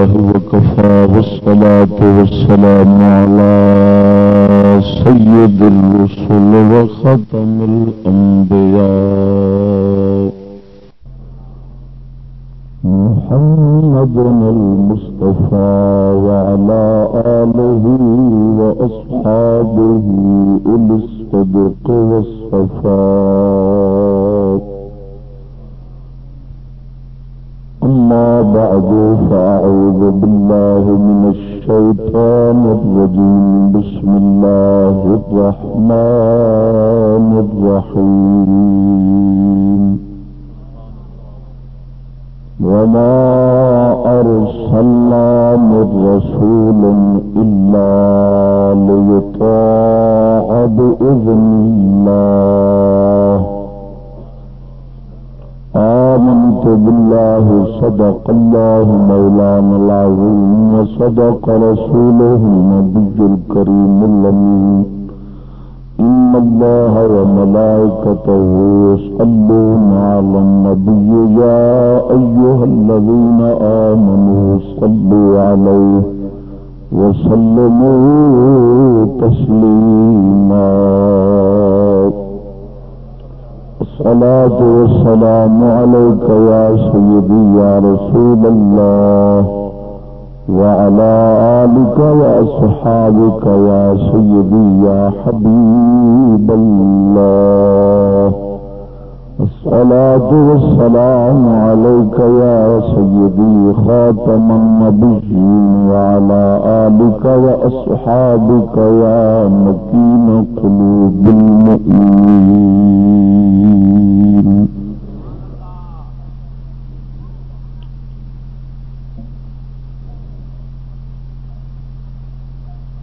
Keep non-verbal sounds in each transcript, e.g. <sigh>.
الله وكفى والصلاة والسلام على سيد الرسل وختم الأنبياء محمد المصطفى وعلى آله وأصحابه أولي الصدق والصفاق أما بعد، فأعوذ بالله من الشيطان الرجيم. بسم الله الرحمن الرحيم. وما أرسلنا من رسول إلا ليطاع بإذن الله. آمنت بالله صدق الله مولانا العظيم وصدق رسوله النبي الكريم اللمين إن الله وملائكته يصلون على النبي يا أيها الذين آمنوا صلوا عليه وسلموا تسليما. الصلاة والسلام عليك يا سيدي يا رسول الله وعلى آلك يا صحابك يا سيدي يا حبيب الله الصلاة والسلام عليك يا سيدي خاتم النبيين وعلى آلك وأصحابك يا مكين قلوب المؤمنين.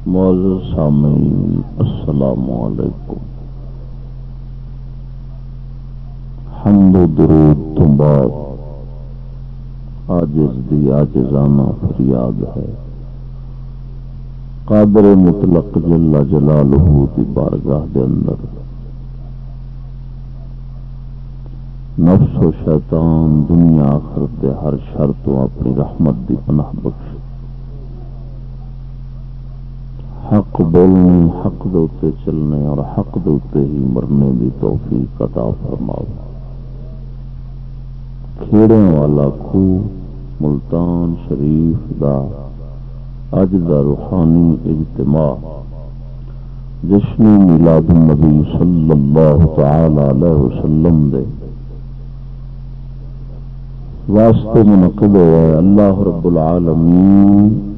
موضوع سامعین، السلام علیکم. حمد و درود تو بعد آجز دی آجزانہ فریاد ہے۔ قادر مطلق جل جلالہ دی بارگاہ دے اندر۔ نفس و شیطان دنیا آخر دے ہر شرط و اپنی رحمت دی پناہ بخش۔ حق بولنے، حق دوتے چلنے اور حق دوتے ہی مرنے کی توفیق عطا فرماؤ۔ کھیڑے والا خو ملتان شریف دا اج دا روحانی اجتماع۔ جشن میلاد النبی صلی اللہ تعالی علیہ وسلم دے۔ واسطے منعقد ہوا ہے اللہ رب العالمین۔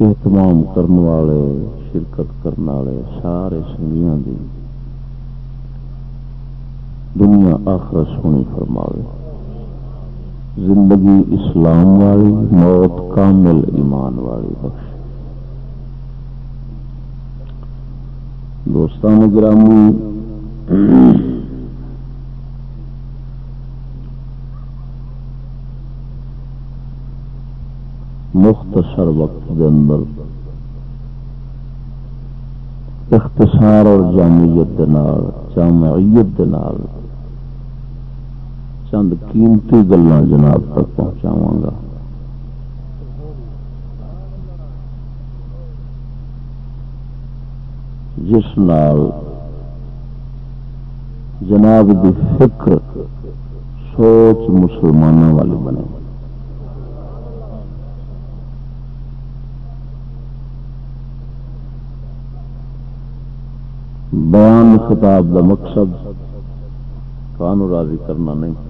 اہتمام کرنے والے، شرکت کرنے والے سارے سنگیاں دی۔ دنیا آخر سونی فرماوے۔ زندگی اسلام والی، موت کامل ایمان والی بخش۔ دوستان گرامی، مختصر وقت کے اندر اختصار اور جامعیت جامعیت چند قیمتی گلا جناب تک پہنچاوا گا۔ جس نال جناب دی فکر سوچ مسلمانوں والی بنے۔ بیان خطاب دا مقصد کانو راضی کرنا نہیں۔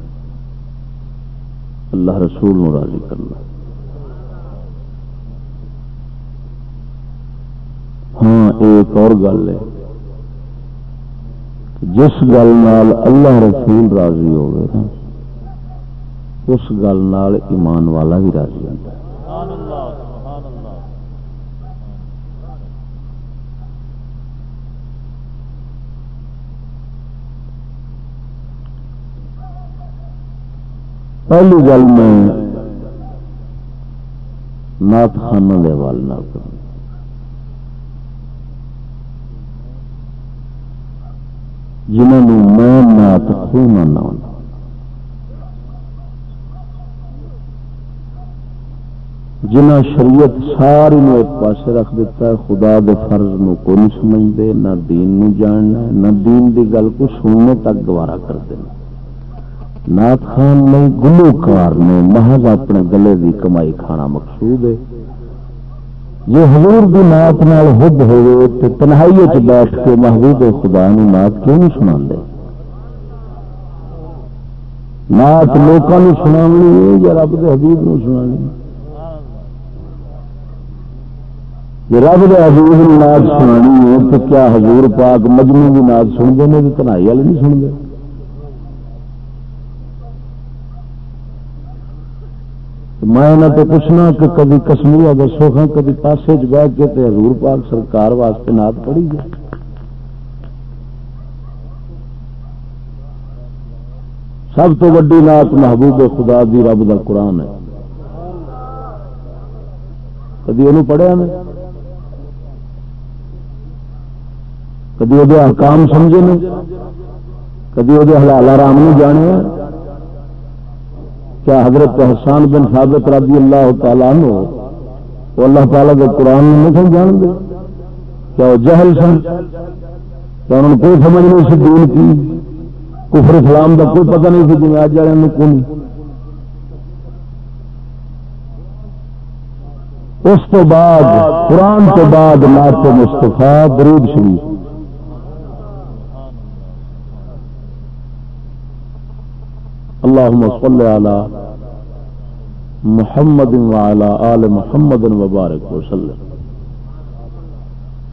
اللہ رسول نو راضی کرنا ہاں ایک اور گل ہے جس گل نال اللہ رسول راضی ہوگا اس گل نال ایمان والا بھی راضی ہوتا ہے۔ پہلی گل میں نات خانہ کے حوالے نہ کروں۔ جنہوں میں نات خونا نہ ہونا جنہ شریعت ساری نو ایک پاس رکھ دیتا ہے، خدا دے فرض نو کوئی نہیں سمجھتے نہ دین نو جاننا نہ دین دی گل کو سننے تک گوارا کر دینا۔ نات خان نے گلوکار نے محض اپنے گلے دی کمائی کھانا مقصود ہے۔ جی حضور دی نات نال حد ہوئے تو تنہائی بیٹھ کے محبوب خدا نو نات کیوں نہیں سنا دے نات لوگوں سنا یا رب دے حبیب نو سنا رب دے حضور ناد سنانی ہے تو کیا حضور پاک مجموعی کی سنتے ہیں؟ تو تنہائی والے نہیں سنتے۔ میں تو پوچھنا کہ کبھی کشمیر دسو ہاں کبھی پاسے چ کے تے حضور پاک سرکار واسطے ناد پڑھی گئی سب تو ویڈی نات محبوب خدا دی رب دا قرآن ہے۔ کدی وہ پڑھیا نا کدی وہ حکام سمجھے نے؟ کدی وہ حلال آرام نہیں جانے کیا حضرت حسان بن ثابت رضی اللہ تعالیٰ نو وہ اللہ تعالیٰ کے قرآن میں نہیں سن جان دے کیا وہ جہل سن کیا انہوں نے کوئی سمجھ نہیں سی دین کی، کفر اسلام کا کوئی پتہ نہیں سی جی اج والے کون؟ اس تو بعد، قرآن تو بعد نات مستفا برود شریف۔ اللهم صل على محمد وعلى آل محمد وبارک وسلم.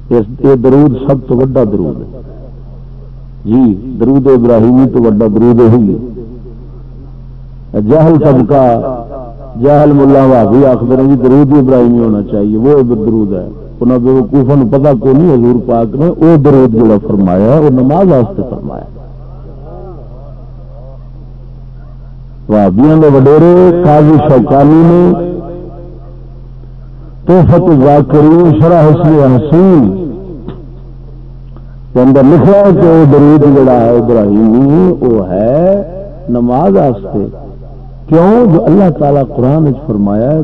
یہ درود سب تو بڑا درود ہے۔ جی درود ابراہیمی تو بڑا درود ہوئی جہل طبقہ جہل ملا بھابی آخر جی درود ابراہیمی ہونا چاہیے، وہ درود ہے۔ انہیں بے وقوفا پتا کو نہیں حضور پاک نے وہ درود جڑا فرمایا وہ نماز واسطے فرمایا وادیاں وڈیرے، قاضی شوکانی نے توفت ذاکرین شرح حسن حسین کے اندر لکھا ہے کہ وہ درود جڑا ہے ابراہیمی، وہ ہے نماز آستے۔ کیوں؟ جو اللہ تعالی قرآن فرمایا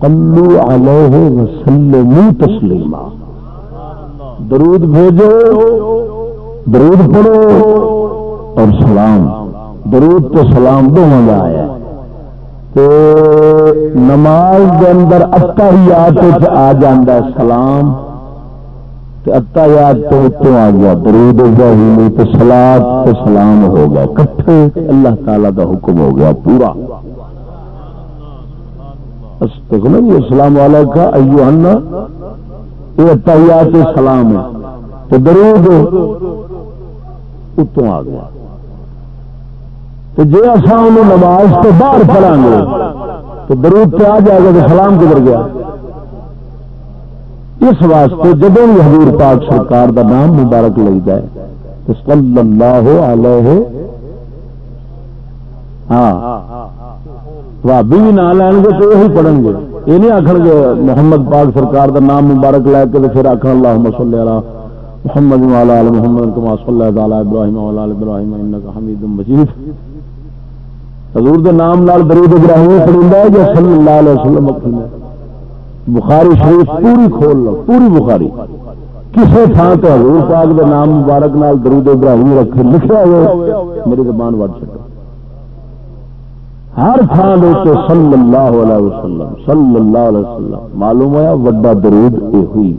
قلو علیہ وسلم تسلیما۔ درود بھیجو، درود پڑھو اور سلام۔ درود تو سلام دو کا آیا تو نماز کے اندر اتا ہی آ جا سلام۔ اتا یاد تو اتوں آ گیا۔ درود ابراہیمی تو سلاد تو سلام ہو گیا۔ کٹھے اللہ تعالی کا حکم ہو گیا پورا۔ جی السلام علیکم ایو ہن یہ اتحیات سلام ہے۔ تو درود اتوں آ گیا۔ جی اصا ان نماز تو باہر پڑھا گے، تو درود پہ آ جائے گا تو سلام کدھر گیا؟ اس واسطے جب بھی حضور پاک سرکار دا نام مبارک لے جائے، تو صلی اللہ علیہ ہاں بھابی بھی نہ لین گے تو وہی پڑھیں گے۔ یہ نہیں آخر گے محمد پاک سرکار دا نام مبارک لے کے تو پھر آخر اللہ مسل محمد محمد کما صلی اللہ تعالی ابراہیم ابراہیم انک حمید مجید۔ حضور دے نام نال درود ابراہیم پڑھندا ہے یا صلی اللہ علیہ وسلم پڑھندا بخاری شریف پوری کھول لو، پوری بخاری۔ کسے تھان تے حضور پاک دے نام مبارک نال درود ابراہیم رکھ لکھیا ہو میری زبان وڑ چھڈو۔ ہر تھان دے صلی اللہ علیہ وسلم، صلی اللہ علیہ وسلم۔ معلوم ہوا وڈا درود اے ہوئی۔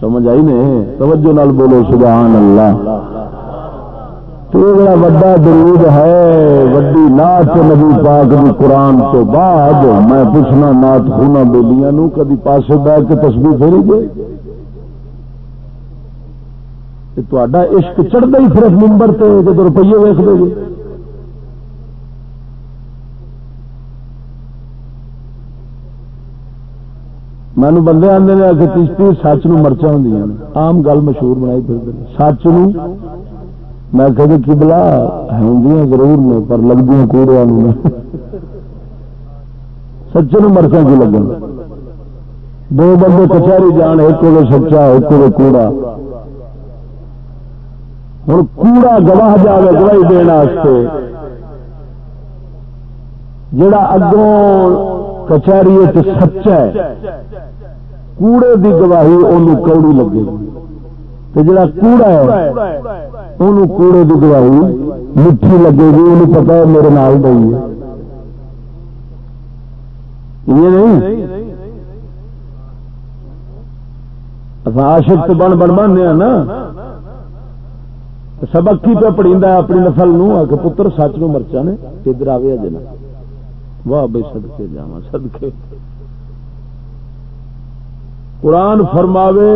سمجھ آئی نے؟ توجہ نال بولو سبحان اللہ۔ بڑا وڈا درود ہے، وڈی نات نبی پاک دی قرآن تو بعد میں پوچھنا نات خونا بولیاں نو، کدی پاسے بہ کے تصویر پھیری جائے تا عشق چڑھتا ہی صرف ممبر سے جب روپیے ویس دے گے مینو بندے آدھے آتے ہیں کہ چشتی سچ نرچا ہوں آم گل مشہور بنائی پھر سچ میں کبھی جی کبلا ہوں ضرور نے، پر لگتی کوڑیا سچے نو مرچا کی لگن۔ دو بندے کچہری جان، ایک کو سچا، ایک کو کوڑا۔ ہوں کوڑا گواہ جائے گواہی دن جڑا اگوں کچہری سچا ہے، کوڑے دی گواہی انہوں کوڑی لگے۔ گی جڑا کوڑا ہے انہوں کوڑے دی گواہی، مٹھی لگے گی انہوں پتا ہے میرے نال گئی ہے۔ یہ نہیں۔ عاشق تو بن بن بانے نا۔ سبق کی پہ پڑی اپنی نسل نو آ کے پتر سچ نو مرچا نے ادھر آئے جنا واہ بھائی سدکے جا سدکے قرآن فرماوے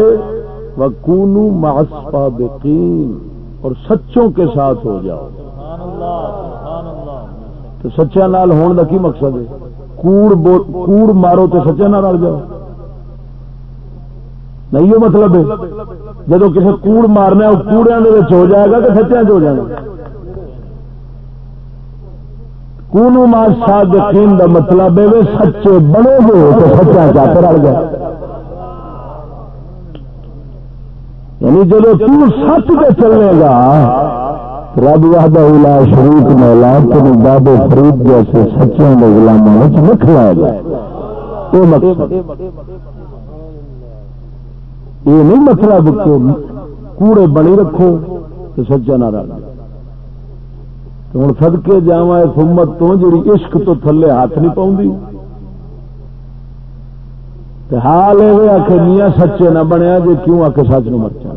و کونو معصفین اور سچوں کے ساتھ ہو جاؤ۔ تو سچا نال ہون کا کی مقصد ہے؟ کوڑ کوڑ مارو تو سچا نہ رل جاؤ۔ نہیں وہ مطلب ہے؟ جب کسی کوڑ مارنا وہ کوڑیا ہو جائے گا کہ سچیا ہو جائے گا کونو مار صادقین دا مطلب ہے سچے بڑے گے تو سچا چاہتے رل گئے یعنی جب سچ پہ چلے گا، رب وحدہ لا شریف مولا تین بابے فرید جیسے سچوں کے گلاموں لکھ لائے گا۔ یہ مقصد۔ یہ نہیں مطلب کوڑے بنی رکھو تو سچا نہ رکھ ہوں سدکے جا سمت تو جی عشق تو تھلے ہاتھ نہیں پاؤں حال یہ آ کے میاں سچے نہ بنیا جی کیوں آ کے سچ نو مرچا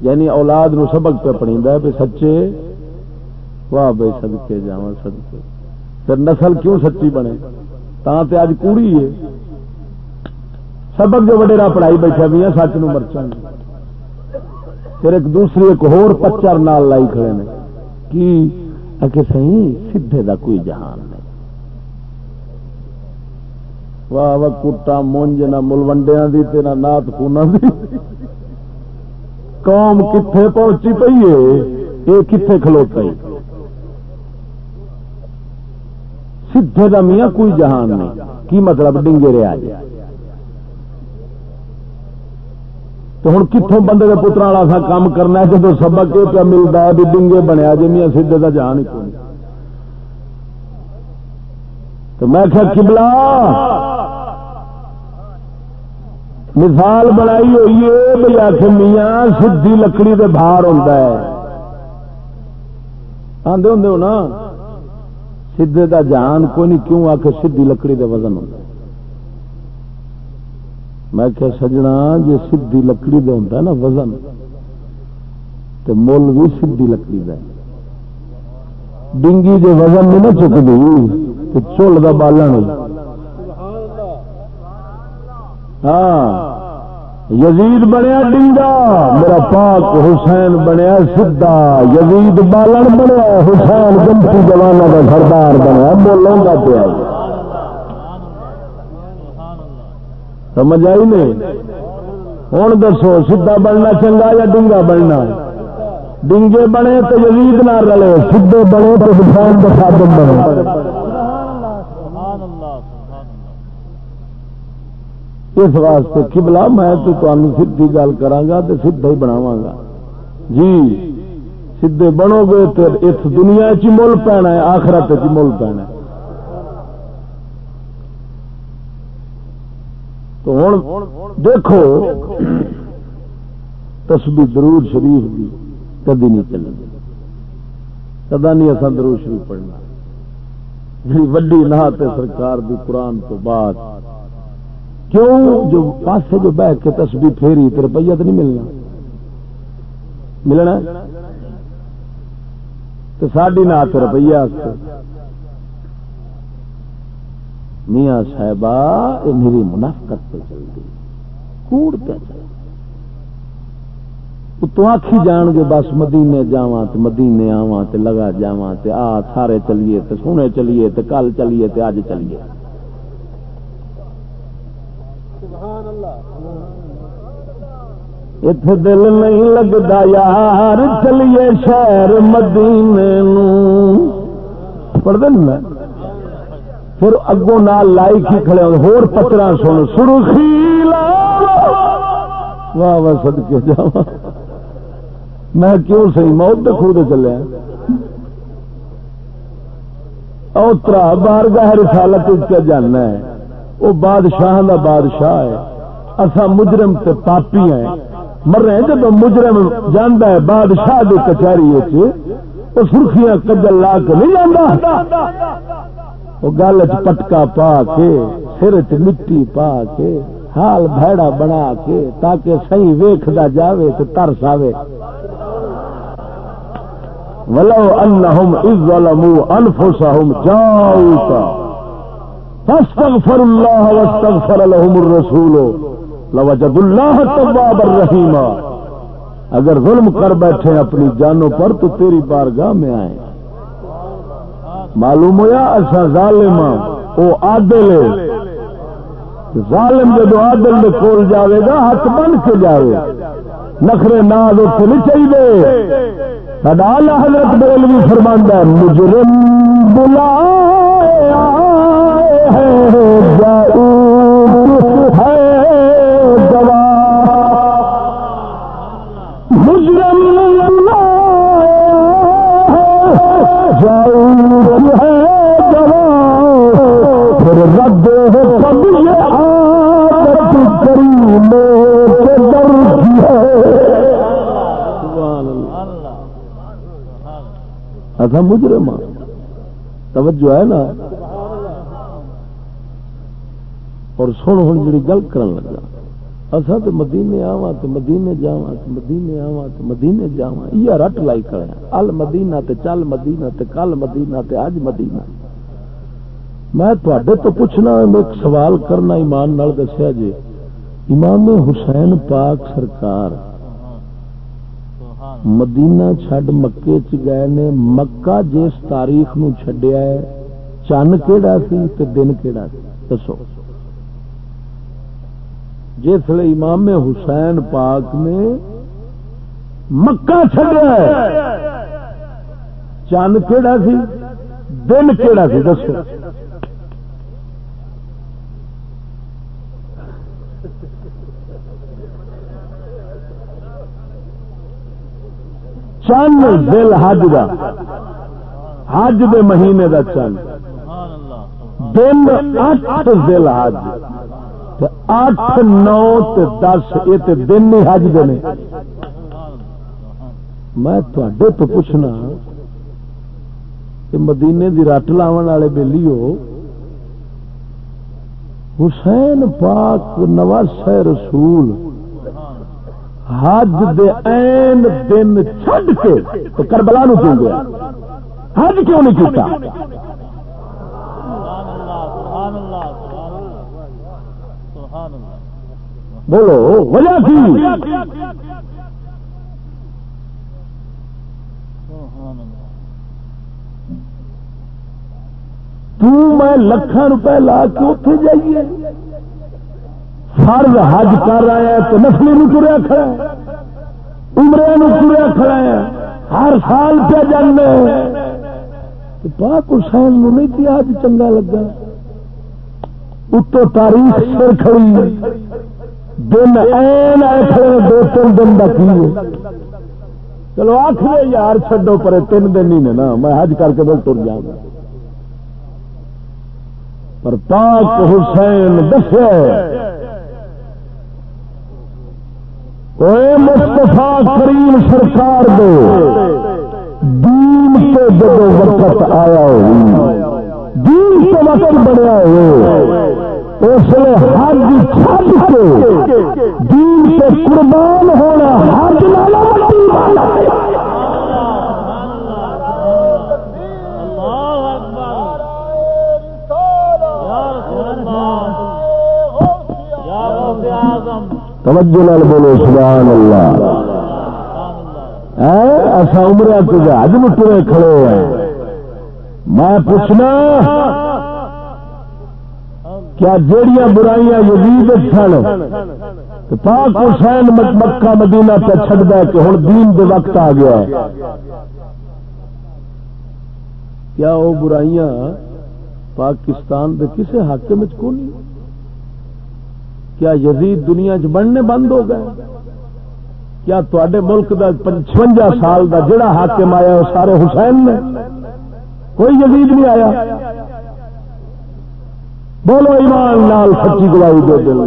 یعنی اولاد نو سبق پہ پڑی بھی سچے، واہ بھائی سدکے جا سدکے پھر نسل کیوں سچی بنے؟ تا تے اج کوڑی ہے۔ سبق جو وڈیرا پڑھائی بیٹھا بھی سچ نو مرچا پھر ایک دوسری ایک ہور پچر نال لائی کھڑے نے۔ کی؟ کہ صحیح سدھے دا کوئی جہان نہیں۔ واہ واہ، کٹا مونج نہ ملوڈیا دی نات کونا دی. قوم کتنے پہنچی پی ہے یہ کتنے کھلوتا سدھے دا میاں کوئی جہان نہیں. کی مطلب ڈنگے رہا جائے تو ہوں کتوں بندے کے پترا والا سا کام کرنا ہے جب سبق یہ پہ ملتا ہے بھی ڈنگے بنیا جی میاں سیدے کا جان ہی تو میں کیا کبلا مثال بنائی ہوئی ہے بھائی آخ میاں سدھی لکڑی دے باہر ہوتا ہے. آدھے ہوں نا سیدے کا جان کوئی نہیں کیوں آ کے سدھی لکڑی دے وزن ہوتا ہے. میں کہ سجنا جی سیدھی لکڑی دے ہوتا ہے نا وزن تو مل بھی سیدھی لکڑی دا ڈنگی جو وزن نہیں نہ چکتی تو چول کا بالن ہاں۔ یزید بنیا ڈنگا میرا پاک حسین بنیا سدھا۔ یزید بالن بنیا، حسین گمتی جوانوں کا سردار بنیا بولوں گا پیا۔ سمجھ آئی نہیں؟ ہوں دسو سیدا بننا چنگا یا ڈنگا بننا؟ ڈنگے بنے تو یزید نہ رلے سیدے بنے تو دفان دفاع بنے۔ اس واسطے کبلا میں تو سی گل کرا تو سیدا ہی بناوا گا۔ جی سیدے بنو گے تو اس دنیا چ مل پینا ہے، آخرت چ مل پینا ہے۔ تو ہوں دیکھو تسبی درود شریف بھی کدی نہیں چلے کدا نہیں اصا درود شریف پڑھنا۔ جی وڈی نہات سرکار دی قرآن تو بعد۔ کیوں جو پاس جو بہ کے تسبی پھیری تو روپیہ تو نہیں ملنا؟ ملنا تو ساڑی نات روپیہ میاں صاحبہ یہ میری منافقت پہ چلتی کوڑ پہ چل تو آخی جان گے، بس مدینے جاواں تے مدینے آواں تے لگا جاواں تے آ، سارے چلیے تے سونے چلیے تے کل چلیے تے اج چلیے۔ اتے دل نہیں لگتا یار، چلیے شہر مدینے پڑھ دیں پھر اگوں نال لائی کی کھڑے ہور پترا سن سرخی واہ واہ سد کے جا میں کیوں سی موت خود چلے اوترا بارگاہ رسالت کیا ہے۔ وہ بادشاہ دا بادشاہ ہے۔ اصا مجرم تے پاپی ہیں۔ مر رہے جب مجرم جانا ہے بادشاہ کی کچہری وہ سرخیاں کجل لا کے نہیں جانا وہ گل چ پٹکا پا کے، سر چ مٹی پا کے، حال بھڑا بنا کے، تاکہ صحیح ویختا جاوے تو ترس آئے ولو انہم اذ ظلموا انفسہم جاؤتا فاستغفر اللہ واستغفر لهم الرسول. لوجد اللہ تواب الرحیم. اگر ظلم کر بیٹھے اپنی جانوں پر تو تیری بارگاہ میں آئے. معلوم ہوا ایسا ظالم او عادل ظالم جب عادل دے کول جاوے گا ہاتھ بن کے جاوے. نخرے ناز اتنے نہیں چاہیے. سڈا حضرت بریلوی فرماندہ مجرم بلا اچھا، مجرم توجہ ہے نا؟ اور سن ہوں جی گل کر لگا۔ اصا تو مدینے آوا تو مدینے جا مدینے آوا تو مدینے جا یہ رٹ لائی کر ال مدینہ تے چل مدینہ تے کل مدینہ تے اج مدینہ۔ میں تے تو پوچھنا ایک سوال کرنا ایمان نال دسیا جی امام حسین پاک سرکار مدینہ چھڈ مکے چ گئے نے۔ مکہ جس تاریخ نو چھڈیا ہے، چن کیڑا سی تے دن کیڑا سی؟ دسو۔ جس امام حسین پاک نے مکہ چھڈیا ہے۔ چند کیڑا سی؟ دن کیڑا سی؟ دسو۔ چند دل حج دا۔ حج دے مہینے دا چند دن اٹھ دل حج۔ اٹھ نو دس یہ دن ہی حج دے میں تھوڑے تو پوچھنا کہ مدینے دی رٹ لاو والے بےلی ہو حسین پاک نواز رسول حج دے این دن چھڈ کے کربلا نو کیوں گیا؟ حج کیوں نہیں کیتا؟ بولو، وجہ کی؟ تو میں لکھان روپے لا کے اتے جائیے فرض حج کر رہے ہیں تو نسلی نو تریا کھڑا ہے۔ عمرے نو تریا کھڑا ہے۔ ہر سال پہ جانے پاک حسین نو نہیں تھی آج چنگا لگا۔ اتو تاریخ سر کھڑی دن این آئے دو تین دن باقی چلو آخر یار چڈو پرے تین دن ہی نے نا، میں حج کر کے بول تر جاؤں پر پاک حسین دسے مستفا کریم سرکار دے، دین سے جب وقت آیا ہو دین سے وقت بنیا ہو اس لیے حج چھج کے دین سے قربان ہونا حج توجہ لال بولو، سبحان اللہ۔ ایسا عمرہ تو حج مٹرے کھڑے ہیں۔ میں پوچھنا کیا جیڑیاں برائیاں یزید سن؟ پاک حسین مکہ مدینہ پہ چھڑ دے کہ ہوں دین دے وقت آ گیا ہے۔ کیا وہ برائیاں پاکستان دے کسے حاکم کو نہیں؟ کیا یزید دنیا چ بننے بند ہو گئے؟ کیا تے ملک دا پچوجا سال دا جڑا حاکم آیا وہ سارے حسین نے؟ کوئی یزید نہیں آیا۔ بولو ایمان لال سچی گواہی دے دل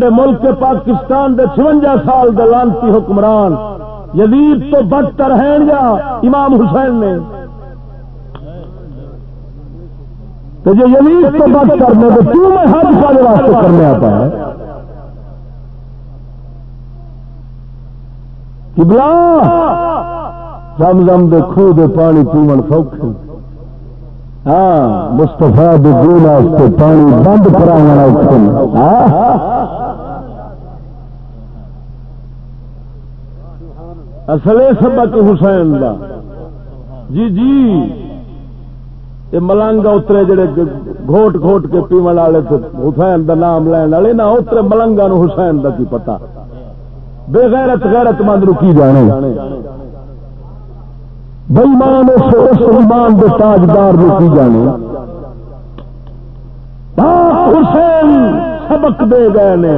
تے ملک کے پاکستان دے چونجا سال دے لانتی حکمران یزید تو بدتر ہیں یا امام حسین نے؟ تو جو یزید تو بد کرنے تو کیوں میں ہر سارے واسطے کرنے آتا ہے؟ کبلا زم زم دے خو دے پانی پیمن سوکھے۔ ہاں مستفا دون واسطے پانی بند کرا ہاں؟ اصل سبق حسین دا۔ جی جی۔ یہ ملنگ اترے جڑے گھوٹ گھوٹ کے پیمن والے حسین دا نام لین والے، نہ اترے ملنگا نو حسین دا کی پتا بے غیرت غیرت مند رکی جانے؟ بئیمان ایمان کے تاجدار روکی جانے۔ حسین سبق دے گئے نے۔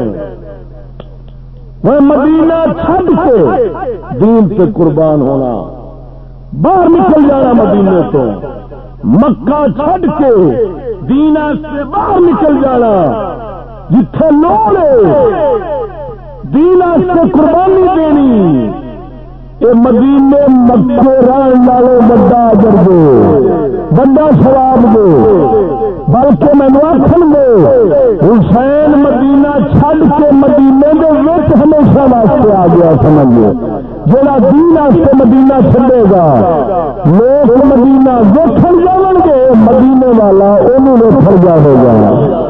وہ مدینہ چھڈ کے دین پہ قربان ہونا۔ باہر نکل جانا مدینے تو۔ مکہ چھڈ کے دین سے باہر نکل جانا۔ جتھے لوڑے۔ دین سے قربانی دینی۔ یہ مدینے مکے رہن والے بڑا اجر بڑا سواب دے، بلکہ مینو آخر دے، حسین مدینہ چھڈ کے مدینے کے وقت ہمیشہ واسطے آ گیا، سمجھ جڑا دین واسطے مدینہ چلے گا، لوگ مدینہ ویکن جان گے، مدینے والا انہوں ویکن جائے گا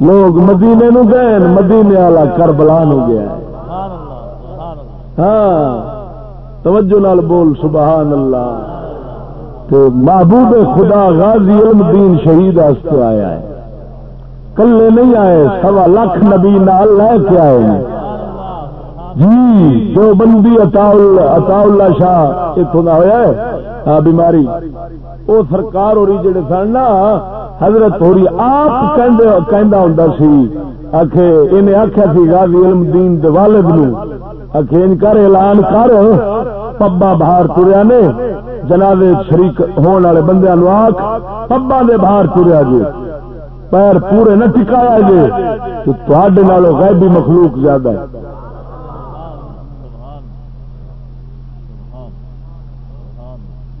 لوگ مدینے نو گئے، مدینے والا کربلا نو گیا۔ ہاں توجہ نال بول، سبحان اللہ۔ تو محبوب خدا غازی علم دین شہید آستے آیا ہے۔ کلے نہیں آئے، سوا لاکھ نبی نال لے کے آئے ہیں۔ جی جو بندی اتا اللہ شاہ اتوں کا ہوا ہے ہاں بیماری۔ وہ سرکار ہو رہی جڑے سن نا حضرت ہو رہی آپ ہوں سی آخے انہیں آخیا سی، غازی علم دین دے والد نو۔ آخے ان کر اعلان کر، پبا باہر تریا نے۔ جناب شریک ہونے والے بندے آخ پبا دے باہر تریا جی پیر پورے نہ ٹکایا جی تو غیبی مخلوق زیادہ ہے۔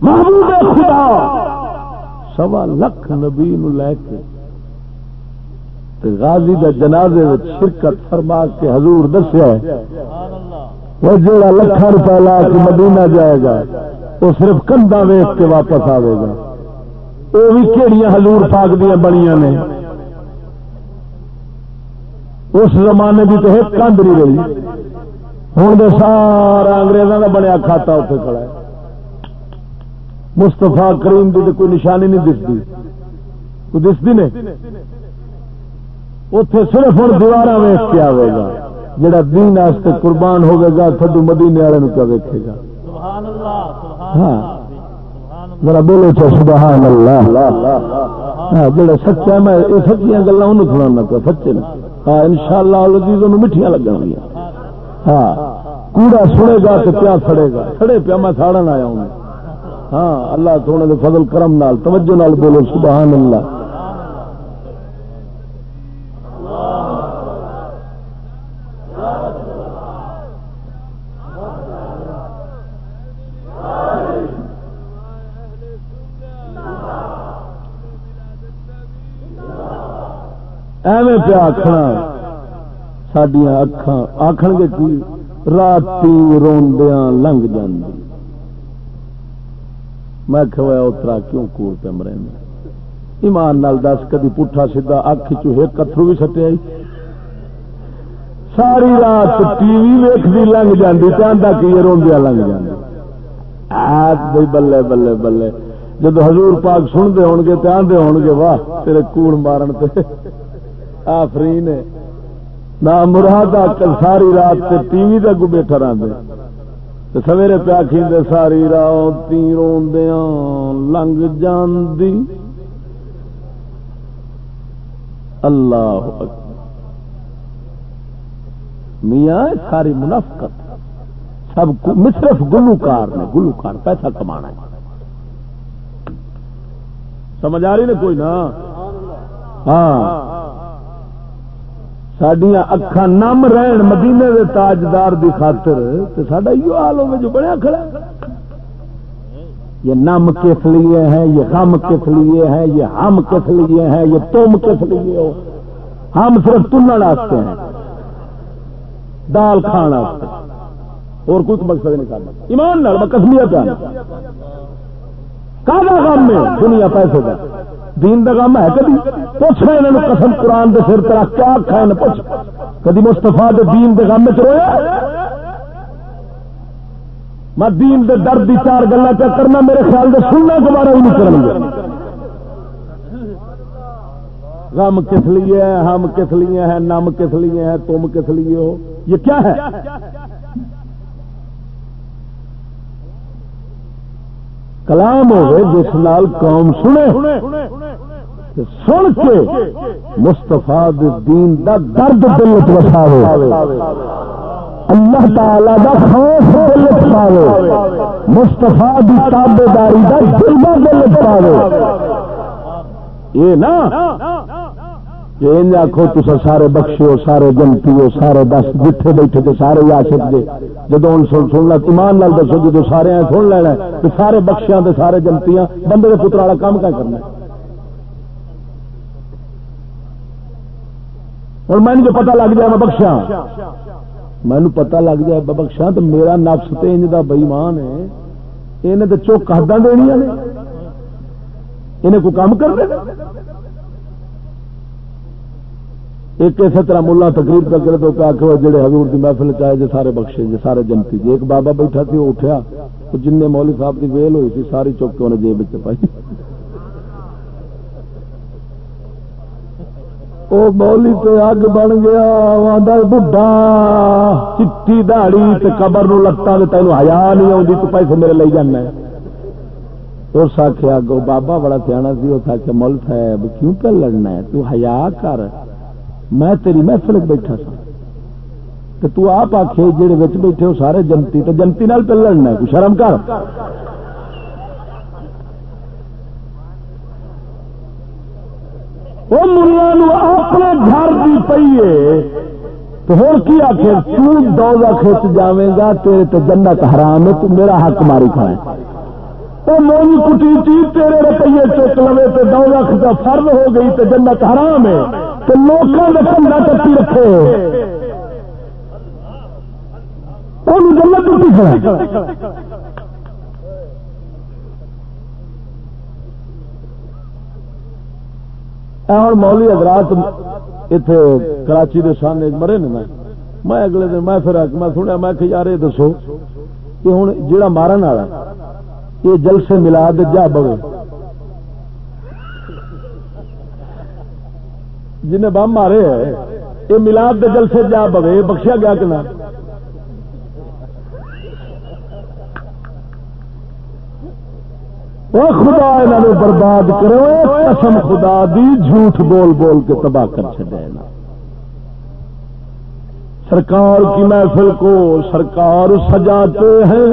محبوب خدا! سوا لکھ نبی نو لے کے غازی دا جنازے شرکت فرما کے حضور دسیا وہ جڑا لکھان روپئے لا کے مدینہ جائے گا، وہ صرف کندھا ویچ کے واپس آئے گا۔ وہ بھی کہڑی ہزور پاک دیا بنیا نے۔ اس زمانے کی تو ایک کندھ نہیں رہی۔ ہوں تو سارا انگریزوں کا بنیا کھاتا اتنے کھڑا ہے۔ مستفا کریم کی کوئی نشانی نہیں دستی۔ کوئی دستی نے؟ اتے صرف ہوں دیوار ویس کے آئے گا۔ جڑا دین واسطے قربان ہوگا گا تھڈو مدینے والے کیا ویکے گا؟ ہاں۔ میرا بولو چا سبحان اللہ ہاں جڑا سچا میں یہ سچیاں گلا سنا پیا سچے ہاں ان شاء اللہ میٹھیاں لگا ہاں کوڑا سنے گا تو کیا سڑے گا۔ سڑے پیا میں ساڑن آیا ہوں۔ ہاں اللہ سونے دے فضل کرم نال، توجہ نال بولو، سبحان اللہ۔ ایویں پیا آخنا سڈیا اکھان آخر گے کی، رات روندیا لنگ جاندی۔ میں کھویا اترا کیوں کور پہ مرے ایمان نال دس، کدی پٹھا سیدا اکھ چوہے کترو بھی سٹیا ساری رات ٹی وی ویکتی لنگ جاتی چاہتا کی روندیا لنگ جاتی بھائی بلے بلے بلے۔ جب حضور پاک سنتے ہو گے تو آدھے ہو گے، واہ، تیرے کوڑ مارن تے۔ آفری نے نہ مراد ساری رات ٹی وی تک بیٹھا رہتے سویرے پیا کھیندے ساری راتی روندیاں لنگ جاندی اللہ میاں ساری منافقت سب صرف گلوکار نے گلوکار پیسہ کمانا ہے سمجھ آ رہی نا کوئی نا ہاں سڈیا اکھان نم رہن مدینے دے تاجدار دی خاطر تو سڈا یہ حال ہوگا جو بڑا کھڑا یہ نم کس لیے ہے، یہ غم کس لیے ہے، یہ ہم کس لیے ہے، یہ تم کس لیے ہو؟ ہم صرف تنن واسطے ہیں، دال کھان واسطے اور کچھ مقصد نہیں کرنا۔ ایمان نال کسمیت کا غم میں دنیا پیسے کا دین دا غم ہے کبھی؟ پوچھ رہے انہوں قسم قرآن دے سر ترا کیا کھائے پوچھ۔ کدی مستفا دے دین دے غم چ رویا؟ میں دین دے درد دی چار گلا پہ کرنا میرے خیال دے سننا دوبارہ ہی نہیں کریں گے غم کس لیے ہے؟ ہم کس لیے ہیں؟ نم کس لیے ہیں؟ تم کس لیے ہو؟ یہ کیا ہے؟ کلام ہوئے جس نال قوم سنے سن کے مستفا دین دا درد دل وساوے۔ اللہ تعالی دا خوف دل پاوے مستفا دی تابے داری کا جلبہ دل پاوے یہ نا آخو تصا سارے بخشو سارے جنتی ہو سارے دس جتھے بیٹھے تو سارے آشک دے۔ جدو سن سن لگ ایمان لال دسو جدو سارے سن لینا تو سارے بخشیا تو سارے جنتی بندے کے پتر والا کام کیا کرنا اور میں جو پتا لگ جائے میں بخشا مینو پتا لگ جائے بخشا تو میرا نفس تو انج کا بئیمان ہے۔ انہیں تو چوک حداں دنیا نے۔ انہیں کوئی کام کر دے؟ ایک اسی طرح ملا تقریر پہ کرے تو کہ جڑے حضور دی محفل چاہے جی سارے بخشے جی سارے جنتی جی ایک بابا بیٹھا تھی، وہ اٹھیا۔ تو جن مولوی صاحب کی ویل ہوئی تھی، ساری چوک کے انہیں جیب پائی۔ وہ مولی تو اگ بن گیا بڈا چٹی دہڑی قبر نو لگتا تینوں ہیا نہیں آتی تو پیسے میرے لے جانا اس آخیا گو بابا بڑا سیاح سی، اس آخیا مل صاحب، کیوں پہ لڑنا ہے؟ تو ہیا کر۔ میں تیری محفل بیٹھا سا۔ تو تو آپ آخ جہے بیٹھے ہو سارے جنتی تو جنتی نال پہ لڑنا ہے شرم کر؟ وہ ملا اپنے گھر کی پیے تو ہوں کی آخر توا کھچ جائے گا، تیرے تو جنت حرام ہے، تو میرا حق ماری کھائے وہ مونی کٹی چیز تیرے روپیے چک لو تو دو لاکھ کا فرض ہو گئی تو جنت حرام ہے۔ تو لوگوں نے کنڈا چکی رکھے جنت ٹوٹی اور مولی حضرات اتنے کراچی کے سامنے مرے نے میں۔ میں اگلے دن میں پھر میں سنیا، میں کہ یار یہ دسو کہ ہوں جا مارن والا، یہ جلسے ملا دے جا بگے جنہیں بم مارے یہ ملاد دے جلسے جا بگے بخشیا گیا کہ نہ؟ خدا انہوں برباد کرو، قسم خدا دی، جھوٹ بول بول کے تباہ کر چڑے سرکار کی محفل کو سرکار سجاتے ہیں،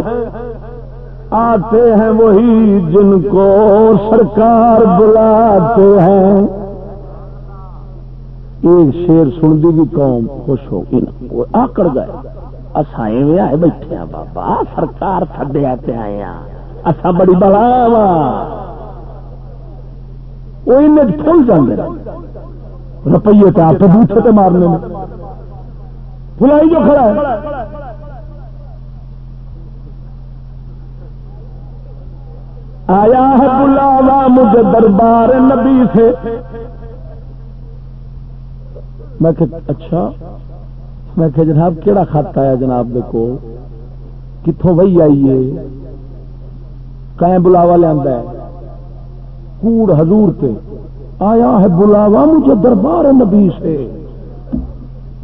آتے ہیں وہی جن کو سرکار بلاتے ہیں۔ ایک شیر سن بھی قوم خوش ہو گئی نا۔ آکڑ گئے۔ اسائیں میں آئے بیٹھے ہیں بابا۔ سرکار تھڈیا ہاں پہ آئے ہیں اصا بڑی بلا وا وہ پھول جانے روپیے تو آپ بوٹے مارنے فلائی جو کھڑا ہے۔ آیا ہے بلاوا مجھے دربار نبی سے۔ میں کہ اچھا میں کہ جناب کہڑا خط آیا جناب دیکھو کتوں وہی آئیے کہیں بلاوا لیا کوڑ حضور تے آیا ہے بلاوا مجھے دربار نبی سے۔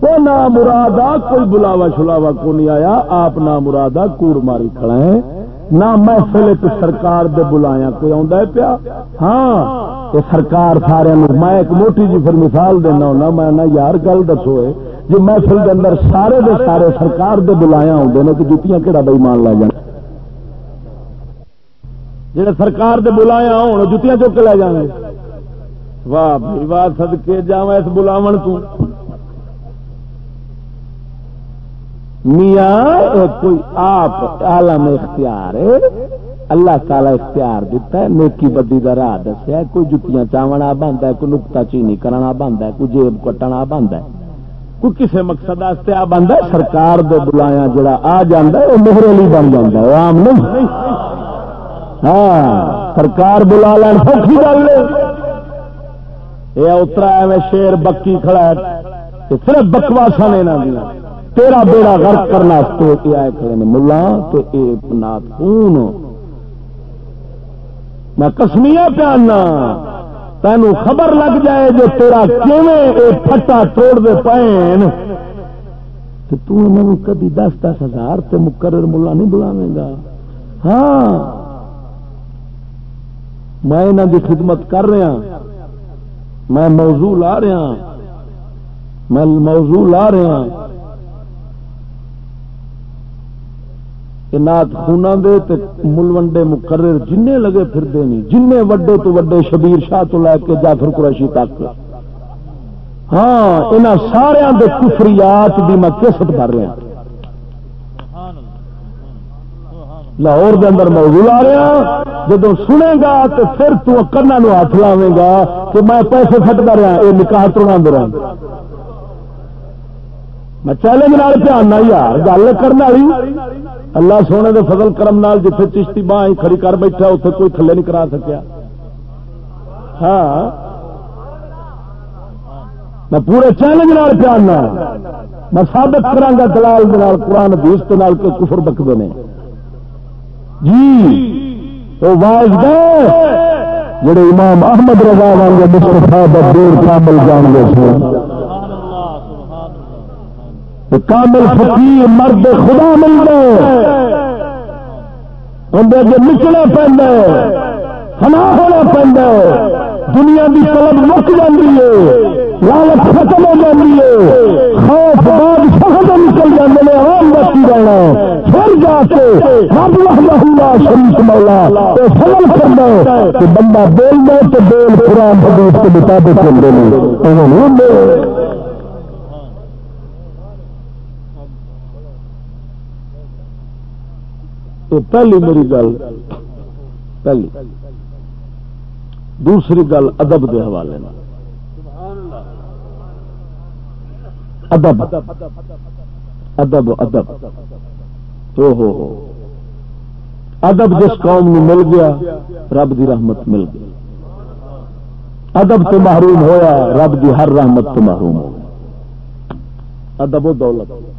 وہ نہ مرادہ کوئی بلاوا شلاوا کو نہیں آیا، آپ نہ مرادہ کوڑ ماری کھڑا ہے نہ محفل سرکار دے بلایا کوئی آ پیا؟ ہاں یہ سرکار سارے میں ایک موٹی جی پھر مثال دینا ہونا، میں نہ یار گل دسو جی محفل کے اندر سارے دے سارے سرکار دے بلایا آتے ہیں تو جتیاں کہڑا بئی مان لے جان جہاں سرکار دے بلایا ہو جتیاں چک لے جانے واہ بھائی، واہ سد کے جا اس بلاو تو۔ میاں کوئی آپ عالم اختیار ہے اللہ تعالی اختیار دیتا ہے، نیکی بدی کا راہ دسیا کوئی جتیاں چاونا بنتا ہے، کوئی نکتا چینی کرنا بنتا ہے، کوئی جیب کٹنا بنتا ہے۔ کوئی کسی مقصد آ بنتا ہے، سرکار دے بلایا جڑا آ جا وہ مہر علی بن جا عام نہیں۔ ہاں سرکار بلا لین سوکھی گل یہ اترا ایویں شیر بکی کھڑا ہے صرف بکواسا نے تیرا بیڑا غرق کرنا تو آئے کھڑے نے، ملا تو یہ نات خون۔ میں کسمیا پیانا۔ تینوں خبر لگ جائے جو تیرا کیویں پھٹا توڑ دے پائن تو تم کدی دس دس ہزار تے مقرر ملا نہیں بلاوے گا۔ ہاں۔ میں انہوں کی خدمت کر رہا ہاں۔ میں موضوع لا رہا ہاں۔ میں موضوع لا رہا ہاں۔ نات خونا دے تے ملوڈے مقرر جن لگے پھرتے نہیں جن وڈے تو وڈے شبیر شاہ تو لے کے جعفر قریشی تک۔ ہاں یہاں سارا کفریات بھی میں کسٹ کر رہا۔ لاہور دے اندر موضوع آ رہا۔ جب سنے گا تو پھر تو کرنا نو ہاتھ لاوے گا کہ میں پیسے کر رہا یہ نکاح توڑا رہا۔ میں چیلنج نال دھیان یار، گل کرنے والی۔ اللہ سونے دے فضل کرم نال جتھے چشتی باہ کھڑی کر بیٹھا اتنے کوئی تھلے نہیں کرا سکیا۔ ہاں۔ میں پورے چیلنج نال دھیان میں سابت کرا دلال دلال قرآن حدیث کے نال کے کفر بکتے ہیں جی وہ واض گئے جڑے امام احمد رضا والے مستفا دور کامل جان گے کامل فقیر مرد خدا مل گئے اندر جو نکلنا پہنا فنا ہونا پہنا دنیا کی طلب مک جاتی ہے۔ لالچ ختم ہو جاتی ہے۔ خوف بعد شہد نکل جاتے ہیں آرام بچی رہنا پھر جا کے رب اللہ شریف مولا تو فضل کرنا کہ بندہ بول دے تو بول قرآن حدیث کے مطابق چلتے ہیں پہلی میری گل، پہلی۔ دوسری گل ادب کے حوالے ادب ادب ادب۔ ہو ہو۔ ادب جس قوم نو مل گیا، رب دی رحمت مل گئی۔ ادب تو محروم ہویا، رب دی ہر رحمت تو محروم ہو ادب و دولت۔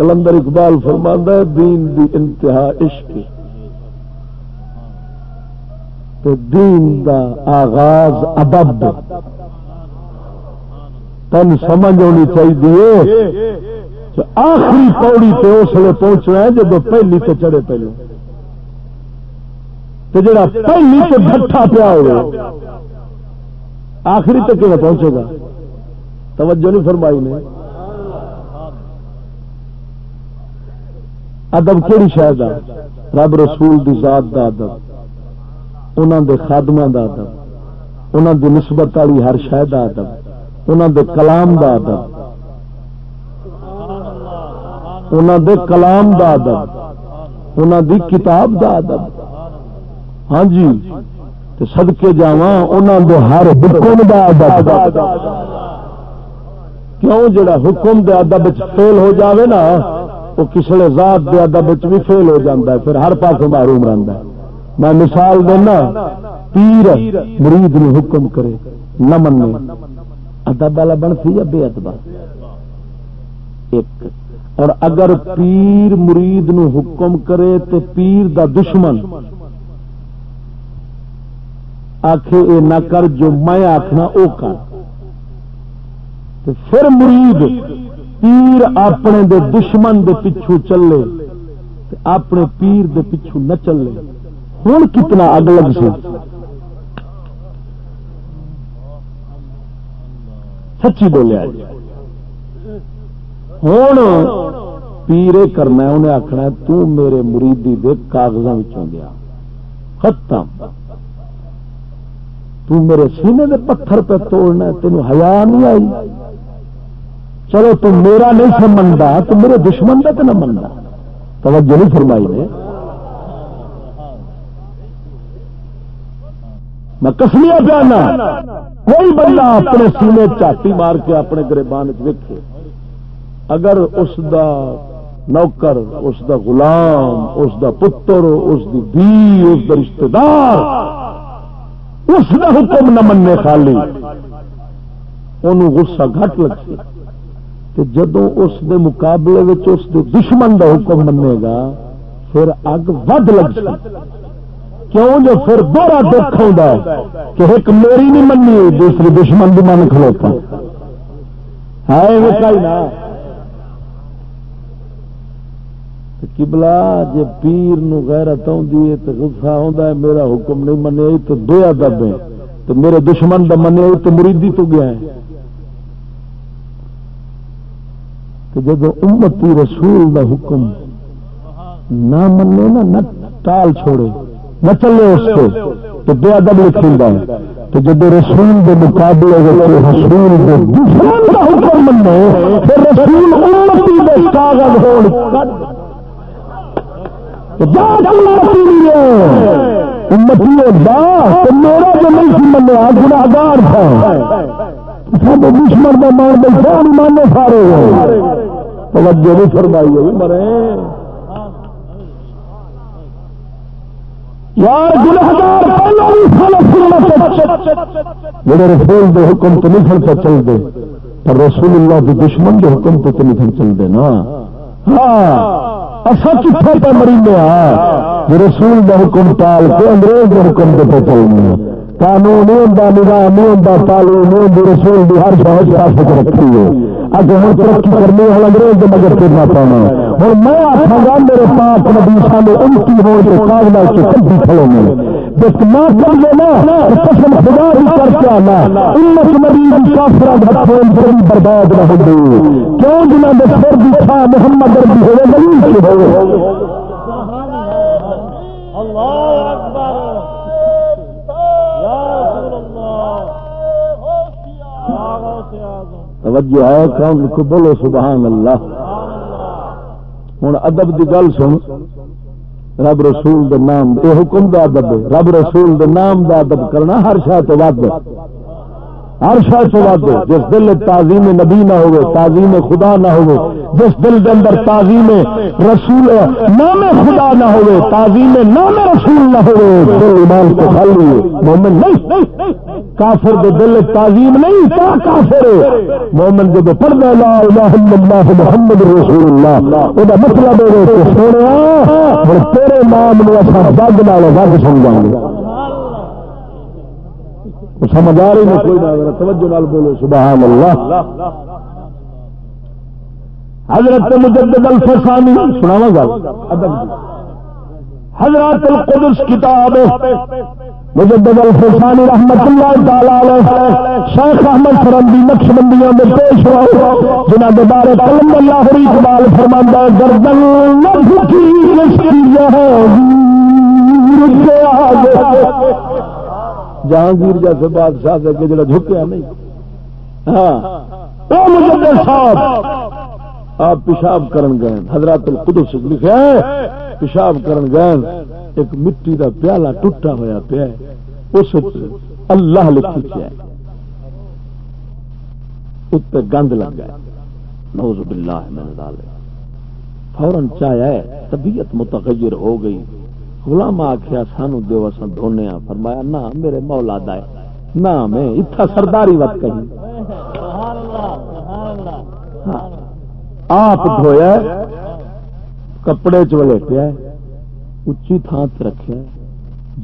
کلندر اقبال فرماندہ دین دی انتہا عشق تو دین دا آغاز ادب تن سمجھ ہونی چاہیے۔ آخری پوڑی پہ اس لیے پہنچنا ہے جب پہلی سے چڑھے پہلو۔ تو جڑا پہلی سے بٹھا پیا ہو آخری تک کہ پہنچے گا؟ توجہ نہیں فرمائی نے۔ ادب کہڑی شاید رب رسول دی ذات دا ادب انہوں دے خادم دا ادب انہوں دی نسبت والی ہر شہ ادب انہوں دے کلام دا ادب۔ انہوں دے کلام دا ادب انہوں دی کتاب دا ادب۔ ہاں جی سدکے جا دے ہر حکم دا ادب۔ کیوں جڑا حکم دے ادب فیل ہو جاوے نا؟ وہ کسلے ذات دے ادب بھی فیل ہو جاتا ہے، پھر ہر پاس محروم رہتا ہے۔ میں مثال دینا، پیر مرید نو حکم کرے، نہ من ادب والا بن سی یا بے ادب ایک۔ اور اگر پیر مرید نو حکم کرے تو پیر دا دشمن آخ یہ نہ کر جو میں آخنا وہ کر۔ پھر مرید پیر اپنے دے دشمن دے پچھو چلے اپنے پیر دے پچھو نہ چلے۔ ہوں کتنا اگ لگ سی سچی بولیا ہوں پیرے کرنا انہیں آخنا میرے مریدی دے کاغذوں گیا ختم۔ تو میرے سینے دے پتھر پہ توڑنا تینوں ہیا نہیں آئی۔ چلو تم میرا نہیں سمجھتا تو میرے دشمن کا تو نہ مننا توجہ نہیں فرمائی نے۔ میں کسمیا پیانا، کوئی بندہ اپنے سینے چاٹی مار کے اپنے گربان ویکے اگر اس دا نوکر، اس دا غلام، اس دا پتر، اس دی بی اس دا رشتہ دار، اس دا حکم نہ مننے خالی، انہوں غصہ گھٹ لگ جدو اس دے مقابلے اس دے دشمن دا حکم منے گا، پھر اگ ود لگ سی۔ کیوں جو پھر بڑا دکھ ہوتا ہے کہ ایک میری نہیں منی دوسری دشمن بھی من کھلوتا۔ ہے نا۔ کبلا جی پیر نو غیرت آدھی ہے تو غصہ آتا ہے، میرا حکم نہیں منیا تو دیا دبے۔ تو میرے دشمن کا منیا تو مریدی تو گیا ہے۔ کہ جب امتی رسول دا حکم نہ منے نا، نہ ٹال چھوڑے نہ چلے اس کو، تو بے ادب لکھا ہے۔ تو جب رسول دے مقابلے رسول دے دشمن دا حکم منے پھر رسول امتی دے کاغذ ہون۔ امتی میرا جو نہیں سی منیا گناگار تھا۔ سب دشمن کا مان بیٹھا مانے سارے۔ توجہ نہیں فرمائی ہوئی، مرے۔ میرے رسول دے حکم تو نہیں پھر چلتے پر رسول اللہ کے دشمن کے حکم تو نہیں پھر چلتے نا۔ ہاں اصا کتنے پہ مری ہاں رسول کا حکم ٹال کے، انگریز کے حکم پہ چلنے۔ قانون ہوتا نظام ہوتا تعلیم ہوتی رسول کی ہر شہر پاس رکھی ہے۔ اگر ہوں ترقی کرنی ہے انگریز کے مگر پھرنا پانا۔ ہوں میں آخا گا میرے پاس نبی سامنے الٹی ہو کے کاغذ سے کبھی کھڑے میں جس نہ کر لینا قسم خدا بھی کر کے آنا۔ امت نبی کی کافر برباد رہ گئی کیوں جنہوں نے سر بھی تھا، محمد ہوئے نبی ہوئے۔ اللہ اکبر۔ توجہ ہے کون کو بولو سبحان اللہ۔ ہوں ادب کی گل سن۔ رب رسول دے نام یہ حکم دا ادب رب رسول دے نام دا ادب کرنا ہر شاہ تو ود۔ ہر شاہ تو ود جس دل تعظیم نبی نہ ہوئے، تعظیم خدا نہ ہوئے، جس دل کے اندر تعظیم رسول، نام خدا نہ ہوئے، تعظیم نام رسول نہ ہوئے، دل ایمان کو خالی مومن نہیں، کافر دے دل تعظیم نہیں کیا کافر مومن جب پڑھنا لا الہ الا اللہ محمد رسول اللہ وہ مطلب ہے کہ سونے تیرے نام نے اصل جگ نال وگ سمجھا گے۔ سمجھ آ رہی نہیں کوئی نہ توجہ نال بولو، سبحان اللہ۔ حضرت مجدد الفسانی سناوا گا حضرت القدس کتاب، مجدد الفسانی رحمت اللہ تعالی علیہ، شیخ احمد فرندی، نقش بندیاں میں پیش ہو جنہ کے بارے کلم اللہ اقبال فرماندہ گردن نہ جھکی کشتی ہے جہانگیر جیسے بادشاہ سے کے جڑا جھکیا نہیں۔ ہاں۔, ہاں، صاحب۔ آپ پیشاب کرن گئے۔ حضرات القدس لکھا ہے، پیشاب کرن گئے۔ ایک مٹی دا پیالہ ٹوٹا ہوا پیا اس اللہ لکھی کیا اس پہ گند لگ گیا نوز باللہ من ذالک۔ فوراً چاہے طبیعت متغیر ہو گئی۔ غلام آخیا سانو دیو اصا دھونے فرمایا نہ میرے مولا دائے نہ میں اتھا سرداری وقت کہیں ہاں، آپ دھویا کپڑے چلے پیا اچھی تھان سے رکھا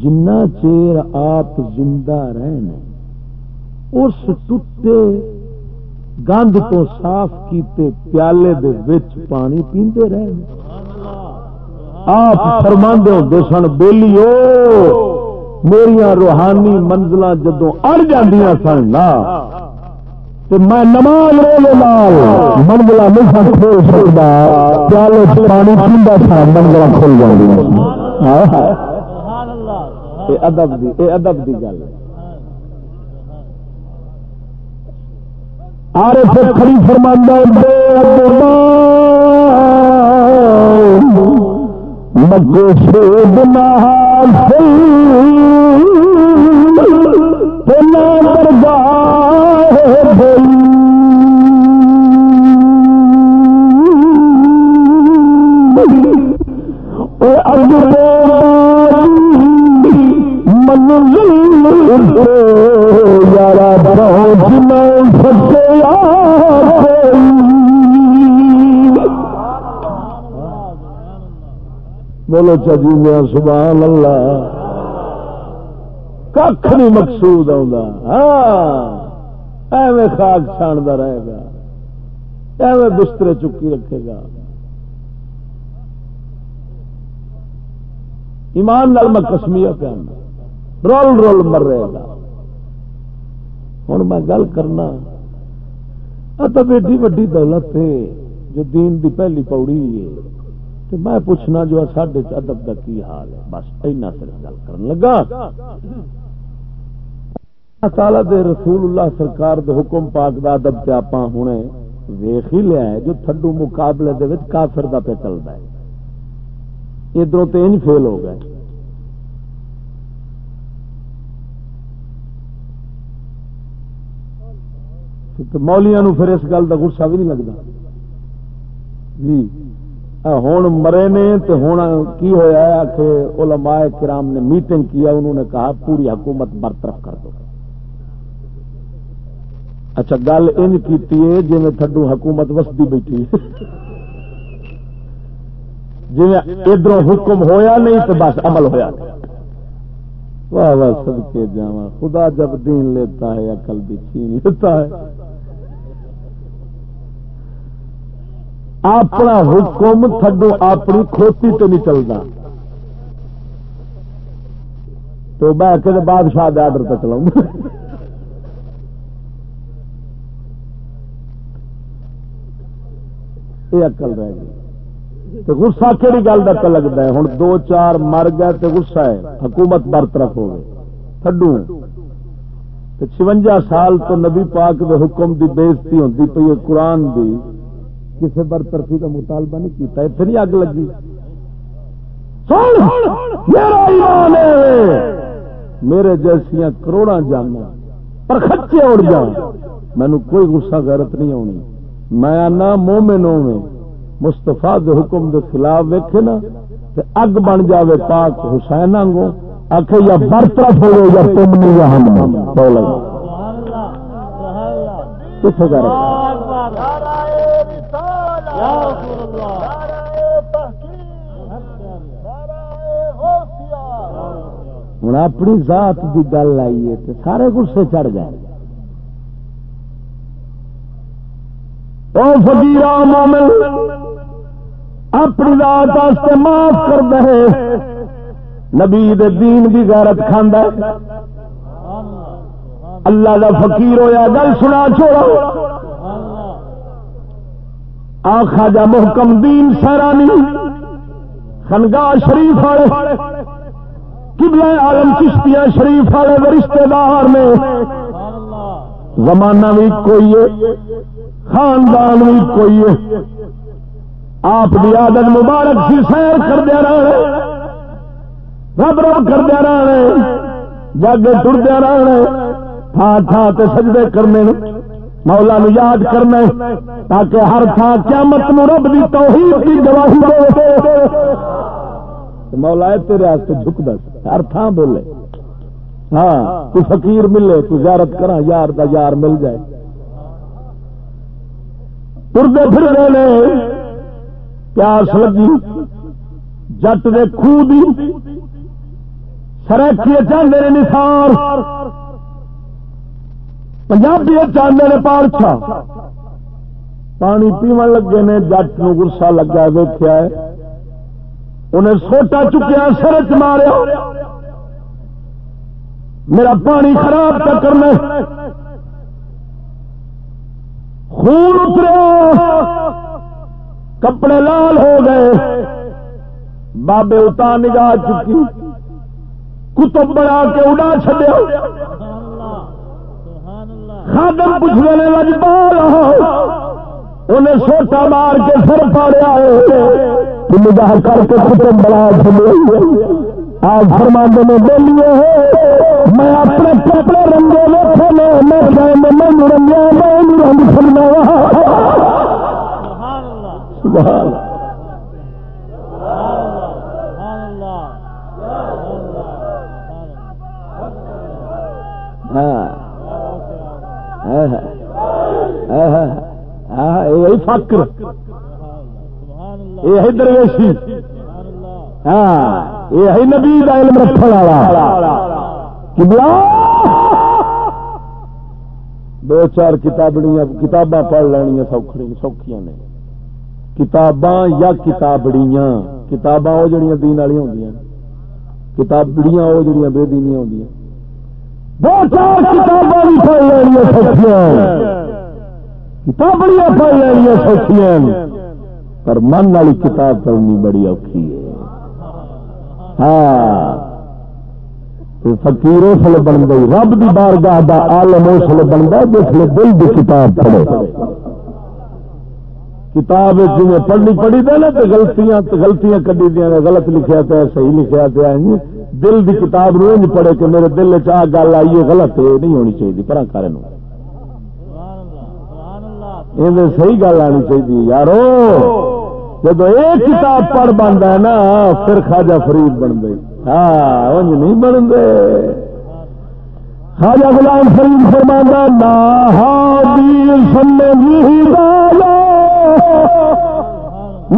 جنا چیر آپ زندہ رہنے، اس ٹوٹے گند تو صاف کیتے پیالے دے وچ پانی پیندے رہنے۔ آپ فرما ہوتے سن بولی میرا روحانی منزل جدو اڑ جاندیاں سن نا میں نماز منزل نہیں سن کھول سکتا پیالے پانی سا منزل کھل جاتی ادب دی ادب دی گل۔ آر کھڑی فرماندہ مگے سے بنا درگاہ اگ من یارا میں سکے بولو چجی سبحان اللہ۔ کھ نہیں مقصود ہاں ایویں خاک چھاندا رہے گا۔ ایویں بسترے چکی رکھے گا۔ ایمان نال میں کسمیا پیا رول رول مر رہے گا۔ ہوں میں گل کرنا۔ تو ایڈی وڈی دولت ہے، جو دین دی پہلی پوڑی ہے۔ تو میں پوچھنا جو سڈے ادب کا کی حال ہے؟ بس اینا صرف گل کر لگا۔ تعالی دے رسول اللہ سرکار دے حکم پاک دا ادب تے آپ ہوں ویخ ہی لیا ہے جو تھڈو مقابلے دے وچ کافر دا پہ چلتا ہے۔ ادھر تو انج فیل ہو گئے۔ مولیاں پھر اس گل کا غصہ بھی نہیں لگتا۔ جی۔ ہوں مرے نے تو ہوں کی ہوا کہ علماء کرام نے میٹنگ کیا انہوں نے کہا پوری حکومت برطرف کر دو۔ اچھا گل ان کی جی میں تھڈو حکومت وسطی بیٹھی۔ جی ادھر حکم ہویا نہیں تو بس عمل ہوا واہ واہ سب کے جا خدا جب دین لیتا ہے، عقل بھی چھین لیتا ہے۔ اپنا حکم تھڈو اپنی کھوتی تو نہیں چلتا تو بہ کے جی بادشاہ آڈر پہ چلاؤں۔ یہ اکل رہ گئی۔ تو گسا کہڑی گل کا پہ لگتا ہے؟ ہوں دو چار مر گئے تو گسا ہے۔ حکومت برطرف ہو گئے تھڈو۔ چونجا سال تو نبی پاک دے حکم دی بےزتی ہوتی پی قرآن دی کسی برطرفی کا مطالبہ نہیں کیتا اتنی اگ لگی۔ میرا ایمان میرے جیسیا کروڑا جانا پر خچے اڑ جان۔ مینو کوئی گسا غیرت نہیں آنی۔ میں آنا مومنوں میں مستفا دے حکم دے خلاف ویکھے نا، تے اگ بن جاوے پاک حسین آنگو آخ یا برطرف ہو یا تم نہیں یا ہم۔ کتنے کر ہوں اپنی ذات کی گل آئی ہے تو سارے گسے چڑھ گئے۔ اپنی ذات معاف کر دے۔ نبی دین کی غیرت کھانا اللہ کا فقیر ہویا گل سنا چھوڑا آخا جا محکم دین سیرانی خنگاہ شریف والے کبلا عالم چشتیاں شریف والے رشتے دار نے، زمانہ بھی کوئی ہے، خاندان بھی کوئی ہے، آپ کی عادت مبارک سی سیر کردیا رہے رب رب کردیا رہے جگ ٹردیا رہے تھان تھان سجدے کرنے مولا نو یاد کرنا تاکہ ہر تھان قیامت نو رب دی توحید کی گواہی دے۔ مولا تیرے جھک دس ہر تھان بولے۔ ہاں تو فقیر ملے تو زیارت کرا یار دا یار مل جائے۔ تردے پھر گئے پیاس لگی۔ جٹ دے خوہ سرکی چاہتے نثار۔ پنجابی چاہتے نے پارچا پانی پیو لگے نے جٹ نو گسا لگا ویخیا انہیں سوٹا چکیا سر چ ماریا میرا پانی خراب تک کرنا خون اتریا کپڑے لال ہو گئے بابے اتا نگاہ چکی کتب بنا کے اڈا چڈیا خادم پوچھنے لگ بال انہیں سوٹا مار کے سر پاڑیا نگاہ کر کے کتب بنا چلے آپ فرماندے میں بولیے میں اپنے کپڑے رنگے ویٹے میں میں رنگیا میں رنگ سننا ہاں یہی فکر یہ درویشی. ہاں یہ نبی کا علم رکھنے والا. دو چار کتابڑیاں، کتاباں پڑھ لینیا سوکھڑی سوکھیاں نے. کتاباں یا کتابڑیاں. کتاباں وہ جڑیاں دین والی ہوں کتابڑیاں وہ جڑیاں بے دینیاں ہوں دو چار کتاباں بھی پڑھ لینیا سوکھیاں. کتابڑیاں پڑھ لینیا سوکھیاں پر من والی کتاب پڑھنی بڑی اوکھی ہے۔ ہاں۔ فکیر اس لیے بن گئی۔ رب کی بارگاہ کا آلم اس لیے بنتا جس لیے دل کی کتاب پڑھے۔ کتاب جی پڑھنی پڑھی دے نا تو گلتیاں گلتیاں کدی دیا غلط لکھا پیا صحیح لکھا پیا دل کی کتاب نو نہیں پڑھے کہ میرے دل چ گل آئی ہے، غلط نہیں ہونی چاہیے پر کرے یہ صحیح گل آنی چاہیے۔ یارو جب ایک کتاب پڑھ بنتا ہے نا پھر خواجہ فرید بن گئی ہاں انج نہیں بن دے خواجہ غلام فرید فرمانا نا سمجھ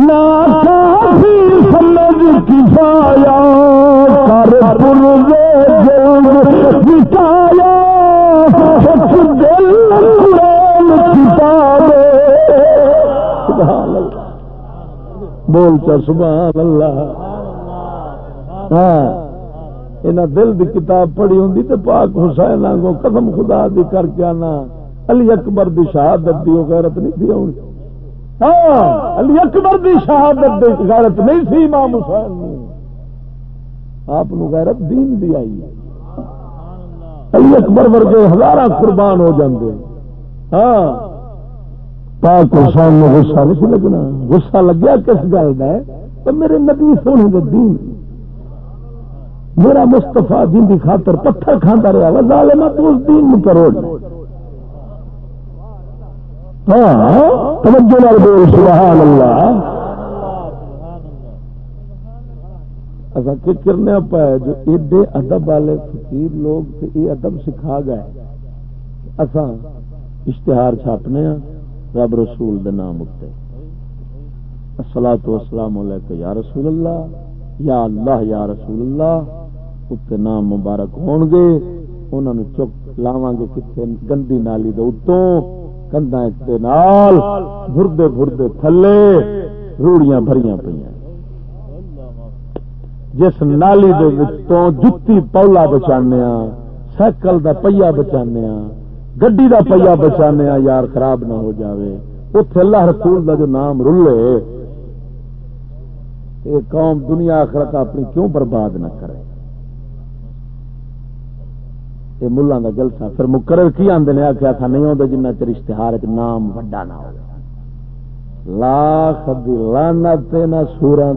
نا کافی سمجھ کفایا کر پور جلد مٹایا بول بولتا سبحان اللہ۔ ہاں دل دی کتاب پڑھی ہوں تو پاک حسین آگوں قدم خدا دی کر کے آنا۔ علی اکبر دی شہادت دی غیرت نہیں تھی ہوں ہاں علی اکبر دی شہادت دی غیرت نہیں سی امام حسین آپ غیرت دین دی آئی۔ ہے علی اکبر ورگے ہزار قربان ہو جاندے۔ ہاں پاک حسین میں غصہ نہیں لگنا؟ غصہ لگیا کس گل کا تو میرے نبی سونے کے دین۔ میرا مستفا جن کی خاطر پتھر کھانا رہا وا ظالما تو اس دین میں کرو۔ ہاں توجہ بول سبحان اللہ اصا کہ کرنے پایا جو ایڈے ادب والے فقیر لوگ یہ ادب سکھا گئے، اصا اشتہار چھاپنے ہاں۔ رب رسول دے نام اتنے السلام والسلام علیکہ یا رسول اللہ، یا اللہ یا رسول اللہ۔ اتنے نام مبارک ہون گے۔ انہوں نے چک لاواں گے کتنے گندی نالی دے اتوں۔ کندا دے نال بھردے بھردے تھلے روڑیاں بھریاں پئیاں۔ جس نالی دے وچوں جُتی پولا بچانے سائیکل دا پہیا بچانے گڈی کا پہیا بچانے یار خراب نہ ہو جاوے۔ اتے اللہ رسول دا جو نام رلے یہ قوم دنیا آخرت اپنی کیوں برباد نہ کرے؟ یہ ملان کا جلسہ، پھر مقرر کی آدھے نے؟ آخیا تھا نہیں آتا جنہ چر اشتہار نام وڈا نہ ہو لاکھ لانت نہ سورا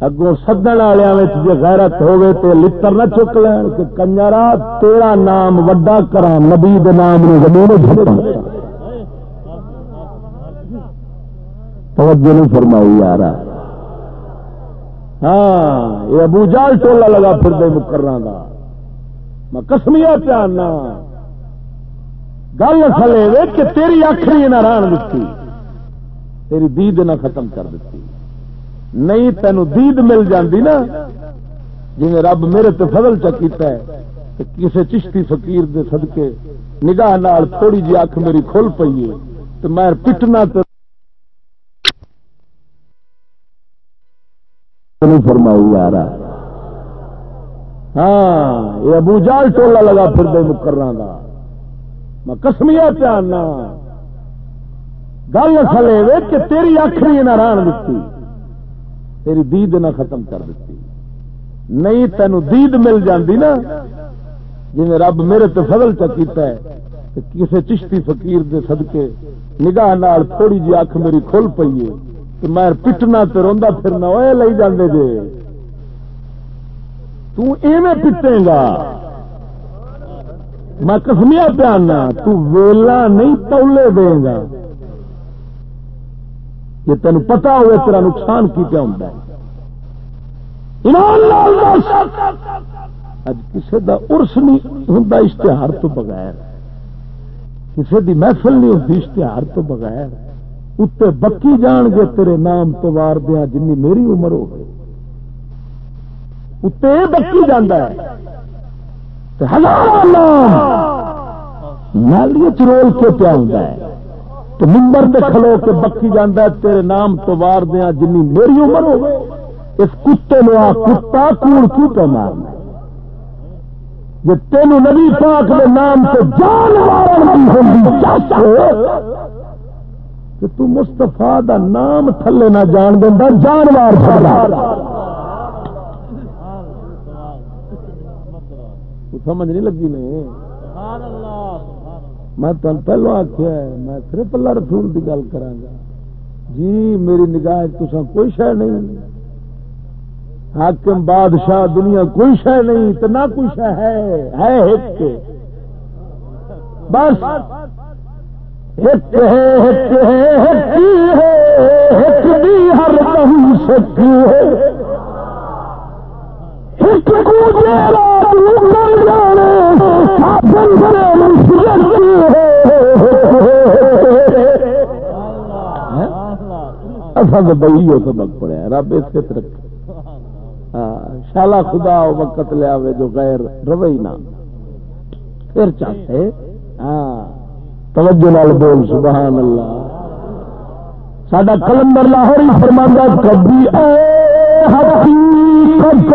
اگوں سدن والوں جی غیرت ہوے تو لڑ نہ چک لین کہ کنجرا تیرا نام وڈا کرا نبی نام زمین توجہ نہیں فرمائی یار ہاں یہ ابو جال ٹولا لگا پھر دے مکرا دا۔ میں کسمیا پیانا گل سلے کہ تیری آخری نہ ران دیتی تیری دید نہ ختم کر دیتی نہیں تینوں دید مل جاندی نا جی رب میرے تو فضل چکیتا ہے کسی چشتی فقیر دے صدقے نگاہ نال تھوڑی جی اکھ میری کھل پی ہے تو میں پٹنا تو فرمائی آ رہا ہاں یہ ابو جال ٹولا لگا پھر دے مکرنا دا۔ میں کسمیا پیانا۔ گل سلے کہ تیری آخری نہ ران دیتی۔ تیری دید نہ ختم کر دیتی۔ نہیں تینوں دید مل جاندی نا جی رب میرے تو فضل چکیتا ہے کسی چشتی فقیر دے صدقے، نگاہ نال تھوڑی جی اکھ میری کھل پی ہے تو میں پٹنا تو روا پھرنا وہ لے جاندے جے۔ تیویں پٹے گا۔ میں کسمیا پیانا تیلا نہیں تولے دے گا۔ یہ تین پتا ہوئے تیرا نقصان کی پیا ہوں اج کسی کا ارس نہیں ہوں اشتہار تو بغیر۔ کسی دی محفل نہیں ہوتی اشتہار تو بغیر۔ اتنے بکی جان گے تیرے نام تو وار دیا جن میری عمر ہو گئی۔ اتنے بکی جانا ہے۔ نالی چرول کے پیا ہوں تو ممبر دے کھلو کے بکی جانا تیرے نام تو وار دیا جن میری عمر ہو اس کتے نو آ، کتا کوڑ کیوں پہ مارنا جی تین نبی پاک کے نام سے جان کہ تو مستفا دا نام تھلے نہ جان دینا جانوار سمجھ نہیں لگی نہیں میں تم پہلو آخیا میں صرف اللہ رسول کی گل کرا جی میری نگاہ تو کوئی شہ نہیں۔ حاکم بادشاہ دنیا کوئی شہ نہیں تو نہ کوئی شہ ہے ہے ہک بس۔ ہک ہے ہک ہے ہک بھی ہر کہیں سکی ہے۔ ہک کو جانے اصل بئی ہو سبق پڑے رب اس کے ترقی۔ ہاں، شالا خدا وقت لیا جو غیر روئی نہ۔ پھر چاہتے ہاں توجہ نال بول، سبحان اللہ۔ سڈا کلندر لاہور ہی فرمانا کبھی اے حقیقت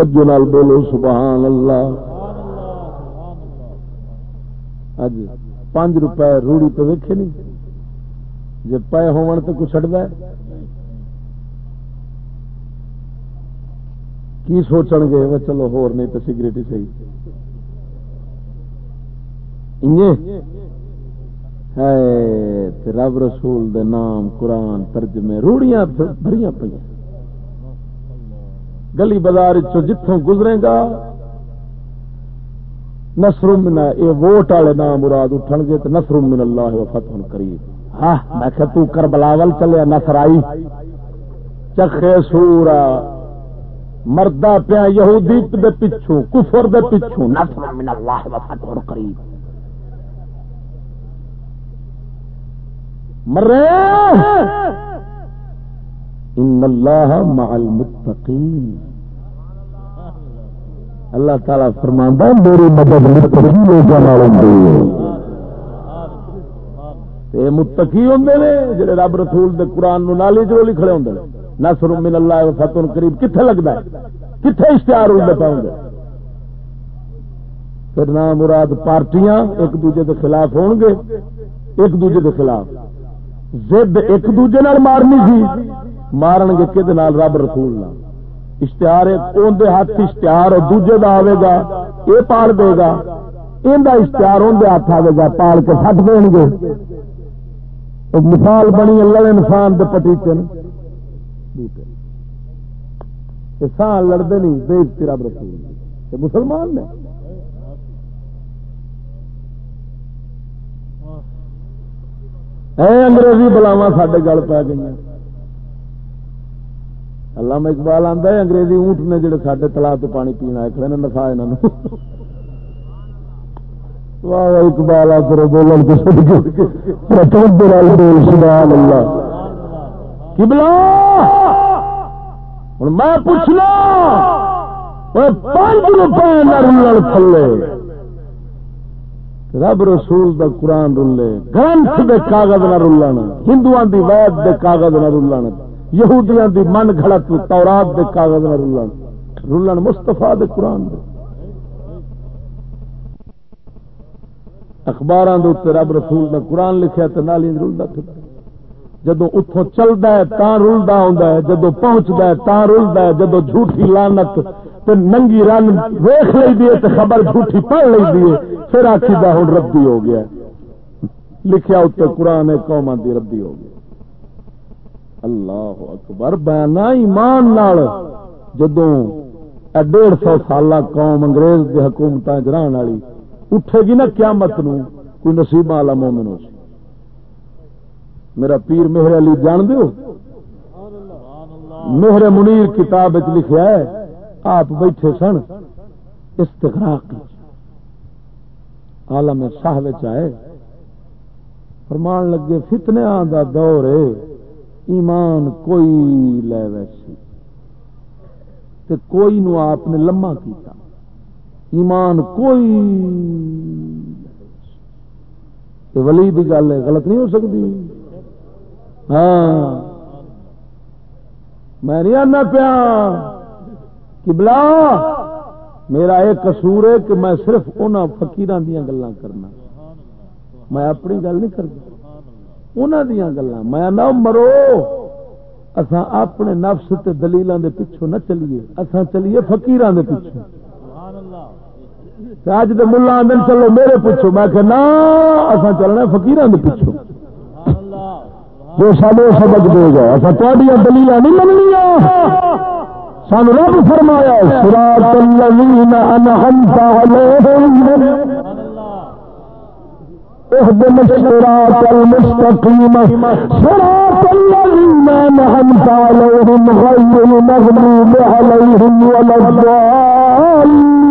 توجہ نال بولو، سبحان اللہ۔ اج پانچ روپے روڑی تو ویکے نہیں۔ جی پے ہو تو کچھ چڑھتا کی سوچن گے؟ وہ چلو، ہور نہیں تو سگریٹ ہی صحیح۔ رب رسول دے نام قرآن ترجمے روڑیاں بھری پہ گلی بازار جتوں گزرے گا نسر من یہ ووٹ والے نام مراد اٹھن گے تو نسر من اللہ فتح قریب۔ ہاں، میں تو کر بلاول چلے نسرائی چکھے سورا۔ مردہ پیا یہودی دے پچھو کفر دے پچھو نسر من اللہ فتح قریب۔ مرے! ان اللہ مع المتقین اللہ تعالی فرماندا میری مدد متقی لوگوں نال ہوندی ہے متقی ہوں نے، جڑے رب رسول دے قرآن نو نالی چ لکھے ہوں نسر من اللہ فتح قریب کتنے لگتا ہے؟ کتنے اشتہار ہوئے پاؤں گے؟ پھر نام مراد پارٹیاں ایک دوجے کے خلاف ہون گے، ایک دوجے کے خلاف۔ زد ایک دوجے نال مارنی سی۔ مارن گے کہ رب رسول نہ؟ اشتہار اندر ہاتھ اشتہار دوجے کا آئے گا یہ پال دے گا۔ ان اشتہار اندر ہاتھ آئے گا، پال کے سٹ دیں گے۔ مثال بنی اللہ انسان کے پٹیچے سان لڑتے نہیں بے رب رسول۔ مسلمان نے۔ انگریزی بلاوا سڈے گل پی گئی اللہ اقبال آتا ہے، انگریزی اونٹ نے جڑے سڈے تلاب تو پانی پینا کھڑے نے، نسا یہاں اقبال آ بولن اللہ کی بلا ہوں میں پوچھنا پانچ روپئے تھلے رب رسول دا قرآن رولے گرنتھ دے کاغذ نہ رولن ہندو دی وید دے کاغذ نہ رولن یہودیاں دی من گھڑت تورات دے کاغذ نہ رولن رولن مستفا دے قرآن دے۔ اخبار رب رسول دا قرآن لکھا تو نالی رولتا جدو اتوں چلتا ہے تا رلتا ہوں جدو پہنچتا ہے تا رلتا ہے جدو جھوٹھی لانت تو ننگی رن ویخ لی تو خبر جھوٹھی پڑھ لی پھر آخی دا ہوں ہو گیا۔ لکھیا اتنے قرآن قوم کی ردی ہو گیا۔ اللہ اکبر بیانا ایمان نال جدو ڈیڑھ سو سالہ قوم انگریز کی حکومت جران والی، اٹھے گی نا قیامت نو، کوئی نصیبہ والا مومن ہو سی۔ میرا پیر مہر علی جان دو مہر منیر کتاب لکھا ہے، آپ بیٹھے سن، استغراق عالم شاہ آئے، فرمان لگے فتنے دا دور ہے۔ ایمان کوئی لے ویسی تے کوئی نو آپ نے لما کیتا۔ ایمان کوئی ولی دی گل ہے، غلط نہیں ہو سکتی۔ ہاں۔ میں نہیں آنا پیا کہ بلا، میرا یہ قصور ہے کہ میں صرف ان فکیران دیا گلا کرنا۔ میں اپنی گل نہیں کرتا۔ انہوں دیا گلا میں نہ مرو! اسا اپنے نفس تے دلیلان دے پچھو نہ چلیے۔ اسا چلیے فقیران دے پچھو اج تو ملا آدھے چلو میرے پچھو میں کہ نہ اسا چلنا فقیران دے پچھو جو سانو سبق دے گا اصا تھوڑی دلیل نہیں مننیا سان رب فرمایا سراط الذین انعمت علیہم۔ اهدنا الصراط المستقيم. صراط الذين انعمت عليهم غير المغضوب عليهم ولا الضالين.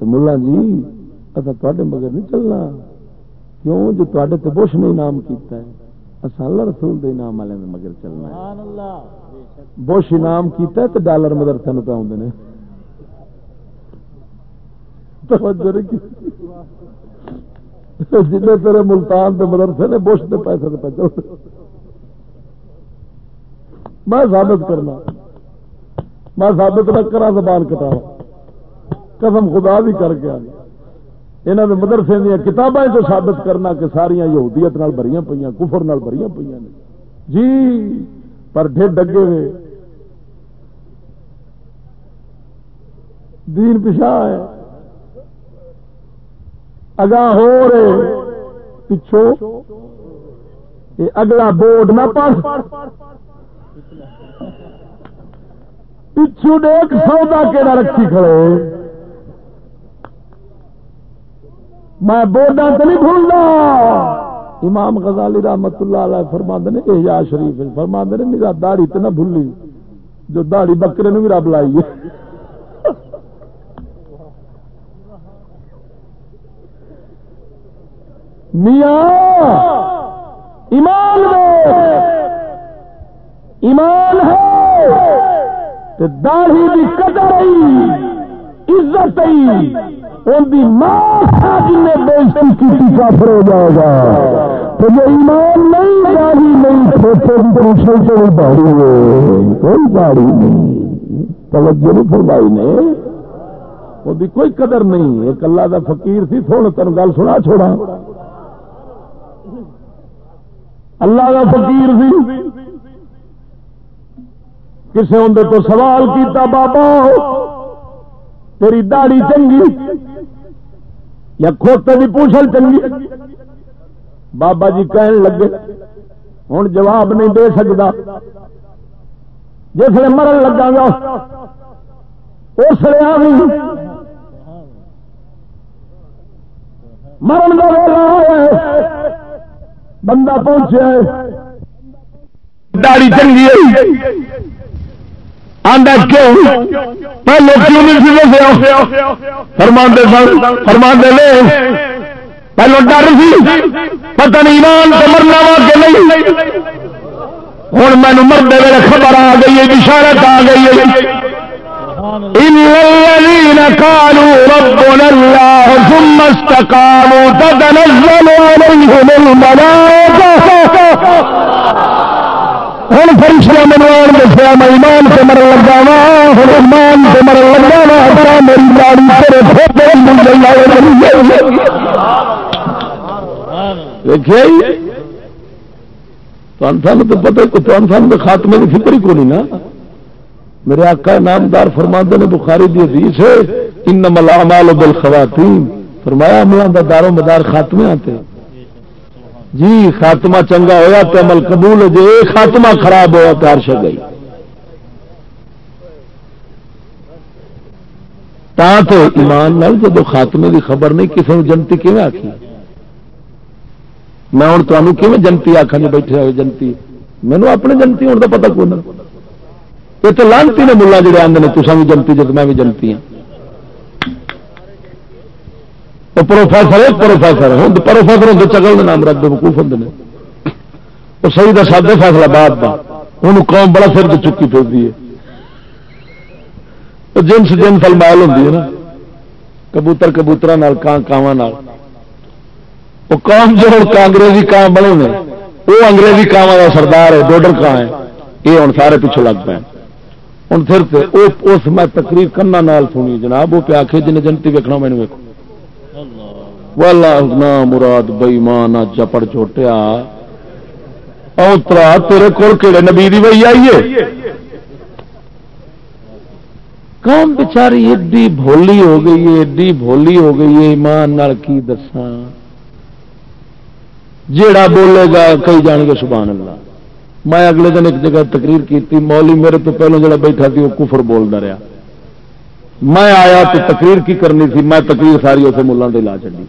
ملا جی اصا تے مگر نہیں چلنا۔ کیوں؟ جو تے بش نے انعام کیتا ہے۔ اصا اللہ رسول دے انعام والے مگر چلنا بش انعام کیتا ہے تو ڈالر مدرسے پہ آدھے جن تیرے ملتان دے مدرسے نے بش کے پیسے پہ میں ثابت کرنا۔ میں ثابت نہ کرا زبان کٹاوا قسم خدا بھی کر کے یہاں کے مدرسے دیا کتابیں تو ثابت کرنا کہ ساریا یہودیت نال بھری پہ کفر نال بھری پہ جی پر ڈھڈ ڈگے ہوئے۔ دین پچھا ہے۔ اگاں ہو رہے پچھو۔ اگلا بورڈ نہ پڑھ۔ پچھو دیکھ سودا کہڑا رکھی کھڑے میں بورڈا تو نہیں بھولنا امام غزالی رحمت اللہ علیہ فرما نے احیا شریف فرما نے، میرا داڑی تو نہ بھولی۔ جو داڑی بکرے نو بھی رب لائی ہے میاں، ایمان ایمان ہے۔ داڑھی بھی قدر عزت ان کی ماں جن بے کی کافر ہو جائے گا۔ تو جو ایمان نہیں، داڑھی نہیں چھوٹے بھی پوچھے سے بھی داڑھی ہے کوئی داڑھی نہیں۔ توجہ نہیں فرمائی نے۔ وہ کوئی قدر نہیں۔ ایک اللہ دا فقیر سی تھوڑا تین گل سنا چھوڑا اللہ کا فقیر سی۔ کسی اندر تو سوال کیتا، بابا، تیری داڑی چنگی یا کھوتے کی پوچھل چنگی؟ بابا جی کہن لگے ہوں جواب نہیں دے سکتا جس مرن لگا گا، اس لیے مرن کا ویلا بندہ پہنچا داڑی چنگی آدھا کیوں؟ پہلے کیوں نہیں سی فرماندے سن فرماندے لے۔ پہلو ڈر سی۔ پتہ نہیں ایمان تو مرنا وا کہ نہیں ہوں مینو مردے ویلے خبر آ گئی ہے بشارت آ گئی ہے۔ الذين قالوا ربنا الله ثم استقاموا تتنزل عليهم الملائكة. ہوں فرشتہ منوان دسیا میں ایمان سے مرن لگا وا ہوں ایمان سے مرن لگا وا ہر میری گاڑی تیرے پھوٹے دیکھیے سان تو پتہ سان خاتمے کی فکر ہی کو نہیں نا؟ میرے آقا نامدار فرماندے نے بخاری دی حدیث ہے ان ملا مال بالخواتین فرمایا عملوں کا دارو مدار خاتمے آتے جی خاتمہ چنگا ہوا تو عمل قبول ہو جائے خاتمہ خراب ہوا تو ہر گئی۔ تا تو ایمان نال جب خاتمے کی خبر نہیں کسی نے جنتی کیون آخی میں ہوں تمہیں کیون جنتی آخا جی بیٹھے ہوئے جنتی؟ مینو اپنے جنتی ہونے کا پتا کون یہ تو لانتی نے ملا جڑے آدھے تصا بھی جنتی جب میں بھی جنتی ہاں۔ ہوں پروفیسر پروفیسر ہوں پروفیسر ہوں چگل نام رب وقوف ہوں وہ صحیح کا سادے فیصلہ بات کا انہوں قوم بڑا سر چکی پھرتی ہے۔ جنس جنس المال ہوں نا۔ کبوتر کبوتر کاواں وہ قوم جو انگریزی کام بنے نے، وہ انگریزی کاواں کا سردار ہے ڈوڈر کان ہے۔ یہ ہوں سارے پیچھے لگ پے۔ ہوں پھر اس میں تقریر کرنا سنی جناب، وہ پیا کے جن جنتی ویکنا مینو ویکو والا مراد بئیمان چپڑ چوٹیا اوترا تیرے کول کہڑے نبی دی وئی آئیے کام بچاری ایڈی بھولی ہو گئی ہے، ایڈی بھولی ہو گئی ہے، ایمان نال کی دساں؟ جیڑا بولے گا کئی جان گے سبحان اللہ۔ میں اگلے دن ایک جگہ تقریر کی مولی میرے تو پہلو جڑا بیٹھا تھی وہ کفر بولتا رہا۔ میں آیا تو تقریر کی کرنی تھی میں تقریر ساری اسے ملان دے لا چڑی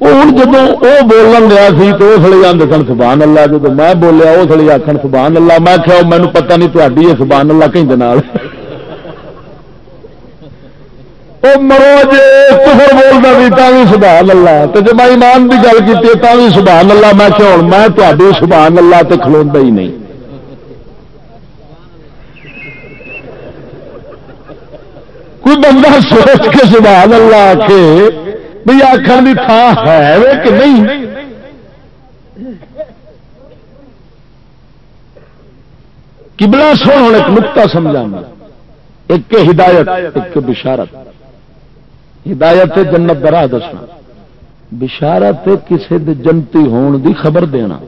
ہوں جب وہ بولن گیا سی تو اس لیے آدھے سن، سبحان اللہ جب میں بولیا، اس لیے آخر سبحان اللہ، میں کیا مینو پتا نہیں تاری ہے، سبحان اللہ، کہیں مرو جی کفر بولتا بھی بھی سبحان اللہ۔ تو جب میں ایمان کی گل کی بھی سبحان اللہ۔ میں کیا میں تاری سبحان اللہ تے کھلوا ہی نہیں۔ کوئی بندہ سوچ کے سبحان اللہ کے بھی آخر کی تھان ہے کہ نہیں؟ کبلا سو ایک نکتا سمجھانا۔ ایک ہدایت، ایک بشارت۔ ہدایت جنت درا دسنا۔ بشارت کسی جنتی ہون دی خبر دینا۔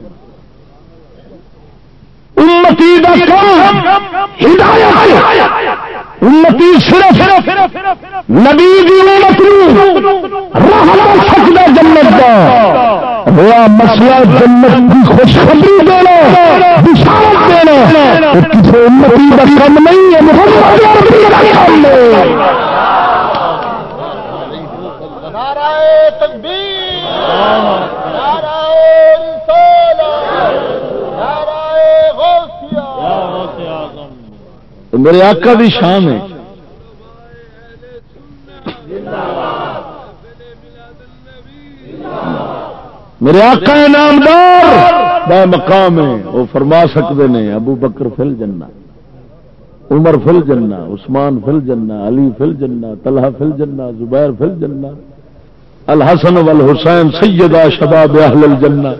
امتی صرف نبی سکتا جنت کا ہوا مسئلہ جنت کی خوشخبری دینا، بشارت دینا۔ کسی امتی کا کم نہیں ہے میرے آقا بھی شان ہے میرے آقا نامدار۔ بہ مقام ہے وہ فرما سکتے ہیں، ابو بکر فل جنا عمر فل جنا عثمان فل جنا علی فل جنا طلحہ فل جنا زبیر فل جنا الحسن والحسین سیدہ شباب اہل الجنہ۔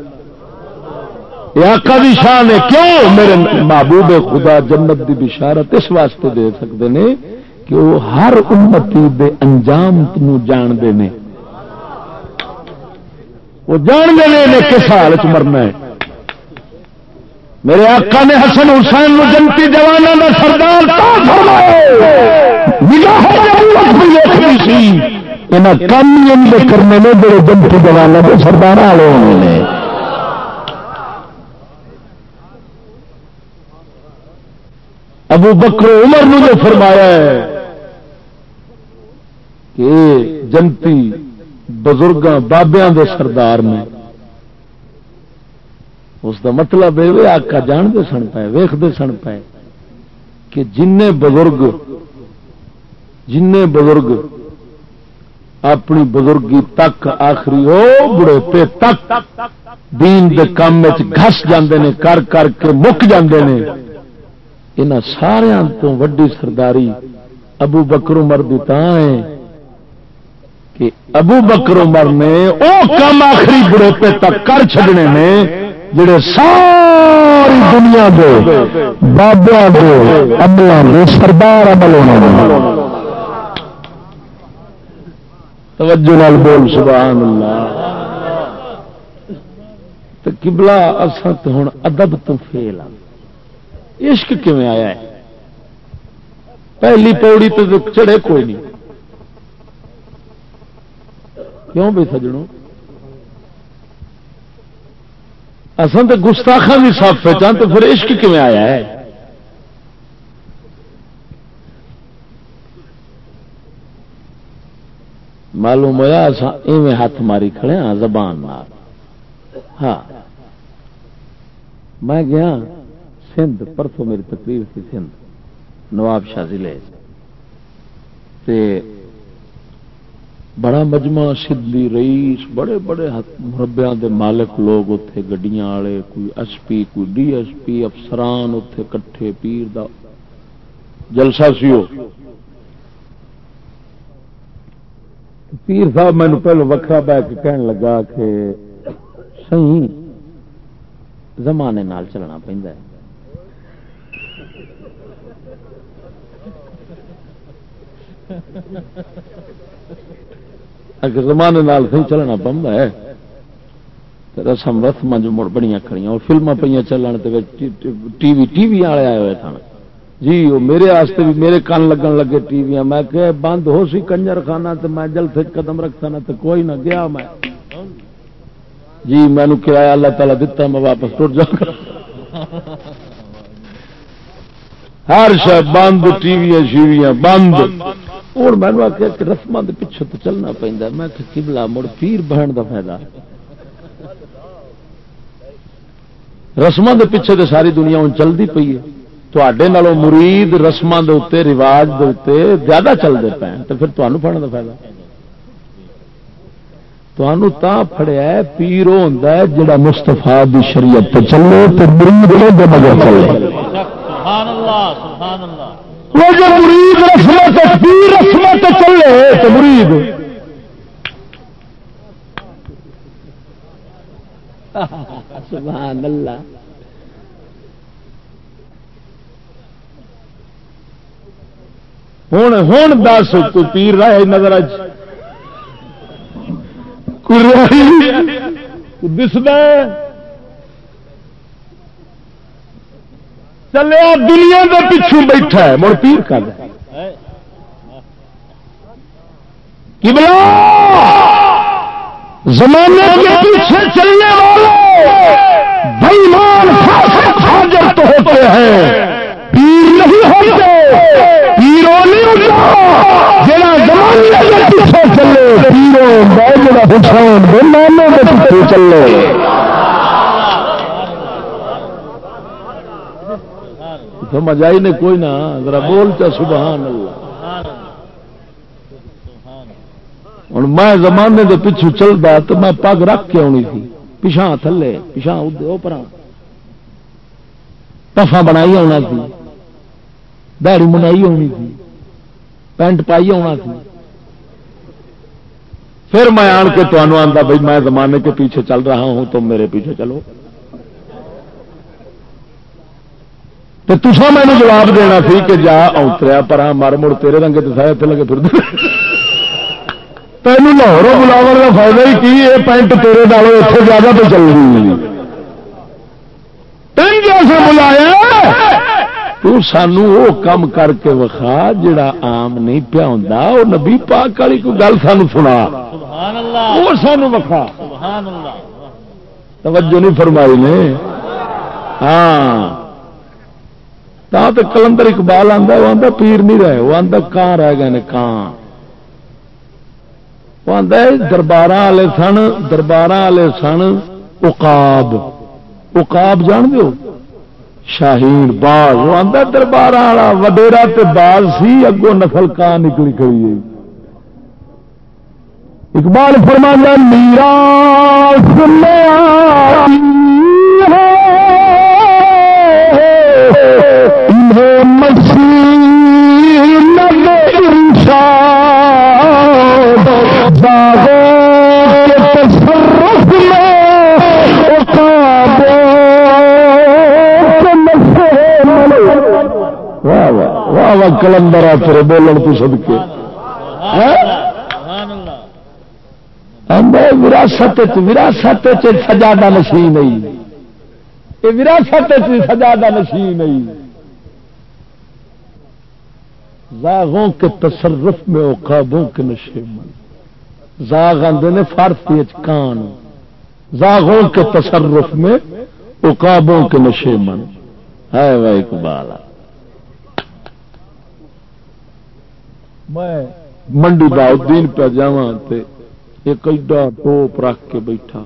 یہ آقا دی شان ہے، کیوں میرے محبوب خدا جنت دی بشارت اس واسطے دے سکتے ہیں کہ وہ ہر امتی دے انجام جانتے ہیں وہ جانتے ہیں کس حال چ مرنا ہے۔ میرے آقا نے حسن حسین جنتی جوانوں کا سردار یہاں کام کرنے میں بڑے جنتی جوانوں کے سردار والے ہونے ابو بکر عمر نے جو فرمایا ہے کہ جنتی بزرگ بابیا دے سردار نے اس کا مطلب یہ آکا جانتے سن پائے ویختے سن پائے کہ جن بزرگ جن بزرگ اپنی بزرگی تک، آخری ہو بڑھوپے تک۔ دین دے کام گس جاندے نے، کر کر کے مک جاندے نے۔ ان سارا تو وڈی سرداری ابو بکر عمر دی ہے کہ ابو بکر عمر نے او کام آخری بڑھوپے تک کر چڈنے نے، جڑے ساری دنیا دے بابیا دے عمل سردار عمل ہونا توجہ نال بول، سبحان اللہ۔ تو کبلا اصل ہوں ادب تو فیل آ عشق کیون آیا ہے؟ پہلی پوڑی تو چڑھے کوئی نہیں۔ کیوں بھی سجڑوں اصل تو گستاخا بھی سب پہچان تو پھر عشق کیون آیا ہے؟ معلوم ہوا ایویں ہاتھ ماری کھڑے ہاں زبان مار۔ ہاں۔ میں گیا، سندھ پرسوں میری تقریر تھی سندھ، نواب شاہ ضلع۔ بڑا مجمع سدھی رئیس، بڑے بڑے مربیا دے مالک لوگ اتے گڈیاں والے کوئی ایس پی کوئی ڈی ایس پی افسران اتے کٹھے پیر دا جلسہ سی پیر صاحب مینو پہلو وکرا بہ کے کہن لگا کہ سی زمانے نال چلنا پہ اگر زمانے نال صحیح چلنا بند ہے رسم رسم جو مڑ بڑی کھڑی اور فلما پہ چلن ٹی وی ٹی وی والے آئے ہوئے سن۔ جی وہ میرے واسطے بھی میرے کن لگن لگے ٹی وی میں کہ بند ہو سی کنجر خانہ تو میں جل سے قدم رکھتا نا تو کوئی نہ گیا میں۔ جی مینو کرایہ اللہ تعالی دتا میں واپس ٹر جا ہر شہ بند، ٹی وی شیویاں بند۔ ہوں میں آخیا کہ رسم کے پیچھے تو چلنا پہ میں کبلا مڑ پیر بہن کا فائدہ۔ رسم کے پیچھے تو ساری دنیا ہوں چلتی پی ہے۔ تے مرید رسم کے رواج کے زیادہ چلتے پے تو پھر تمہیں پڑھنے کا فائدہ تمہوں تا فڑیا پیر ہوں جا مستفا کی شریعت چلے تو مرید چلے سبحان اللہ سبحان اللہ وہ جو مرید رسمت پیر رسمت چلے تو مرید سبحان اللہ ہوں ہوں دس تو پیر رہے نظر دستا چلے دنیا کے پچھو بیٹھا ہے۔ مڑ پیر کر۔ زمانے کے پیچھے چلنے والے بےمان حاضر تو ہوتے ہیں۔ ہوتے پیرو نہیں ہوتا۔ جہاں زمانے کے پیچھے چلے۔ پیرو جڑا حسین بے مانوں کے پیچھے چلے۔ سمجھ آئی نے کوئی نہ ذرا بولتا سبحان اللہ۔ ہوں میں زمانے کے پچھو چلتا تو میں پگ رکھ کے آنی تھی۔ پچھا تھلے پچھا پر پفا بنائی آنا سی دہڑی منائی آنی تھی، پینٹ پائی آنا سی پھر میں آن کے تمہوں آتا بھائی میں زمانے کے پیچھے چل رہا ہوں، تم میرے پیچھے چلو۔ تو تصا میں نے جواب دینا سی کہ جا اتریا پر مر مڑ تیرے رنگے تو سارے اتنے لگے پھر تین لاہور بلاور کا فائدہ ہی کی؟ یہ پینٹ تیرے ڈالو اتنے زیادہ تو چل رہی۔ تین جیسے بلایا سانو وہ کام کر کے وکھا جڑا آم نہیں پیا ہوں وہ نبی پاک والی کوئی گل سان سنا۔ وہ سانو وکھا۔ توجہ نہیں فرمائی نے؟ ہاں۔ تو کلندر اقبال آتا وہ آتا پیر نہیں رہے وہ آتا کان رہ گئے کان وہ آتا دربار والے سن دربار والے سن اقاب اقاب جان دو شاہین باز، وہ آتا دربار والا وڈیرا تے باز سی اگو نسل کان نکلی کری اقبال فرمانا میرا واہ واہ، کلندر آ بولن تو سد کے ہاں؟ وراثت وراثت سجادہ نشی نہیں یہ وراثت سجادہ نشی نہیں زاغوں کے تصرف میں اوقابوں کے نشے من۔ زاغ آدھے نے فارسی کان۔ زاغوں کے تصرف میں اوقابوں کے نشے من۔ ہے وہ اقبال میں منڈی باؤدین پہ جا ایک ایڈا ٹوپ رکھ کے بیٹھا۔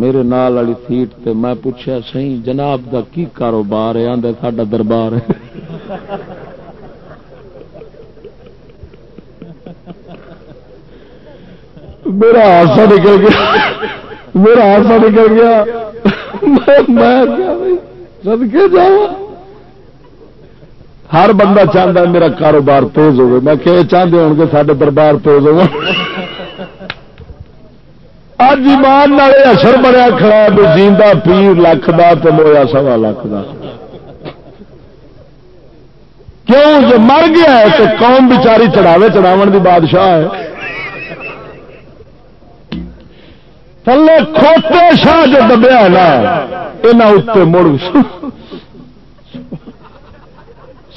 میرے نال والی سیٹ تے میں پوچھا سی جناب دا کی کاروبار ہے؟ آدھا ساڈا دربار ہے۔ میرا ہاسا نکل گیا۔ میرا ہاسا نکل گیا۔ میں سد کے جاؤ ہر بندہ چاہتا ہے میرا کاروبار تیز ہوگا میں کہ چاہتے ہو گے سارے دربار تیز ہو اج ایمان اثر بنیا کھڑا بھی جیندہ پیر لکھ دا تو مویا سوا لکھ دا۔ کیوں جو مر گیا ہے تو قوم بچاری چڑھاوے چڑھاو دی بادشاہ ہے۔ تھلے کھوتے شاہ جو دبیا نا یہاں اتنے مڑ۔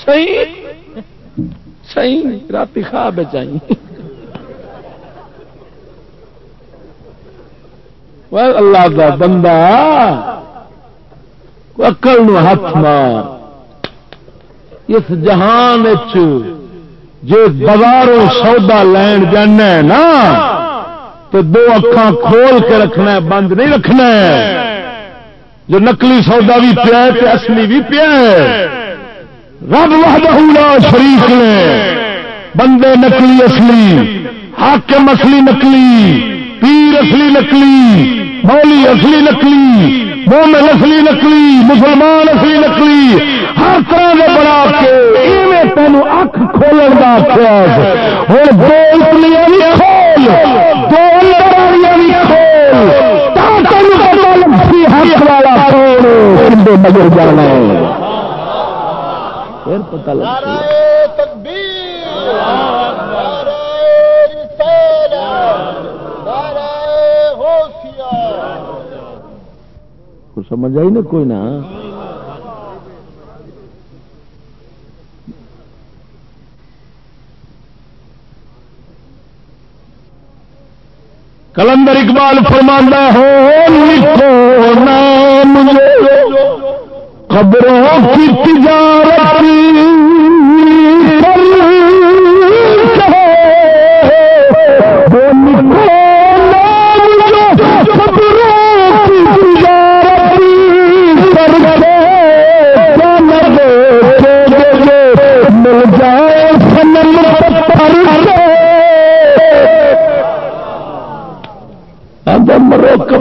صحیح؟ صحیح رات خواب چاہیے اللہ کا بندہ اکل نو ہاتھ مار۔ اس جہان جو بازاروں سودا لین جانا نا، تو دو اکھان کھول کے رکھنا بند نہیں رکھنا جو نقلی سودا بھی پیا اصلی بھی پیا رب وحدہ لا شریف نے، بندے نکلی اصلی، حاکم اصلی نکلی، پیر اصلی نکلی، مولی اصلی نکلی، مومن اصلی نکلی، مسلمان اصلی نکلی، ہر طرح کے بنا کے تین اک کھولن کا خیال ہوں دو اصلیاں بھی کھول، دو اندر بھی کھول حق والا کھول نظر جانا ہے۔ پتہ سمجھ آئی نا کوئی نہ کلندر اقبال فرماندہ ہو لکھو نام خبروں کی تجارت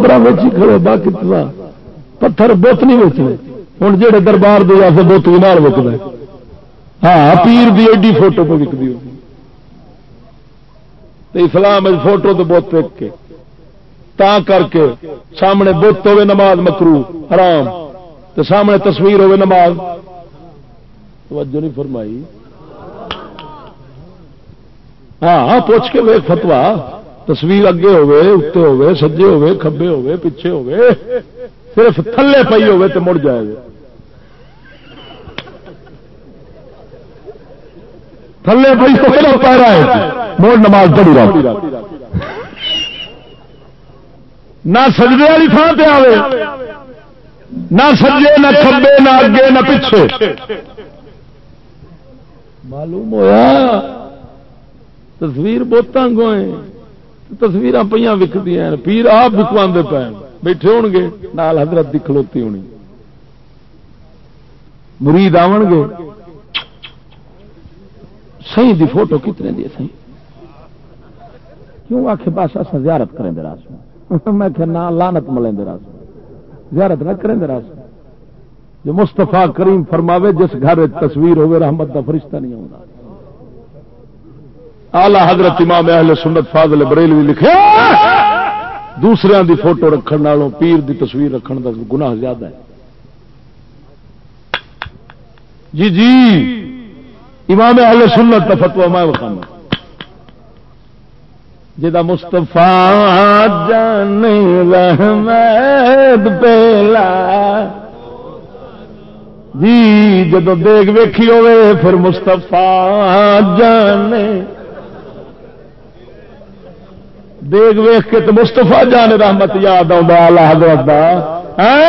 مرو قبر کھڑے باقی پتھر بت نہیں ویچنے ہوں جہے دربار دے سے بوتل مار وکد ہاں پیر دی ایڈی فوٹو پہ وکتی ہوگی اسلام فوٹو تو بت دیکھ کے۔ تا کر کے سامنے بت ہوے نماز مکرو حرام۔ تو سامنے تصویر ہوے نماز۔ توجہ نہیں فرمائی۔ ہاں ہاں پوچھ کے وے فتوا تصویر اگے ہوے اتنے ہوے سجے ہوے کھبے ہوے پیچھے ہوے صرف تھلے پی ہوے تو مڑ جائے گا تھلے پی ہو پیرا ہے۔ موڑ نماز پڑھی رہا نہ سجدے والی تھان پہ آئے نہ سجے، نہ کھبے، نہ اگے، نہ پیچھے۔ معلوم ہوا تصویر بہت گوئے تصویر پہ وکدی پیر آپ وکوا پے بیٹھے ہو گے، نال حضرت کی کھلوتی ہونی۔ مرید آن گے۔ سی دی فوٹو کتنے دی سی کیوں آخ بس اصا زیارت کریں دے راس <laughs> میں کہ نہ لانت ملیں دے راس زیارت نہ کریں دے راس جو مستفا کریم فرماوے، جس گھر تصویر ہوئے رحمت دا فرشتہ نہیں ہوگا آلہ حضرت امام اہل سنت فاضل بریلوی لکھے دوسرے دی فوٹو رکھن نالوں پیر دی تصویر رکھن دا گناہ زیادہ ہے۔ جی جی۔ امام اہل سنت کا فتوا میں بخانا جا مستفا جان رحمد پہلا جی جدو دیکھ ویکھی ہوئے، پھر مستفا جانے دیکھ ویخ کے تو مستفا جان رحمت یاد آ حضرت ہاں؟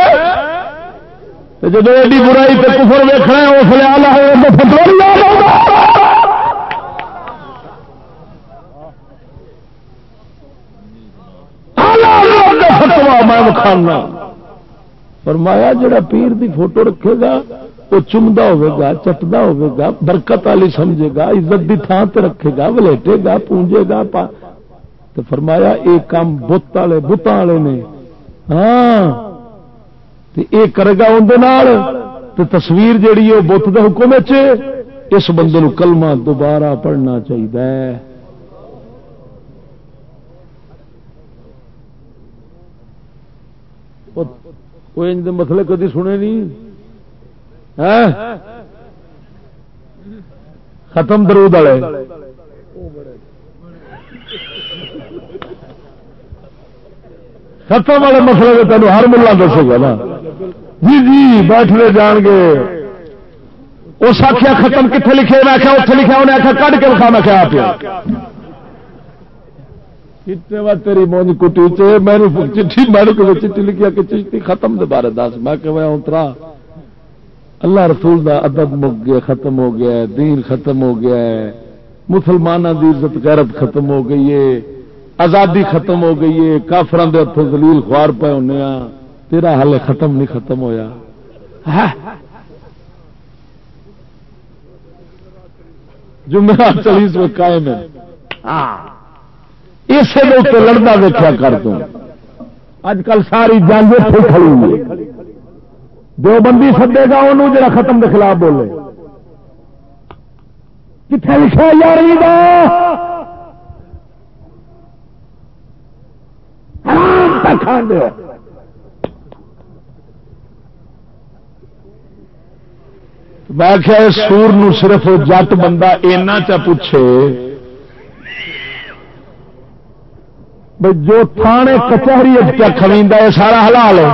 جب ایڈی برائی تے کفر ویخنا اس لیے میں کھانا فرمایا، جڑا پیر دی فوٹو رکھے گا، وہ چمدا ہوگا چٹدا ہوگا برکت والی سمجھے گا، عزت دی تھان تے رکھے گا، ولیٹے گا، پونجے گا تو فرمایا ایک کام بت والے بتان والے نے۔ ہاں۔ یہ کرے گا اندر تو تصویر جیڑی ہے بت کے حکم اس بندے نو کلمہ دوبارہ پڑھنا چاہیے کوئی مسئلے کدی سنے نہیں؟ ہاں۔ ختم درود والے۔ ختم والے مسئلے میں تینوں ہر ملا دسے گا نا۔ جی جی بیٹھنے جان گے۔ اس آخیا ختم کتنے لکھے؟ میں آخیا اتنے لکھا انہیں آخیا کٹ کے لکھا میں کیا پیا کتنے بار تیری مونج کٹی چیٹھی میں چیٹھی لکھی کہ چیٹھی ختم دے بارے دس۔ میں کہ میں اترا اللہ رسول دا ادب مک گیا، ختم ہو گیا ہے۔ دین ختم ہو گیا ہے۔ مسلمانوں دی عزت، غیرت ختم ہو گئی ہے۔ آزادی ختم ہو گئی ہے کافران دے ہاتھوں زلیل خوار پے ہونے تیرا حل ختم نہیں ختم ہویا۔ ہاں۔ جمعرات چالیس میں قائم ہے۔ ہاں۔ اسے لڑتا دیکھا کر دوں اج کل ساری جنگ کھڑی ہوئی جو بندی سدے گا انہوں جڑا ختم کے خلاف بولے۔ کتنے لکھا یار پہ کھان دے میں کیا سور نو صرف جٹ بندہ اینا چا پوچھے۔ جو تھانے کچہری پہ کھویندا ہے سارا حلال ہے۔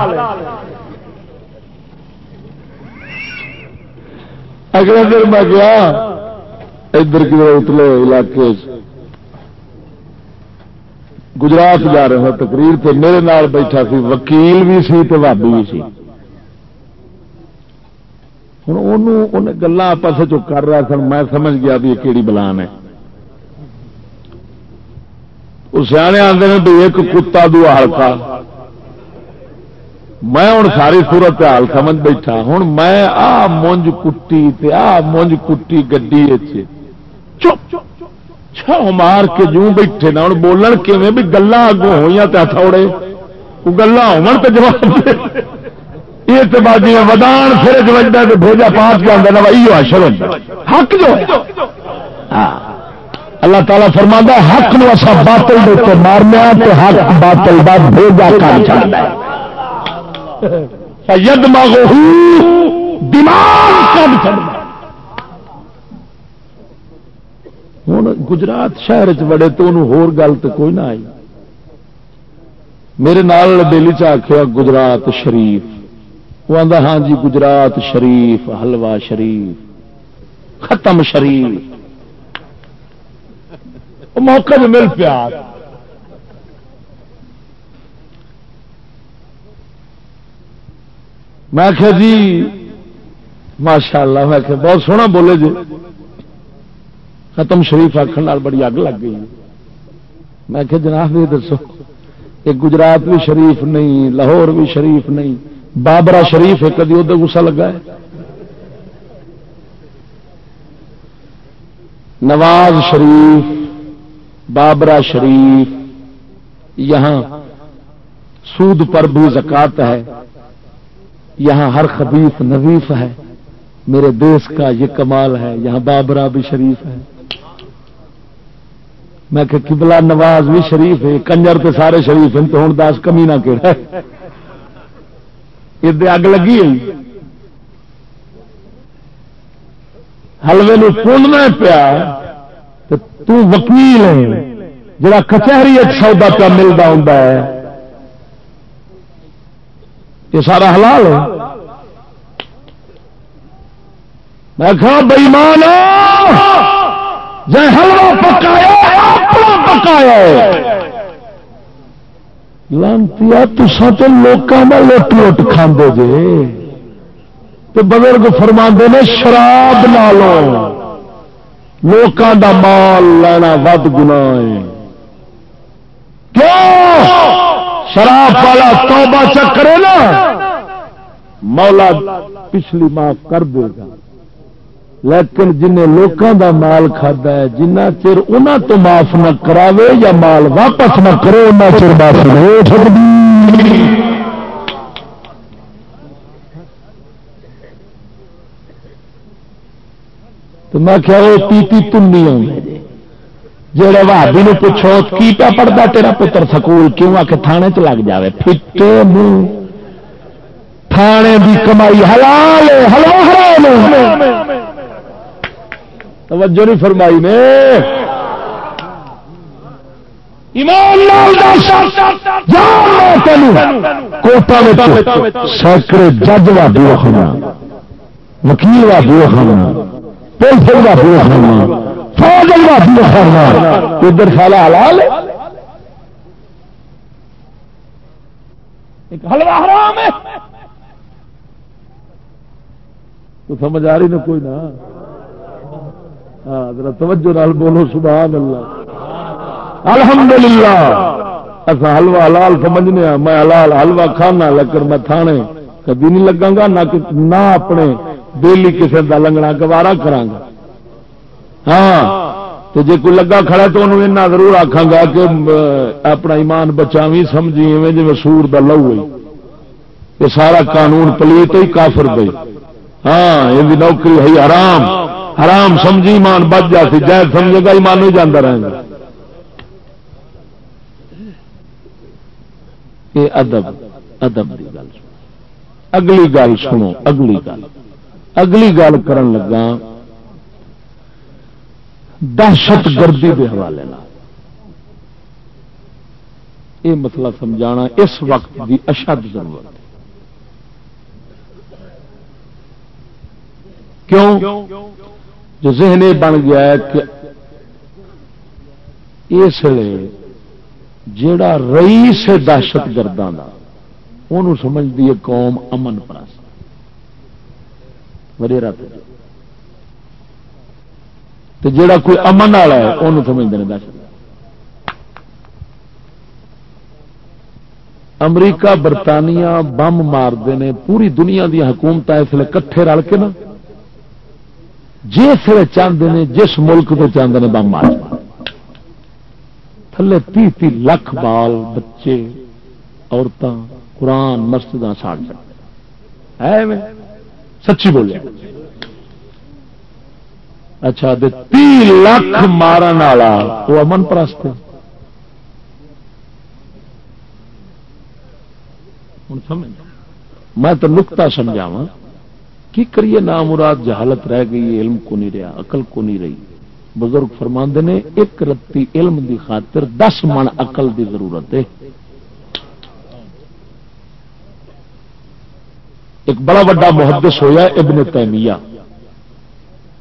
اگلے دن میں گیا، ادھر کدھر اتلے علاقے گجرات جا رہا تقریر تے میرے نال بیٹھا سی وکیل بھی سی تے بھابی بھی سی۔ ہوں گلا پاس جو کر رہا سن، میں سمجھ گیا بھی یہ کہڑی بلان ہے۔ وہ سیانے آتے ہیں بھی ایک کتا دو ہلکا میں ہوں ساری صورت حال سمجھ بیٹھا۔ ہوں میں آ مونج کٹی تے آ مونج کٹی گڈی مار کے جو بیٹھے نا ہوں بولن کیون بھی گلا اگوں ہوئی تھوڑے گلا ہو جواب یہ بازی ودان، پھر بجتا تو بھوجا پانچ کے آدھا نا بھائی اشر ہوتا حق جو۔ ہاں۔ اللہ تعالیٰ فرما حق نو اصا باطل دے مارنا تو حق باطل کا بھیجا کر چڑھتا ید ماغو دماغ کب چڑھتا ہوں گجرات شہر چ تو ہور گل تو کوئی نہ آئی۔ میرے نال دلی چ آخیا گجرات شریف۔ وہ آدھا ہاں جی گجرات شریف حلوا شریف۔ ختم شریف۔ موقع جو مل پیا۔ میں کہ جی ماشاء اللہ میں کہ بہت سونا بولے جی۔ ختم شریف آخر بڑی اگ لگ گئی۔ میں کہ جناب، یہ دسو، یہ گجرات بھی شریف نہیں، لاہور بھی شریف نہیں بابرا شریف ہے، کدی ادھر گسا لگا ہے؟ نواز شریف بابرا شریف، یہاں سود پر بھی زکات ہے، یہاں ہر خبیف نظیف ہے، میرے دیش کا یہ کمال ہے، یہاں بابرا بھی شریف ہے۔ میں کہ کبلا نواز بھی شریف ہے، کنجر تو سارے شریف ہیں، تو ہوں دس کمی نہ کہڑا کہ اگ لگی ہوئی۔ حلوے پوننا پیا تو وکیل ہے۔ جڑا کچہری سودا پہ ملتا ہوں یہ سارا حلال ہے۔ میں کہا بئیمان جی ہلوا پکایا پکایا لانتی تسا تو لوگوں میں لوٹ لوٹ کھانے جے۔ تو بزرگ فرما نے، شراب نہ لو لوکاں دا مال لینا ود گنا کیوں؟ شراب والا توبہ چکرے نا۔ مولا پچھلی معاف کر دے گا۔ لیکن جن لوگوں دا مال کھدا ہے، جنہ چر انہوں تو معاف نہ کراوے یا مال واپس نہ کرے ان چر معاف نہیں ہو سکتی تو میں کیا وہ پیتی تمنی آؤں جہے بھابی نے پوچھو، کی پیا پڑھتا تیرا پتر سکول؟ کیوں آ کے تھانے چ لگ جائے پھٹے منہ۔ تھانے دی کمائی حلال ہے، حلال حرام ہے۔ توجہ نہیں فرمائی نے۔ کوٹا جج وکیل کا خانا فوجل کا خانا ادھر سالا حلال ایک حلوہ حرام ہے۔ تو سمجھ آ رہی نا کوئی نہ ہاں، ذرا توجہ نال بولو، سبحان اللہ۔ الحمدللہ۔ اصا حلوہ حلال سمجھنے ہاں میں حلال حلوہ کھانا، لیکن میں تھانے کبھی نہیں لگا گا نہ نہ اپنے بیلی کسی کا لنگنا گوارا کرا ہاں تو جی کوئی لگا کھڑا تو انہوں ضرور آخا گا کہ اپنا ایمان بچا بھی سمجھی جی سور کا لو ہوئی یہ سارا قانون پلیت ہی کافر گئی ہاں یہ نوکری ہے حرام۔ حرام سمجھی، ایمان بچ جا سی، جائز سمجھے گا، ایمان ہی جانا رہے گا۔ یہ ادب ادب کی گل اگلی گل سنو، اگلی گل۔ اگلی گل کر لگا، دہشت گردی کے حوالے یہ مسئلہ سمجھانا اس وقت کی اشد ضرورت۔ کیوں؟ جو ذہن بن گیا ہے کہ اس لیے جڑا رئیس دہشت گردوں کا انہوں سمجھتی ہے قوم امن پرست۔ وڈیرا تو جڑا کوئی امن والا ہے انہوں سمجھتے ہیں دہشت امریکہ، برطانیہ بم مارتے ہیں پوری دنیا دیا حکومت اس لیے کٹھے رل کے نا۔ جس چاہتے ہیں جس ملک کو چاہتے ہیں بم مار تھلے تی تی لاکھ بال بچے عورتیں قرآن مسجد ساڑ سکتے سچی بولے۔ اچھا تی لاکھ مارن والا، وہ امن پرست میں تو نکتا سمجھاوا کی کریے نام مراد جہالت رہ گئی علم کو نہیں رہا اقل کو نہیں رہی۔ بزرگ فرماند نے، ایک رتی علم دی خاطر دس من اقل دی ضرورت ہے۔ ایک بڑا بڑا محدث ہویا، ابن تیمیہ۔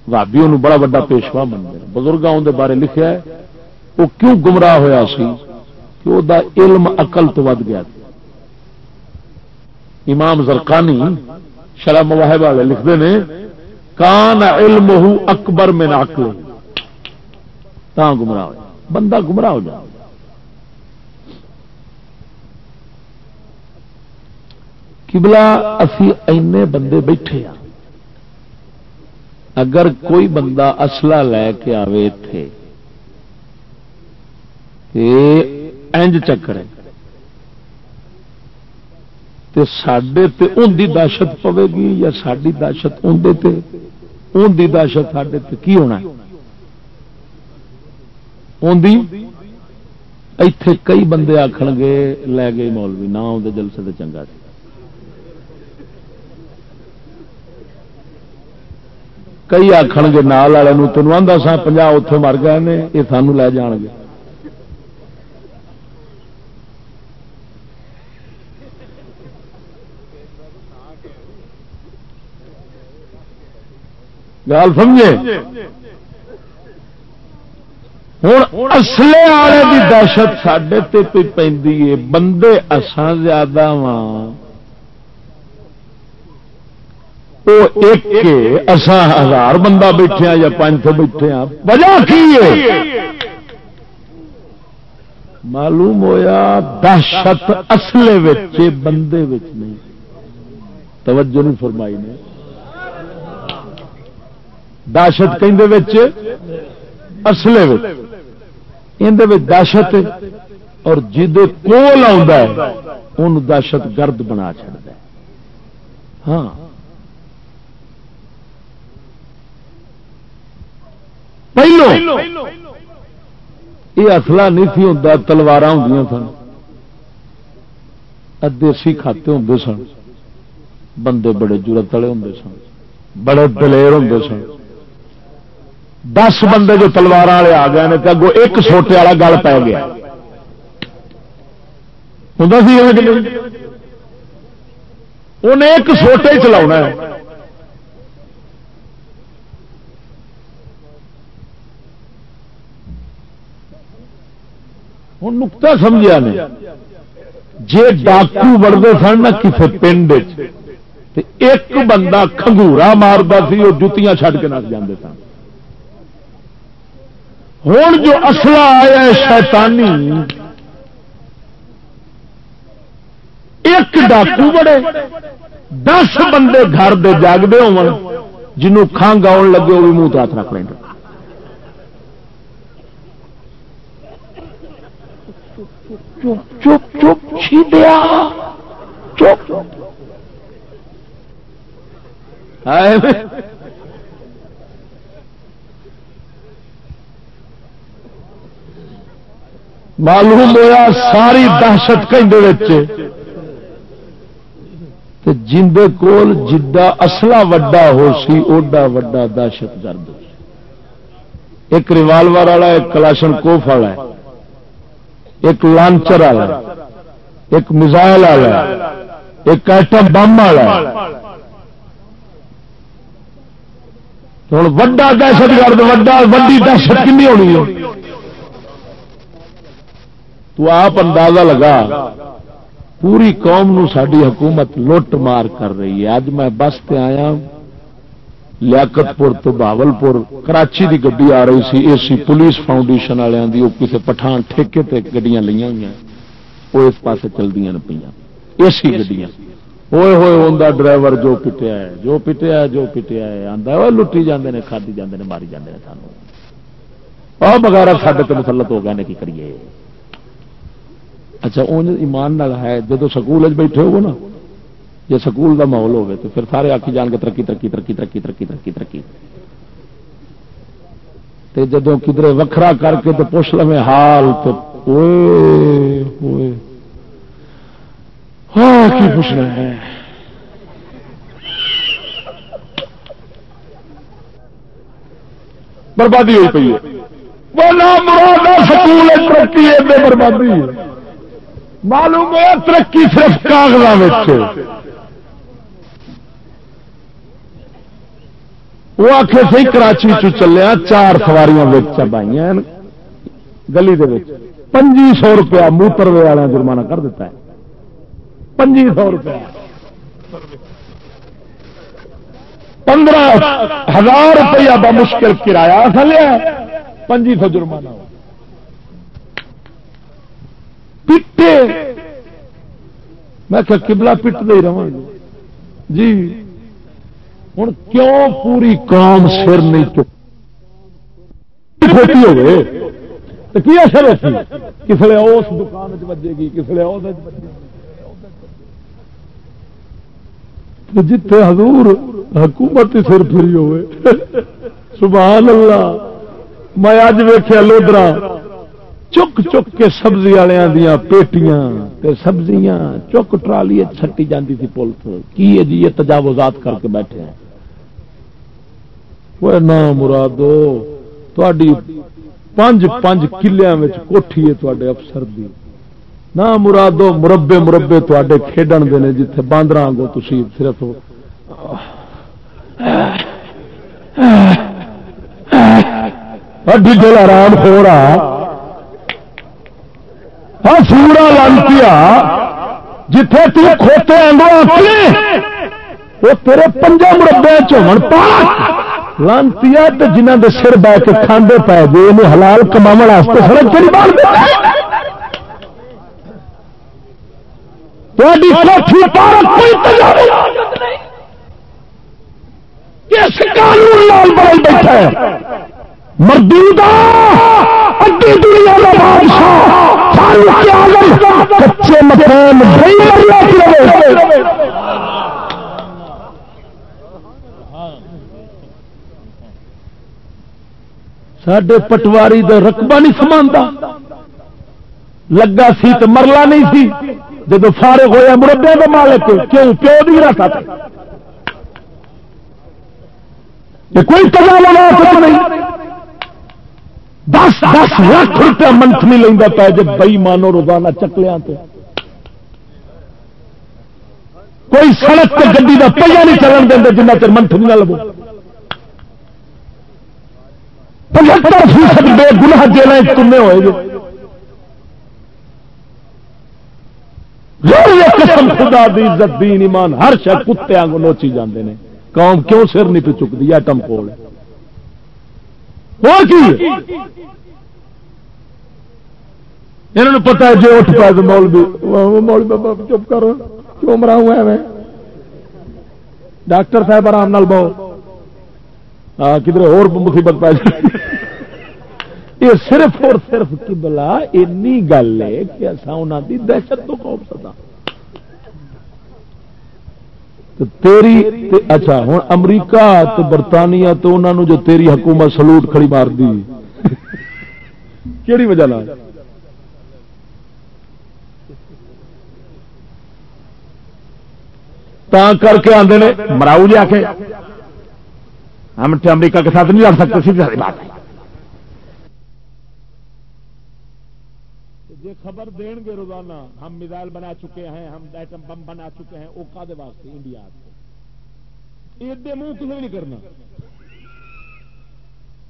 بھابی ان بڑا بڑا پیشوا من گیا بزرگوں کے بارے لکھا ہے، وہ کیوں گمراہ ہویا سی؟ کہ وہ دا علم اقل تو ود گیا امام زرکانی شرح مواہب والے لکھتے ہیں، کان علم اکبر میں ناکل تا گمراہ ہو بندہ گمراہ ہو جائے. کبلا اسی اینے بندے بیٹھے ہاں اگر کوئی بندہ اصلہ لے کے آئے تھے انج چکر ہے۔ سڈے ان کی دہشت پوے گی یا ساری دہشت اندر ان کی دہشت سڈے کی ہونا اتے کئی بندے آخر گے، لے گئے مولوی، نہ آدھے جلسے تو چنگا سی۔ کئی آخ گے، نال والے تینوں آدھا سا پنجا اتے مر گئے نے، یہ سانو لے جان گے۔ گل سمجھے؟ ہوں اصلے والے کی دہشت سڈے پہ بندے اسان زیادہ وا ہزار بندہ بیٹھے یا پانچ سو بیٹھے وجہ کی معلوم ہویا دہشت اصلے بندے نہیں۔ توجہ نہیں فرمائی نے۔ دہشت کہ اصلے دہشت اور جہد کول آ دہشت گرد بنا چڑتا ہاں۔ پہلو، یہ اصلا نہیں سی ہوں تلوار ہوں سن۔ دیسی کھاتے ہوں سن۔ بندے بڑے جرت والے ہوں سن۔ بڑے دلیر ہوں سن۔ دس بندے جو تلوار والے آ گئے تو اگو ایک سوٹے والا گل پی گیا۔ ہوں انہیں ایک سوٹے ہی چلا ہے۔ ہوں نکتا سمجھا نے۔ جی ڈاکو بڑھتے سن نہ کسی پنڈ ایک بندہ کھنگورا مارتا سی وہ جتیاں چھڈ کے نس جاتے سن۔ ہوں جو اصلا آیا شیطانی، ایک ڈاکو بڑے، دس بندے گھر دے جاگتے ہو جنوں کھانگ آن لگے وہ بھی منہ ہاتھ رکھ لیں۔ چپ چپ چپ چھی دیا چپ۔ معلوم ہوا ساری دہشت کہیں جندے کول جدا اصلا وڈا ہو سی، اوڈا وڈا دہشت گرد ایک ریوالور والا، ایک کلاشن کوف والا ہے۔ ایک لانچر والا ایک میزائل والا ایک ایٹم بم والا ہوں وا دہشت گرد وی دہشت کنی ہونی تو آپ اندازہ لگا، پوری قوم نو ساری حکومت لٹ مار کر رہی ہے۔ اج میں بس تے آیا لیاقت پور تو باول پور کراچی دی گڈی آ رہی سی اے سی پولیس فاؤنڈیشن والوں کی وہ کسی پٹھان ٹھیکے تے گڈیاں لیا ہوئی وہ اس پاس چلتی پہ اے سی گڈیاں۔ ہوئے ہوئے ہوں ڈرائیور جو پٹیا ہے، جو پٹیا ہے، جو پٹیا ہے آتا ہے وہ لٹی جاندے نے، کھادی جاندے نے، ماری جاندے نے سانو اور بغیر سڈے تو مسلط ہو گئے نے، کی کریے؟ اچھا اون ایمان نال ہے جب سکول بیٹھے ہو نا جی سکول کا ماحول ہوگا تو پھر سارے آخی جان کے ترقی ترقی ترقی ترقی ترقی ترقی ترقی۔ تے جدو کدھر وکھرا کر کے تو پوچھ لو حال تو ہاں کی پوچھنا ہے بربادی ہوئی پی ہے۔ وہ نہ مراد سکول ترقی ہے بربادی ہے۔ معلوم ہے ترقی صرف کاغذات وہ آخ سی کراچی چ چلیا چار سواریاں چبائی گلی پنجی سو روپیہ موتر والا جرمانہ کر دیتا ہے۔ پنجی سو روپیہ۔ پندرہ ہزار روپیہ بمشکل کرایہ سلیا پنجی سو جرمانہ پٹے۔ میں کبلا پٹ دے رہا جی۔ ہوں کیوں پوری قوم سر نہیں چکی ہوگی کی اثر ہے کس لیے اس دکان بجے گی کس لیے اس جتھے حضور حکومت ہی سر پھری ہوئے۔ سبحان اللہ۔ میں اج ویخیا لودرا چک چک کے سبزی والوں دیا پیٹیاں سبزیاں چک ٹرالی چھٹی جاتی تھی پولیس کی ہے جی یہ تجاوزات کر کے بیٹھے ہیں وہ نہ مرادو پانچ پانچ کلیا کوٹھی ہے افسر دی نہ مرادو مربے مربے تے کھیڈن دے جتھے باندر آگو تھی صرف ڈیڈل آرام ہو رہا ہاں سورا لانتی جتھے تو کھوتے آگو وہ تیرے پنجا مربے چومن پا لانتی جنہ دے سر بہ کے کھانے پی گئے یہ حلال کما سڑک تیری بال بیٹھا ہے؟ مردودا کچے مکان سڈے پٹواری دا رقبہ نہیں سمانتا لگا سی تو مرلا نہیں سی۔ جب فارغ ہوا مربے کا مالک، کیوں؟ کیوں نہیں رکھا تھا؟ کوئی تجا لگا نہیں۔ دس دس لاکھ روپیہ منتھ نہیں لینا پا جب بئی مانو روزانہ چکلیا تو کوئی سڑک پہ گی کا پہیا نہیں چلن دیں جنہ چر منتھ نہیں لگو پچہتر فیصد بے گناہ جیل کنے ہوئے گے۔ قسم خدا دی، عزت دین، ایمان، ہر شہ کتے آنگو نوچی جاندے نے۔ قوم کیوں سر نہیں پہ چکتی؟ ایٹم کول اور کی انہوں پتا ہے جو اٹھ پائے تو مولوی مولوی بابا چپ کر، کیوں مرا ہوا ہے میں ڈاکٹر صاحب آرام نال بہو۔ ہاں کدھر اور مصیبت پہ یہ صرف اور صرف کبلا اینی گل ہے کہ اصا انہوں کی دہشت تو خوف سدا تیری اچھا ہوں امریکہ تو برطانیہ تو انہوں جو تیری حکومت سلوٹ کھڑی مار دی۔ کہڑی وجہ لال کر کے آدھے مراؤ جی جا کے ہم امریکہ کے ساتھ نہیں لڑ سکتے، سیدھی ساری بات ہے۔ جی خبر دین گے روزانہ، ہم میزائل بنا چکے ہیں، ہم ایٹم بم بنا چکے ہیں وہ کادے واسطے انڈیا ایڈے منہ کسی نہیں کرنا۔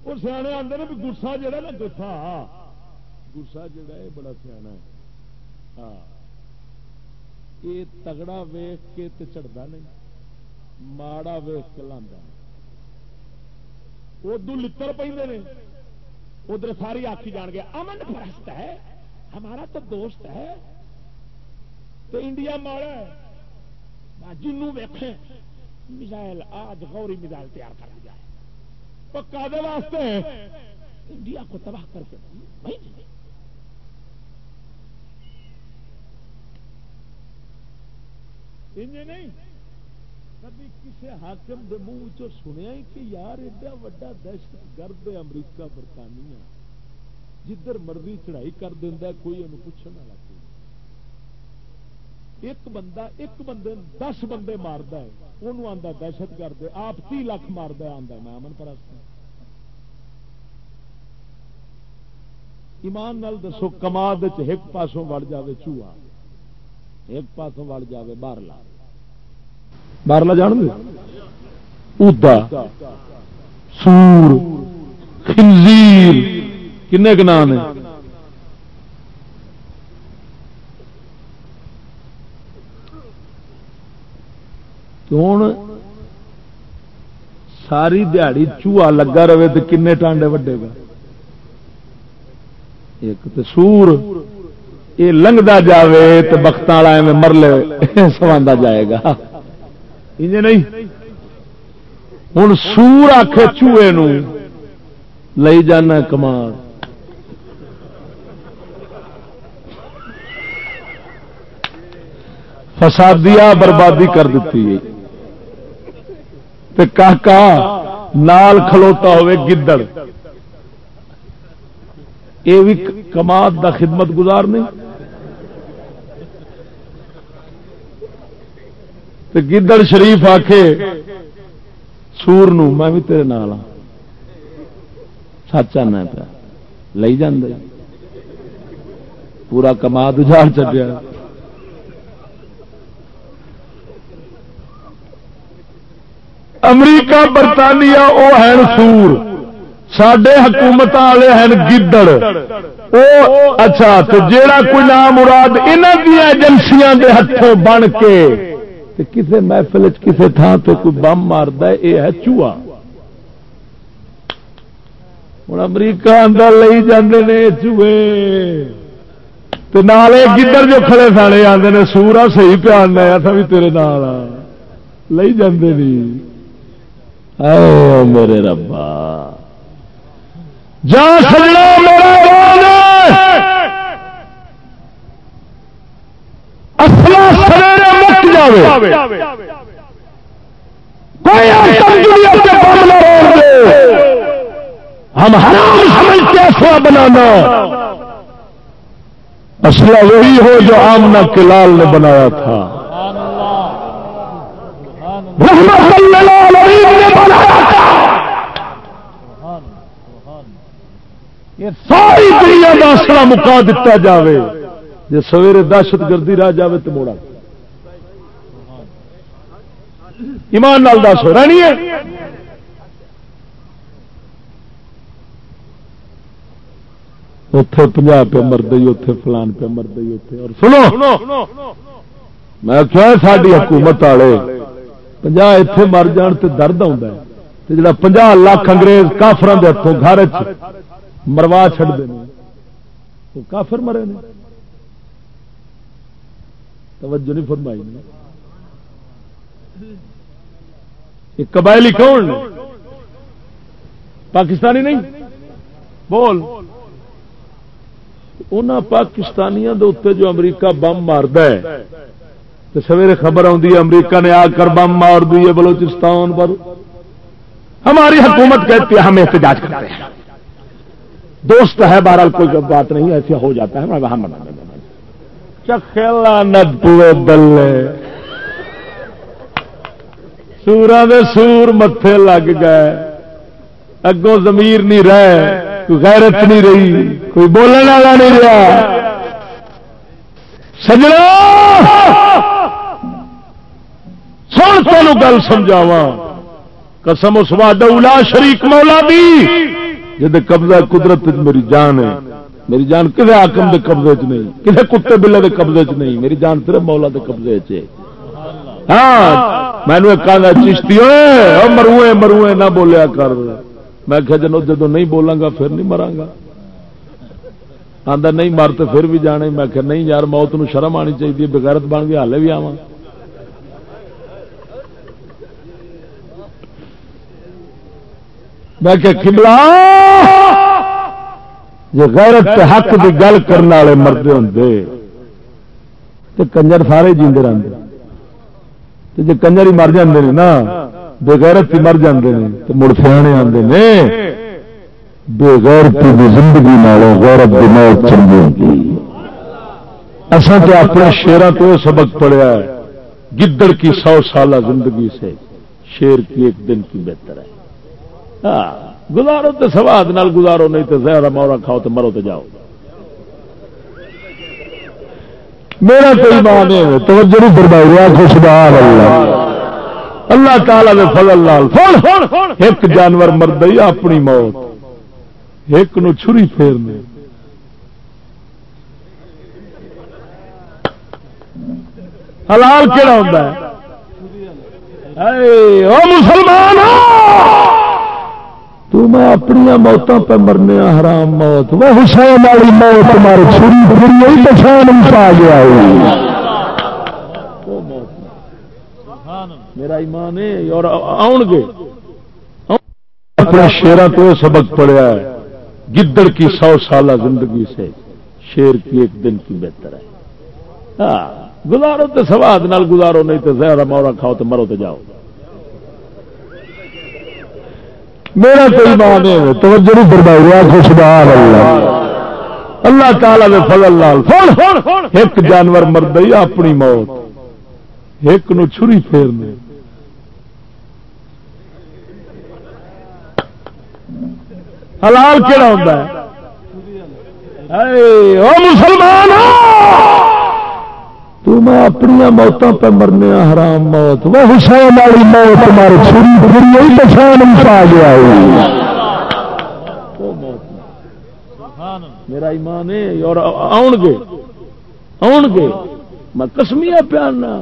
وہ سیانے آتے ہیں بھی گسا جہا نا گسا گسا جہا ہے، بڑا سیا ہے۔ ہاں۔ یہ تگڑا ویخ کے چڑھتا نہیں، ماڑا ویخ کے لانا ادو لڑ پہ ادھر ساری آخی جان گیا امن پرست ہے۔ ہمارا تو دوست ہے، تو انڈیا ماڑا ہے۔ جنوں ویخے میزائل آج غوری میزائل تیار کر دیا ہے۔ تو کادے واسطے۔ انڈیا کو تباہ کر کے جی۔ نہیں، کبھی کسی حاکم دے منہ سنیا کہ یار ایڈا وڈا دہشت گرد امریکہ، برطانیہ۔ جدھر مرضی چڑھائی کر دینا کوئی انہوں پوچھنے والا کوئی ایک بندہ، ایک بندے دس بندے مارد ہے وہ آتا دہشت گرد آپ تی لاکھ مارد آتا میں امن پرست ایمان نال دسو، کماد ایک پاسوں وڑ جائے چوہا، ایک پاسوں وڑ جائے باہرلا باہرلا جان گے ادا سور، خنزیر۔ کنے کے نام ہوں ساری دیہڑی چوہا لگا رہے تو کنے ٹانڈے وڈے گا۔ ایک تو سور یہ لنگتا جائے تو بخت والا مرلے سوا جائے گا۔ نہیں؟ ہوں سور آخ چوہے لئی جانا کمال۔ فسادیا بربادی کر دیتی کاکا نال کھلوتا ہوئے گدڑ۔ یہ بھی کماد دا خدمت گزار نہیں۔ گدڑ شریف آکھے، سور نو میں بھی تیرے نال ہاں سچ آنا پیا۔ لے جانا پورا کماد اجاڑ چڈیا۔ امریکہ، برطانیہ وہ ہے سور۔ سڈے حکومت والے ہیں گدڑ۔ او اچھا تو جیڑا کوئی نام مراد انہوں دیا ایجنسیاں دے ہاتھوں بن کے کسی محفل کسی تھان سے کوئی بم مارد یہ ہے چوہا۔ ہوں امریکہ اندر لے جاندے نے چوہے۔ تو نالے گدڑ جو کھڑے ساڑے آتے نے، سورا صحیح پیار لیا تھا بھی تیرے نال لے جاندے نہیں میرے ربا۔ جا سجنا میرا اصلا سویرے مک جائے کوئی ہم حرام سمجھتے اصلا بنانا۔ اصلا وہی ہو جو آمنا کلال نے بنایا تھا۔ رحمت صلی اللہ علیہ نے بنایا تھا۔ یہ ساری دنیا کا اصلا مکا دتا جائے جی سویرے دہشت گردی رہ جائے تو موڑا۔ ایمان نال دس ہو رہی ہے؟ اتے پنجا پہ مرد اتے فلان پہ مرد اتے اور سنو، میں کیا ساری حکومت والے پنجا اتے مر جان تے درد آتا ہے۔ جڑا پنجا لاکھ انگریز کافران دے ہاتھوں گھر مروا چڑ دے وہ کافر مرے نے۔ توجہ نہیں فرمائی قبائلی کون پاکستانی نہیں؟ بول۔ ان پاکستانیاں دے اتنے جو امریکہ بم مارد ہے تو سویرے خبر آتی ہے، امریکہ نے آ کر بم مار دی ہے بلوچستان پر۔ ہماری حکومت کہتی ہے، ہم احتجاج کرتے ہیں۔ دوست ہے، بہرحال کوئی بات نہیں، ایسا ہو جاتا ہے، میں وہاں چکھلا ند دلے۔ سورا دے سور متے لگ گئے۔ اگوں زمیر نہیں رہے، کوئی غیرت نہیں رہی، کوئی بولنے والا نہیں رہا۔ سجڑا سن تمہوں گل سمجھاوا قسم اس واڈا شریک مولا بھی جب قبضہ قدرت میری جان ہے۔ میری جان کسی آکم کے قبضے چ نہیں کسی کتے بلے کے قبضے چ نہیں، میری جان صرف مولا کے قبضے چ ہاں میں چشتی ہوئے مروے مروے نہ بولیا کر۔ میں کہ جنو جدو نہیں بولاں گا پھر نہیں مرا گا آدھا نہیں مر تو پھر بھی جانے، میں کہ نہیں یار، موت نو شرم آنی چاہیے بغیرت بن گیا، ہالے بھی آواں۔ میں کہ کملا جی غیرت تے حق کی گل کرنے والے مرد ہوں تو کنجر سارے جیندے رہتے تو جی کنجر ہی مر جاندے نے نا بےغیرت ہی مر جاندے نے تو مڑ سیانے آندے نے۔ بےغیرتی دی زندگی نالوں غیرت دی موت چنگی ہوندی۔ اصل تو اپنے شیروں تو سبق پڑھیا ہے، گدڑ کی سو سالہ زندگی سے شیر کی ایک دن کی بہتر ہے۔ ہاں گزارو تو سواد نال گزارو، نہیں تو زہرا مورا کھاؤ تو مرو تو جاؤ۔ میرا تو ایمان ہے، توجہ نہیں فرمائی آخو سبحان اللہ۔ اللہ تعالی نے فضل لال ایک جانور مرد اپنی موت۔ ایک نو چھری پھیرنے۔ حلال کہڑا ہوتا ہے؟ مسلمان تو میں اپنی موتوں پہ مرنے حرام موت۔ وہ حسین والی موت مر چھری پچھان پا گیا میرا ایمان ہے، اور آن گے۔ اپنے شیروں تو سبق پڑیا ہے، گدڑ کی سو سالہ زندگی سے شیر کی ایک دن کی بہتر ہے۔ ہاں گزارو تو سواد نال گزارو، نہیں تو زہرا مورا کھاؤ تو مرو تو جاؤ۔ میرا تو ایمان ہے توجہ نہیں فرمائی سبحان اللہ۔ اللہ تعالی نے فضل لال ایک جانور مرد اپنی موت۔ ایک نو چھری پھیرنے۔ حلال کہڑا ہوتا ہے؟ مسلمان تو میں اپنی موتوں پہ مرنے حرام موت۔ وہ حسین والی موت مر چھری پچھان پا گیا میرا ایمان ہے اور آن گے۔ آن گے۔ میں کسمیا پیارنا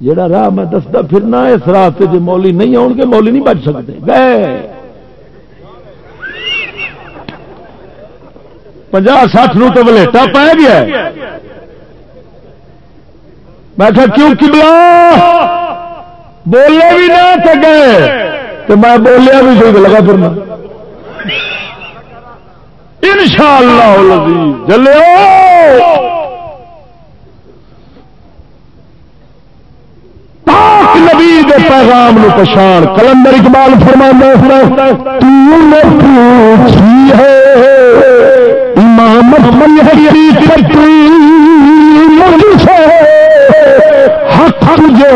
جڑا راہ میں دستا پھرنا اس راہ سے جی مولی نہیں آن گے، مولی نہیں بچ سکتے گئے۔ پناہ سٹھ نو تو بلیٹا پی گیا میں کہا، کیوں کبلا بولے بھی نہ تو گئے۔ تو میں بولیا بھی صحیح لگا پھرنا۔ ان شاء اللہ جلو نبی دے پیغام نو پچھان کلندر اقبال فرما پوچھی ہے، امامت حق سمجھے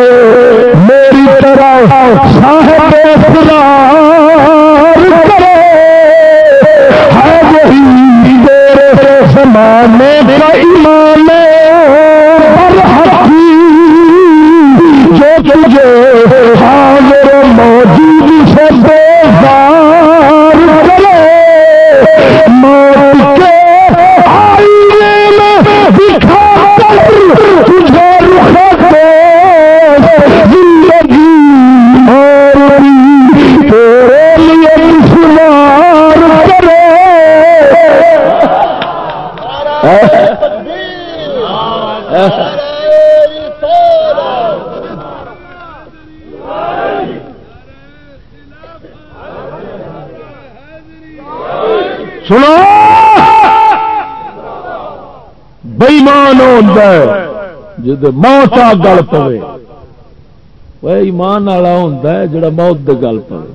میری طرح صاحب اسرار کرے۔ ہے وہی میرے زمانے کا ایمان حقی جو ہوتا ہے جد موت آ گل پوے۔ وہ ایمان والا ہوتا ہے جڑا موت دے گل پوے۔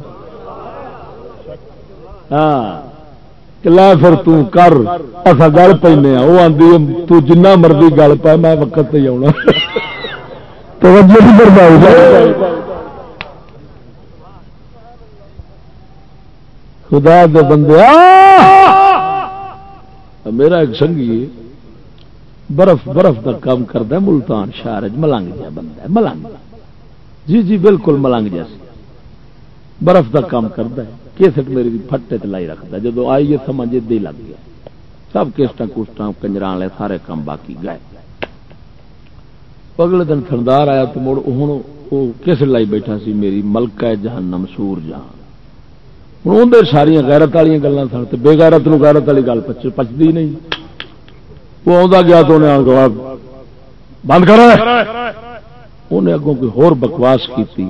ہاں لا پھر تر اصا گل پہ وہ آدھی تنا مرضی گل پہ میں وقت پہ آنا خدا دے بندے میرا ایک سنگھی برف برف کا کام کرتا ہے، ملتان شہر ملنگ جا بندہ ہے، ملنگ۔ جی جی بالکل ملنگ جیسے برف کا کام کرتا ہے۔ کیسٹ میری پٹے لائی رکھتا ہے۔ جب آئی ہے، سمجھ دے لگ گیا۔ سب کیسٹ کسٹ کنجر والے سارے کام باقی گئے۔ اگلے دن تھندار آیا تو مڑ ہوں وہ کیسٹ لائی بیٹھا سی، میری ملکہ جہنم سور جہان۔ ہوں اندر ساریا غیرت والی گلیں سن تو بے غیرت نو غیرت والی گل پچتی نہیں۔ وہ آتا گیا تو انہیں بند کر انہیں اگوں کوئی ہور بکواس کی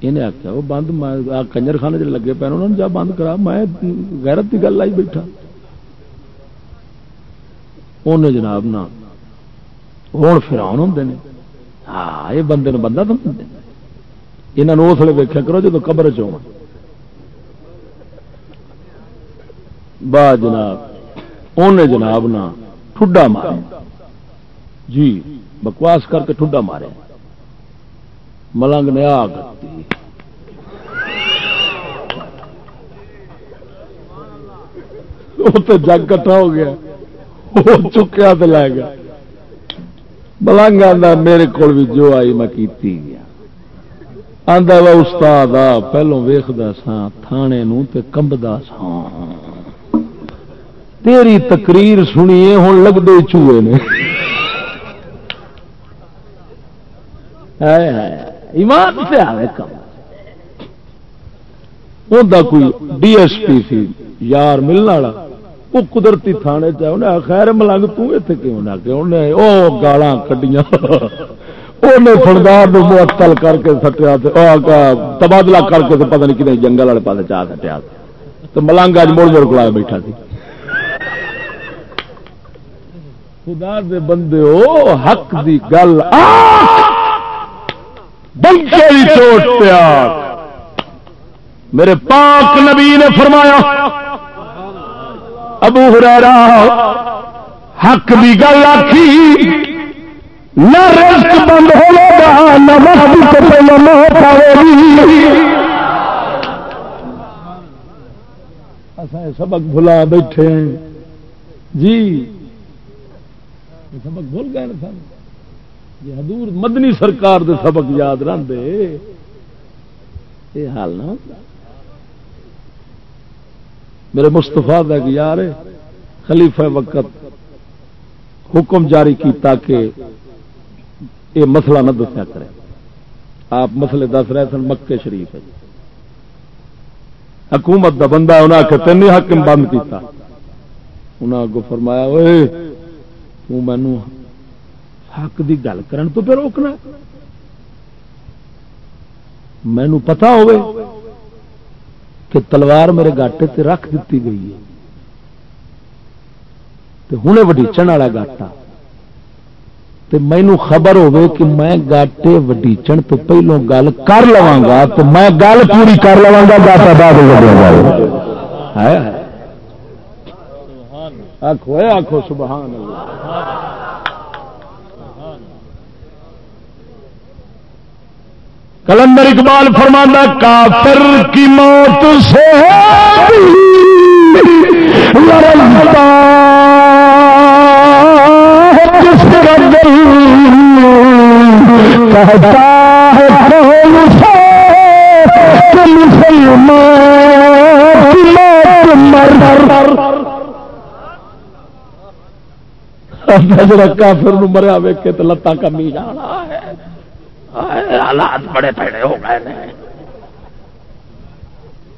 انہیں آخیا وہ بند کنجر خانے جی لگے پے انہوں نے جا بند کرا۔ میں غیرت کی گل آئی بیٹھا۔ انہیں جناب نہ ہوں فران ہوں نے۔ ہاں یہ بندے نے بندہ تو یہاں اس لیے ویکیا کرو جب قبر چ با جناب ان جناب نا ٹھڈا مارے۔ جی بکواس کر کے ٹھڈا مارے۔ ملنگ نے آ تو جگ کٹا ہو گیا۔ وہ چکیا تو لے گیا۔ ملنگ آدھا میرے کو بھی جو آئی میں کیتی گیا۔ آدھا وا استاد آ پہلو ویختا سا تھانے نو تے کمبدا سا تیری تقریر سنیے، ہوں لگتے چوئے نے۔ ایمان سے آئے کم۔ کوئی ڈی ایس پی سی یار ملنے والا وہ قدرتی تھانے چاہے خیر ملنگ تھی کیوں نہ کہ انہیں وہ گالا کڈیاں۔ فنگار معطل کر کے سٹیا تبادلہ کر کے پتہ نہیں کتنے جنگل والے پاس چاہ سٹیا تو ملنگ اج مڑ مڑ کلا بیٹھا سی۔ خدا دے بندے ہو، حق دی گل بنکے چوٹ پیا میرے پاک نبی نے فرمایا، ابو ہرا حق دی گل آخی نہ رزق بند ہوگا نہ سبق بھلا بیٹھے ہیں۔ جی سبق بھول گئے سن؟ جی حضور مدنی سرکار دے سبق یاد رہتے یہ حال نہ ہوتا۔ میرے مستفا کہ یار خلیفہ وقت حکم جاری کیتا کہ یہ مسئلہ نہ دسیا کرے۔ آپ مسئلے دس رہے سن مکے شریف ہے۔ حکومت دا بندہ انہیں آخر تین حکم بند کیتا۔ انہیں اگو فرمایا مینو حق دی گل کرن تو روکنا مینو پتا ہوئے کہ تلوار میرے گاٹے تے رکھ دیتی گئی ہے۔ ہوں وڈیچن والا گاٹا۔ مینو خبر ہوے کہ میں گاٹے وڈیچن تو پہلو گل کر لوا گا تو میں گل پوری کر لوا گا، گاٹا بعد آخو آخو سبحان اللہ۔ کلندر اقبال فرمانا کافر کی موت سے لڑتا جس کا دل کہتا ہے کون سے کہ مسلمان کی موت مر جڑا کافر مریا ویک تو لتاں کمی جانا ہے۔ حالات بڑے پیڑے ہو گئے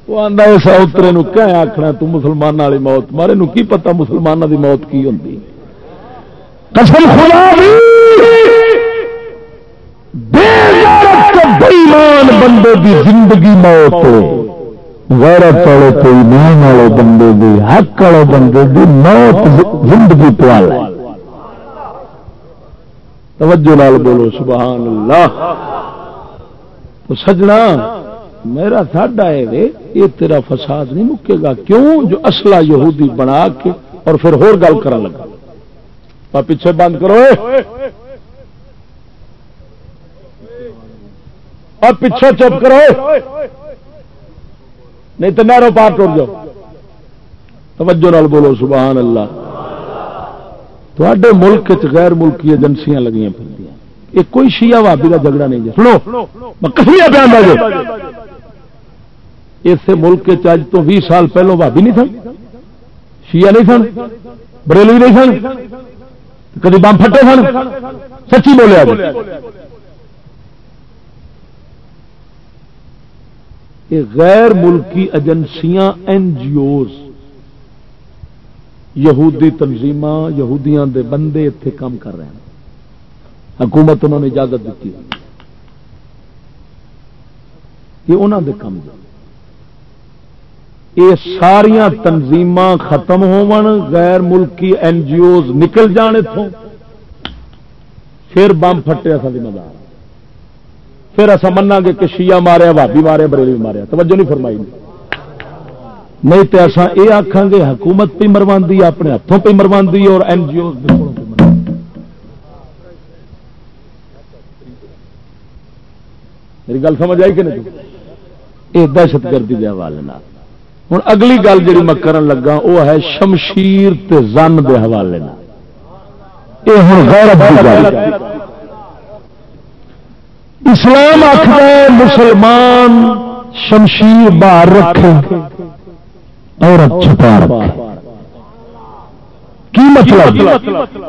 وہ آدھا اس اترے کیا آخنا تو مسلمان والی موت مارے، نو کی پتا مسلمانوں دی موت کی ہوں قسم خدا بےمان بندے دی زندگی موت غیرت والے کوئی ایمان والے بندے دی، حق والے بندے دی موت زندگی پوال ہے۔ توجہ لال بولو، سبحان اللہ۔ تو سجنا، میرا ساڈا ہے یہ تیرا فساد نہیں مکے گا۔ کیوں؟ جو اصلا یہودی بنا کے اور پھر ہور گل کر لگا۔ پیچھے بند کرو۔ اور پیچھے چپ کرو۔ نہیں تو میرو پار ٹوٹ جاؤ۔ توجہ نال بولو، سبحان اللہ۔ تے ملک غیر ملکی ایجنسیاں لگی پھر یہ کوئی شیعہ بھابی کا جھگڑا نہیں جی سنو اس ملک چج تو بھی سال پہلو بھابی نہیں سن۔ شیعہ نہیں سن، بریلوی نہیں سن، کدی بم پھٹے سن۔ سچی بولیا یہ غیر ملکی ایجنسیاں این جی اوز یہودی تنظیم یہودیاں دے بندے اتنے کام کر رہے ہیں۔ حکومت انہوں نے اجازت دیتی یہ انہوں دے کام یہ ساریا تنظیم ختم ہون غیر ملکی این جی اوز نکل جان اتوں پھر بم پھٹے اصل مزار پھر اصا منا گے کہ شیعہ مارے بھابی مارے بریلی مارے توجہ نہیں فرمائی۔ نہیں نہیں تو اصا یہ آخان گے حکومت پہ مروا اپنے ہاتھوں پہ مروا اور این جی او میری گل سمجھ آئی کہ نہیں؟ یہ دہشت گردی کے حوالے ہوں اگلی گل جی میں کرن لگا وہ ہے شمشیر تے زن دے حوالے یہ ہوں اسلام آخر مسلمان شمشیر باہر رکھے۔ عورت چھپا رکھے کی مطلب؟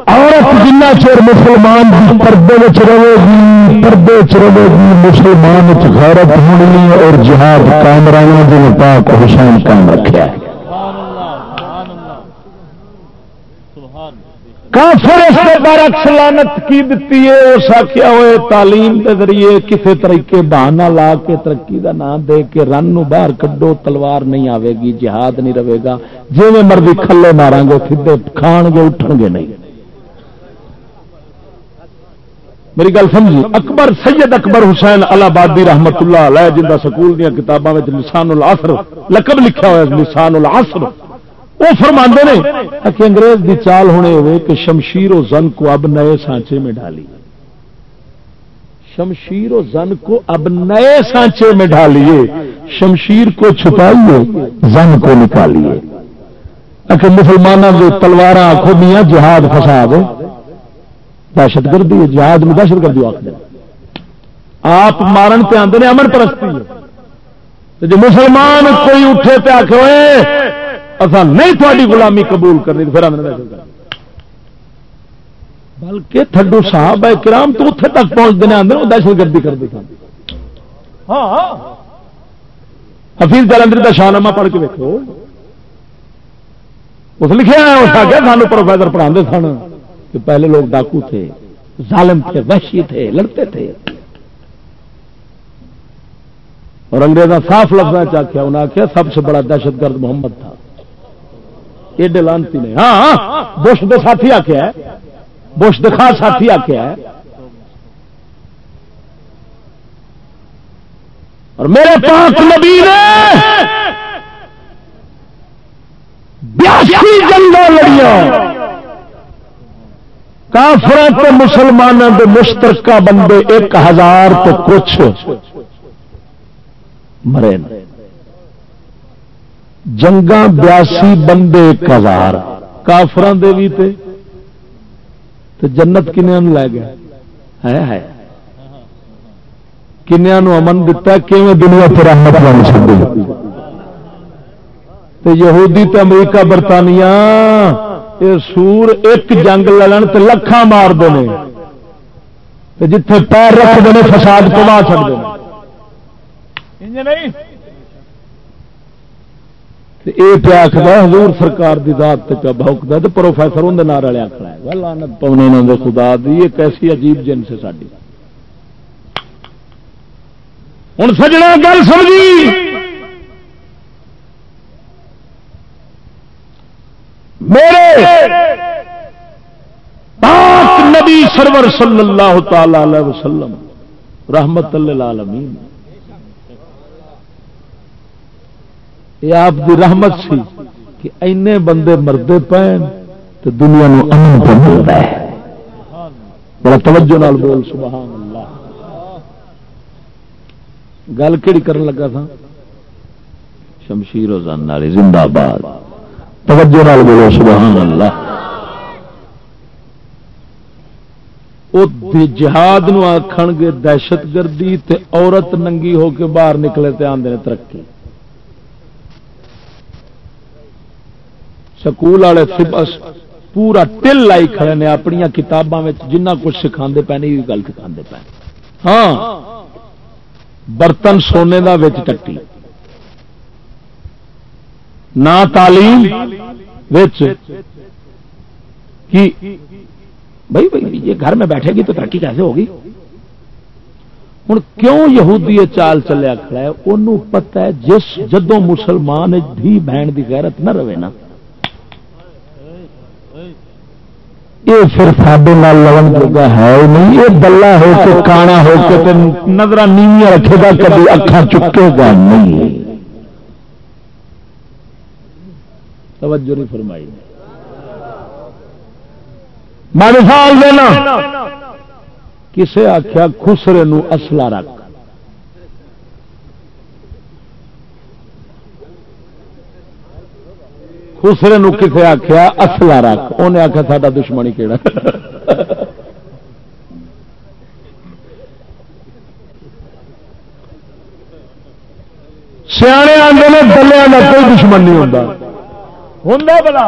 عورت جنہ چر مسلمان پردے رہے گی، پردے رہے گی، مسلمان غیرت ہونی اور جہاد کام رہنا جن پاک حسین کام رکھا ہے کافر اس کے برعکس لانت کی دیتی ہے، اس آخیا ہوئے، تعلیم کے ذریعے کسی طریقے بہانا لا کے، ترقی کا نام دے کے، رن نو باہر کڈو، تلوار نہیں آئے گی، جہاد نہیں رہے گا۔ جی مرضی کھلے مارا گے سیدے کھان گے، اٹھن گے نہیں۔ میری گل سمجھی؟ اکبر سید اکبر حسین الہبادی رحمت اللہ علیہ جن کا سکول دیا کتابوں میں لسان العصر، لقب لکھا ہوا لسان العصر۔ وہ فرما نے کہ انگریز کی چال ہونے ہوئے کہ شمشیر و زن کو اب نئے سانچے میں ڈالی شمشیر و زن کو اب نئے سانچے میں ڈالیے شمشیر کو چھپائیے، زن کو نکالیے۔ اگر مسلمانوں کے تلوار آخو میاں جہاد فساد دہشت گردی جہاد میں دہشت گردی آخر آپ مارن پہ آتے ہیں امن پرستی جو مسلمان کوئی اٹھے پہ آخو اصا نہیں تھوڑی غلامی قبول کرنی پھر بلکہ تھڈو صاحب ہے کرام تو اتنے تک پہنچتے ہیں آدھے دہشت گردی کرتے ہاں حفیظ جلندر کا شاہنامہ پڑھ کے دیکھو اس لکھے اس آگے سانو پروفیسر پڑھا سن کہ پہلے لوگ ڈاکو تھے ظالم تھے وحشی تھے لڑتے تھے۔ اور انگریزا صاف لفظ آخیا انہیں آخیا سب سے بڑا دہشت گرد محمد تھا۔ ایڈے لانتی نے۔ ہاں, ہاں، بش دے ساتھی آخیا بش دکھا ساتھی آخیا اور میرے پاس نبی نے جنگوں لڑیا کافر تو مسلمانوں کے مشترکہ بندے ایک ہزار تو کچھ مرے جنگا بیاسی بندے ایک ہزار کافران دے بھی تے۔ تو جنت کنیا لے گیا۔ ہے ہے کنیا امن دتا کیون دنیا پھر رحمت بن سکتی تو یہودی تے امریکہ برطانیہ یہ سور ایک جنگ لڑن تو لکھان مار دے جتھے پیر رکھتے ہیں فساد کما چڑھتے ہیں حضور سرکار دی ذات پہ بہکتا تو پروفیسر اندر نال والے آخر ہے۔ لانت پونے انہوں نے خدا دی، ایک ایسی عجیب جنس ہے ساری ہوں سجنا گل سمجھی؟ میرے پاک نبی سرور صلی اللہ تعالی علیہ وسلم، رحمت اللہ عالمین یہ آپ کی رحمت سی کہ اینے بندے مردے پے تو دنیا نو امن پہ ملتا ہے۔ بڑا توجہ نال بول سبحان اللہ گل کہڑی کرن لگا تھا؟ شمشیر و زن والی زندہ باد۔ توجہ نال بولو سبحان اللہ جہاد نو آخن گے دہشت گردی تے عورت ننگی ہو کے باہر نکلے تے آندے ترقی۔ سکول والے پورا ٹل لائی کھڑے نے اپنی کتاباں جنہ کچھ سکھا پے نہیں گل سکھا پے۔ ہاں۔ برتن سونے کا ٹٹی۔ نہ تعلیم بھائی بھائی یہ گھر میں بیٹھے گی تو ترقی کیسے ہوگی؟ ہوں کیوں یہودی چال چلیا کھڑا ہے؟ انہوں پتہ ہے جس جدوں مسلمان دھی بہن کی غیرت نہ رہے نا۔ یہ پھر سڈے لڑن جگہ ہے نہیں، یہ دلہ ہو کے، کانا ہو کے نظر نیویاں رکھے گا، کبھی اکھان چکے گا نہیں۔ توجہ نہیں فرمائی۔ میں مثال دینا۔ کسے آخیا خسرے نو اصلہ رکھ۔ خسرے نو کسے آخیا اصلا رکھ۔ انہیں آخیا سا دشمنی کہڑا سیانے آتے ہیں کا کوئی دشمن نہیں ہوتا ہوں بلا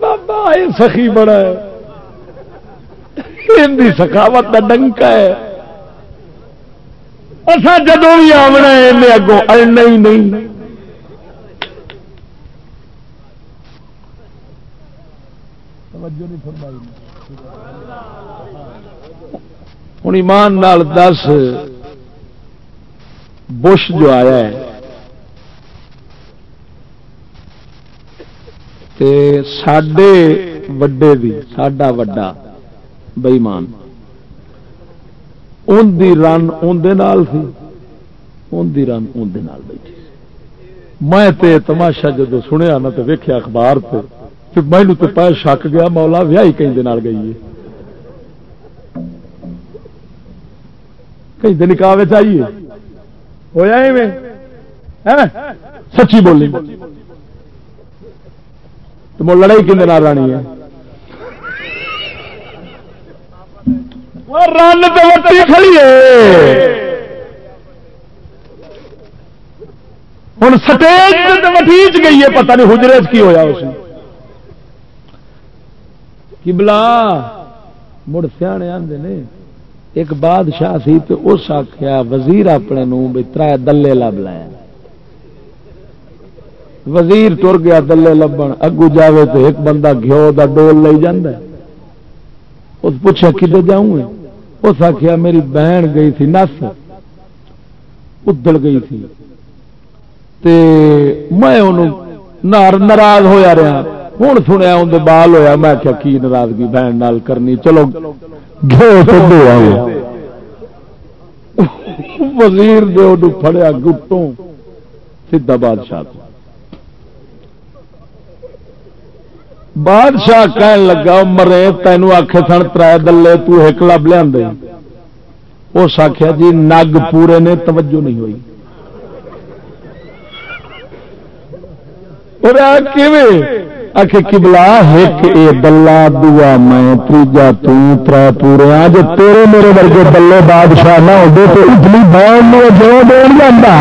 بابا سخی بڑا ہے۔ سخاوت کا ڈنکا ہے۔ اصا جدو بھی آمنا ہے اگوں اڑنا ہی نہیں۔ ہوں ایمان نال دس، بش جو آیا ہے سڈے وڈے دی، ساڈا وڈا بئیمان ان دی رن اندر سی ان دی رن اندر بیٹھی۔ میں تے تماشا جدو سنیا نا تو ویکیا اخبار پہ مینو تو پہ شک گیا، مولا ویائی کہیں دن گئی ہے۔ کہیں دن نکاح چاہیے ہوا سچی بولی تو لڑائی کن رانی ہے۔ رن تو کھڑی ہوں سٹیج وٹیچ گئی ہے، پتہ نہیں حجرے کی ہوا اس کبلا مڑ سیانے آدھے نے، ایک بادشاہ سی تو اس آخیا وزیر اپنے تر دلے لب لایا وزیر تر گیا دلے لبن اگو جاوے تو ایک بندہ گھیو دا ڈول لے جاندہ اس پوچھا کدھر جاؤں گے اس آخیا میری بہن گئی تھی نس ادڑ گئی تھی۔ تے میں ناراض ہویا رہا۔ ہوں سنیا اندر بال ہویا، میں کیا کی ناراضگی بہن نال کرنی؟ چلو وزیر دے گٹوں سیدا بادشاہ بادشاہ کہن لگا، مرے، تینوں آخے سن تر دلے تک لب لیا اس آخیا جی نگ پورے نے، توجہ نہیں ہوئی۔ کبلا ایک اے بلا دوا میں تیجا تر پورے، آج تیرے میرے ورگے بلے بادشاہ نہ ہو تو اتنی بہن جو دین جانا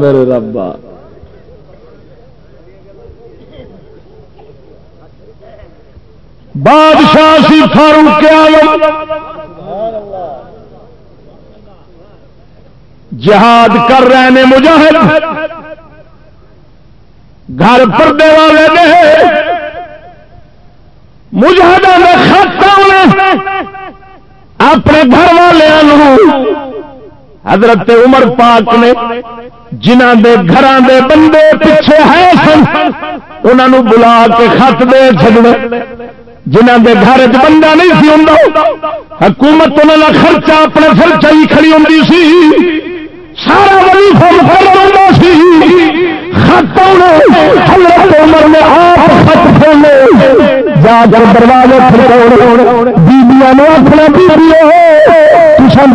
میرے ربا بادشاہ سی فاروق عالم جہاد کر رہے ہیں مجاہد۔ گھر پردے والے نے مجاہد نے خط اپنے گھر والوں حضرت عمر پاک نے جنہ دے گھر دے بندے پیچھے ہے سن انہوں بلا کے خط دے چڑنے جنہ دے گھر چ بندہ نہیں سی ہوں حکومت انہوں کا خرچہ اپنے سر چی کھڑی ہوں سی۔ سارا ولی ہوتا سی۔ حضرت عمر نے آپ خط کھولے جا کر دروازے بیبیاں نے اپنا بیبی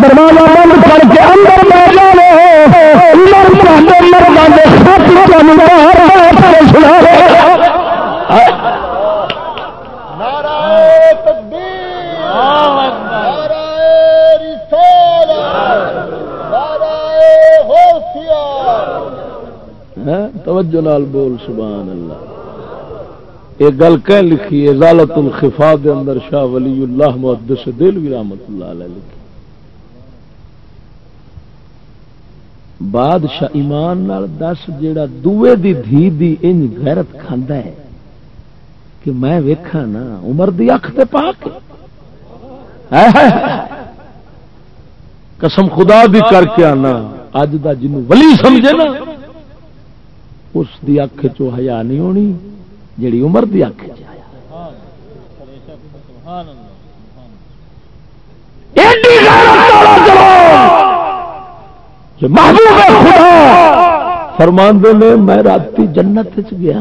دروازہ بند کر کے اندر بہ جانے مردوں کے خط سنا توجہ نال بول، سبحان اللہ۔ یہ گل کہ لکھی ازالت الخفا دے اندر شاہ ولی اللہ محدث دل بھی رحمت اللہ علیہ لکھی۔ بادشاہ ایمان نال دس، جیڑا دوے دی دھی دی انج غیرت کھاندا ہے، کہ میں ویکھا نا، عمر دی اکھ تے پاک قسم خدا بھی کر کے آنا۔ اج دا جنو ولی سمجھے نا، اس دی اکھ چو حیا نہیں ہونی جڑی عمر دی اکھ چ محبوب خدا۔ فرماندے نے، میں رات جنت گیا۔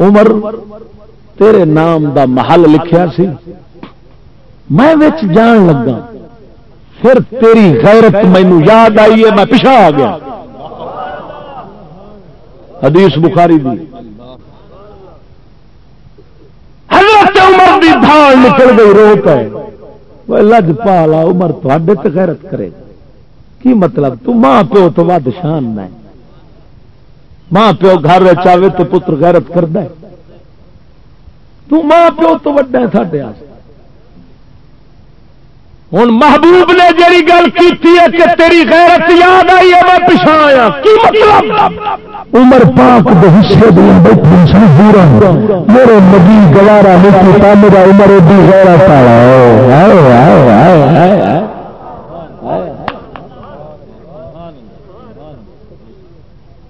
عمر تیرے نام دا محل لکھیا سی۔ میں جان لگا۔ پھر تیری غیرت مینو یاد آئی ہے، میں پیچھا آ گیا۔ حدیث بخاری دی۔ حضرت عمر دی دھان نکل گئی روک ہے لج پالا، عمر تے غیرت کرے۔ کی مطلب؟ تو ماں پیو تو ود شان نہ ماں پیو گھر چاہے تو پتر غیرت کرد تو ماں پیو تو وڈا ہے، ساڈے ہوں محبوب نے جی گل کی کہ تیری غیرت یاد آئی ہے، میں پچھا آیا۔ کی مطلب؟ عمر پاک دے حصے میرے نبی گوارا نہیں کیتا میرا عمر دی غیرت والا۔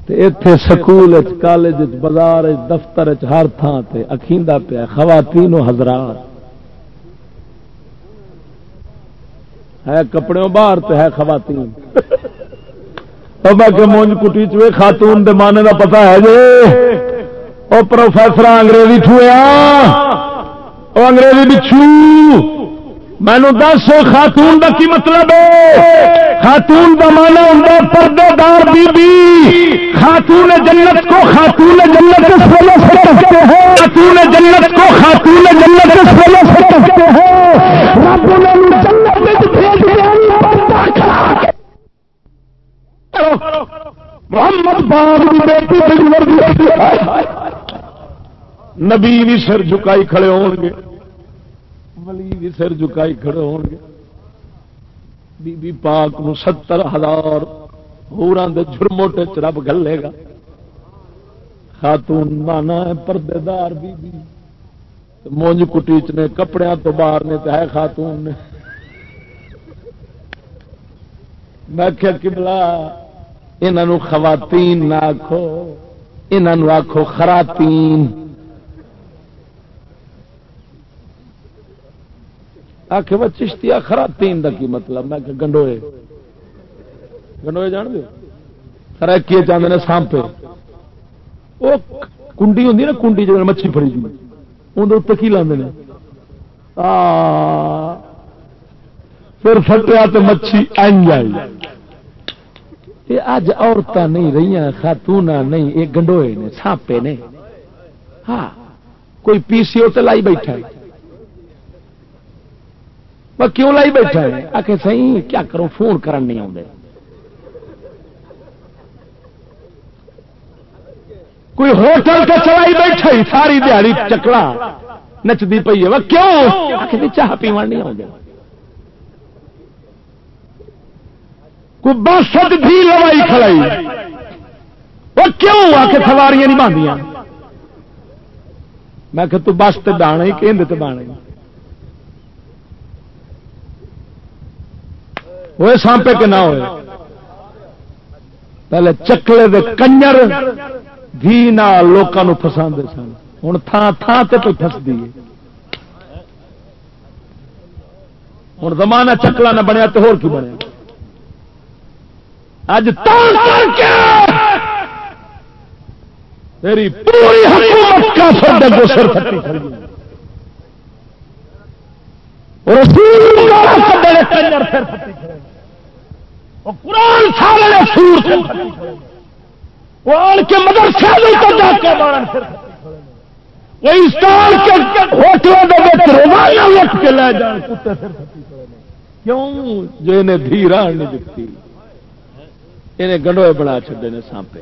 اتے سکول کالج بازار دفتر ہر تھان سے اکھیندا پیا، خواتین و حضرات۔ ہے کپڑے باہر تو ہے خواتین۔ مونج کٹی چوے خاتون دے مانے کا پتا ہے جی۔ وہ پروفیسر انگریزی ٹھویا وہ انگریزی بچھو مینو دس، خاتون کا کی مطلب ہے؟ خاتون کا مانا ہوں پردے دار بی بی خاتون جنت کو خاتون جنت اس وجہ سے سکتے ہیں۔ خاتون جنت کو خاتون جنت اس وجہ سے سکتے ہیں۔ رب نے محمد نبی بھی سر جھکائی کھڑے ہو گے۔ ولی بھی سر جھکائی کھڑے ہو گے۔ بی بی پاک نو ستر ہزار دے جرموٹے چرب گلے گا۔ خاتون مانا ہے پردے دار بی بی۔ مونج کٹیچ نے کپڑے تو باہر نے ہے خاتون نے۔ میں کیا کبلا یہ خواتین نہ آخو یہ آخو خراتین۔ آخ وہ چشتی خرا تین کا کی مطلب؟ میں کہ گنڈوئے۔ گنڈوئے جان دو سر کی چاہتے ہیں سانپے۔ وہ کنڈی ہوں نا، کنڈی جو مچھلی فری دی اندر اتنے کی لاندے پھر فٹیا تو مچھی این آئی اج عورت نہیں رہی خاتون نہیں، یہ گنڈوئے نے، سانپے نے۔ ہاں کوئی پی سی او لائی بیٹھا ہے۔ وہ کیوں لائی بیٹھا ہے؟ آ کے سی کیا کروں؟ فون کرن نہیں آتے کوئی ہوٹل تو چلائی بیٹھا ساری دیہی چکلا نچتی پی ہے۔ کیوں؟ چاہ پیو نہیں آتے کوئی بھی لوائی کھڑائی وہ کیوں آ کے سواریاں نہیں باندھیاں؟ میں کہ تو بس تے ہی، کہ بانا ہوئے سانپے کے نہ ہوئے؟ پہلے چکلے دے کنجر بھی لوگوں فسا سن۔ ہوں تھان تھان سے کوئی فس دی ہوں زمانہ چکلا نہ بنیا تو ہو بنیا؟ اج میری پوری حکومت کا سر پھٹی کھڑی رسول کنجر پھر پھٹی کھڑی قرآن سارے سور وہ آن کے مدرسے تو جا کے مارن وہ اسٹال کے ہوٹلوں کے روزانہ لٹ کے لے جان کتے پھر کیوں؟ جو انہیں دھیرا نہیں دکھتی۔ انہیں گنڈوئے بنا چڑے نے سانپے۔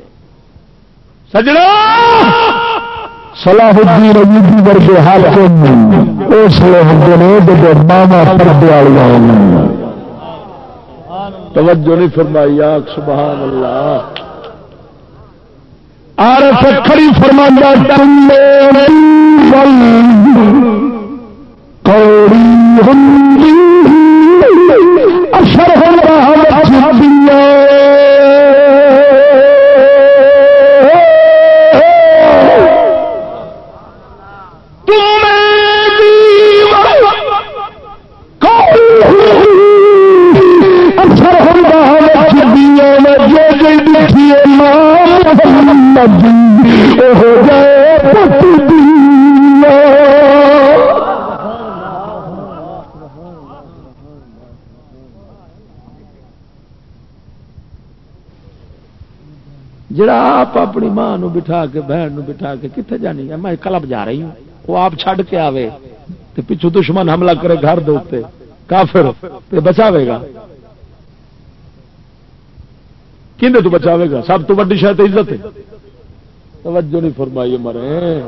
سجڑا! صلاح الدین ایوبی ورگے حاکم اس لیے ہوں نے ماما پردے والی توجہ نہیں فرمائی آگ سبحان اللہ۔ کھڑی ہو آپ اپنی ماں نو بٹھا کے، بہن نو بٹھا کے کتنے جانی ہے میں کلب جا رہی ہوں، وہ آپ چھڈ کے آوے تو پچھو دشمن حملہ کرے گھر دے کافر تے بچاوے گا۔ کھے تو بچاوے گا؟ سب تو ویڈی شاید عزت ہے۔ توجہ نہیں فرمائی مرے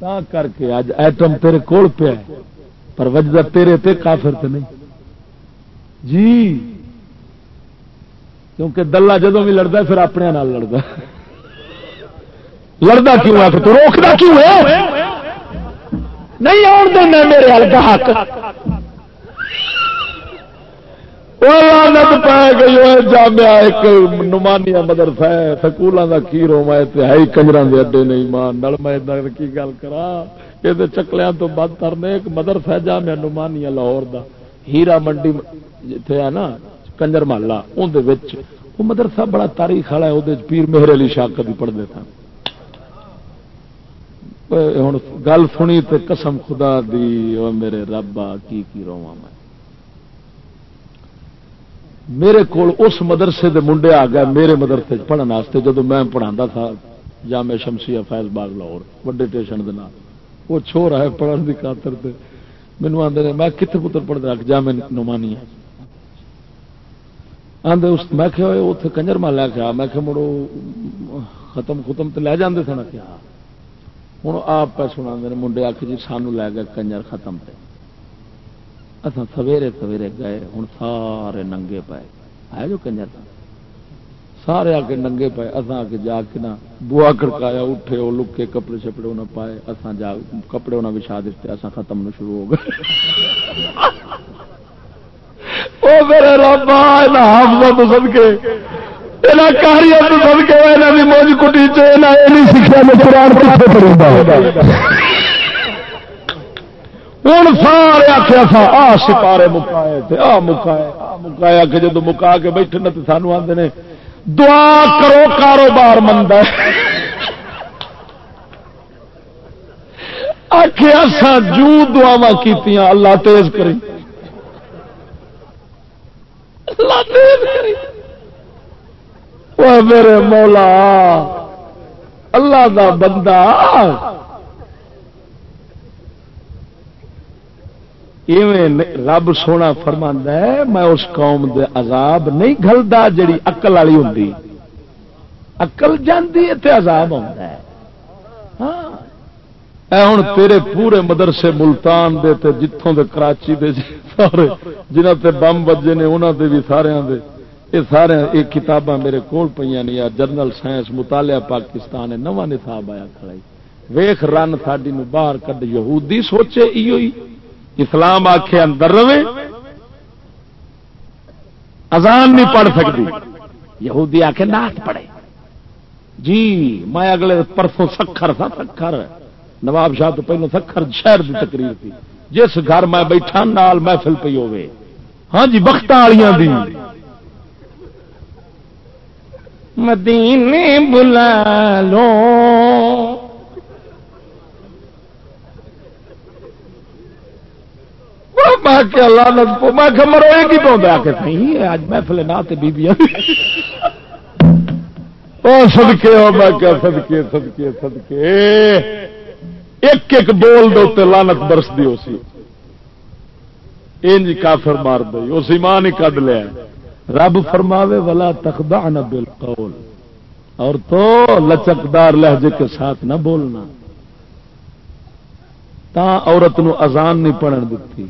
تا کر کے اج ایٹم تیرے کول پیا پر وجدہ تیرے تے کافر تے نہیں۔ جی۔ کیونکہ دلہ جدو بھی لڑتا پھر اپنے لڑتا لڑتا کیوں ہے؟ تو روکتا کیوں ہے؟ نہیں آن دینا میرے حل حق۔ لانت پی گئی جامع ایک نمانیا مدرسہ ہے۔ سکولوں کا کی رو ہے؟ ہی کنجر کے اڈے نہیں مان نل میں کی گل کرا یہ چکلیاں تو بد کرنے ایک مدرسہ جامع نمانیا لاہور دا۔ ہیرا منڈی جتھے ہے نا؟ کنجر محلہ اندر وہ مدرسہ بڑا تاریخ والا ہے وہ پیر مہر علی شاہ کبھی پڑھتے تھے ہوں گل سنی تو قسم خدا دی او میرے ربا کی کی رواں میں۔ میرے کو اس مدرسے دے منڈے آ گئے میرے مدرسے پڑھنے جب میں پڑھا تھا جامع شمسی فیض باغ لاہور، وڈے ٹیشن دے وہ چھوڑ ہے پڑھن کی خاطر مینو آدھے میں کتنے پتر پڑھتا جامع نمانی ہے۔ آدھے میں اتنے کنجر مال لے کے آ۔ میں کہ مڑو ختم ختم تو لے جاندے تھے نا کیا ہوں آپ پہ سنا منڈے آخ جی سانو لے گئے کنجر ختم پہ اصل سویرے سویرے گئے ہوں سارے ننگے پائے۔ ہے جو کنجر؟ تھا سارے آ کے ننگے پائے۔ اصا آ کے جا کے نا بوا کڑکایا، اٹھے وہ لکے کپڑے شپڑے انہیں پائے۔ اصا جا کپڑے انہیں بچھا دیتے اصا ختم نو شروع ہو گئے۔ <laughs> وہ میرے رابا حافظ تو سد کے موج کٹی میں قرآن ہوں سارے آخیا تھا آ سپارے مکائے آ مکائے، آ مکایا کہ جب مکا کے بیٹھے نا تو سانو آتے دعا کرو کاروبار مند آخیا سا جو دعوا کی اللہ تیز کریں۔ میرے مولا، اللہ دا بندہ۔ رب سونا فرما ہے، میں اس قوم دے عذاب نہیں گلتا جڑی اقل والی ہوں اقل جاندی تے عذاب آتا ہے۔ ہوں تیرے پورے مدرسے ملتان دے تے جتوں دے کراچی دے جی سارے جنہ تے بم بجے نے انہوں دے بھی سارے دے۔ یہ سارے یہ کتاباں میرے کول پہ نہیں آ جرنل سائنس مطالعہ پاکستان ہے نواں نصاب آیا کھڑائی ویخ رن ساڈی نو باہر کڈ یہودی سوچے ایو ہی۔ اسلام آخے اندر رہے۔ اذان نہیں پڑھ سکتی یہودی آ کے نات پڑے جی میں اگلے پرسوں سکھر تھا سکھر۔ نواب شاہ تو پہلو سکھر شہر کی تقریر تھی۔ جس گھر میں بیٹھا نال محفل پی ہوے ہاں جی بخت والیاں دی مدینے بلا لو۔ میں اللہ میں مروئے کی پاؤں آ کے نہیں اج محفل نہ بیبیاں۔ سدکے ہو میں کیا سدکے سدکے سدکے ایک ایک بول دے لانت برس دی اسی انج کافر مار دئی اس ایمان ہی کڈ لیا۔ رب فرماوے والا تخدعن بالقول۔ اور تو لچکدار لہجے کے ساتھ نہ بولنا۔ تا عورت نو اذان نہیں پڑھن دیتی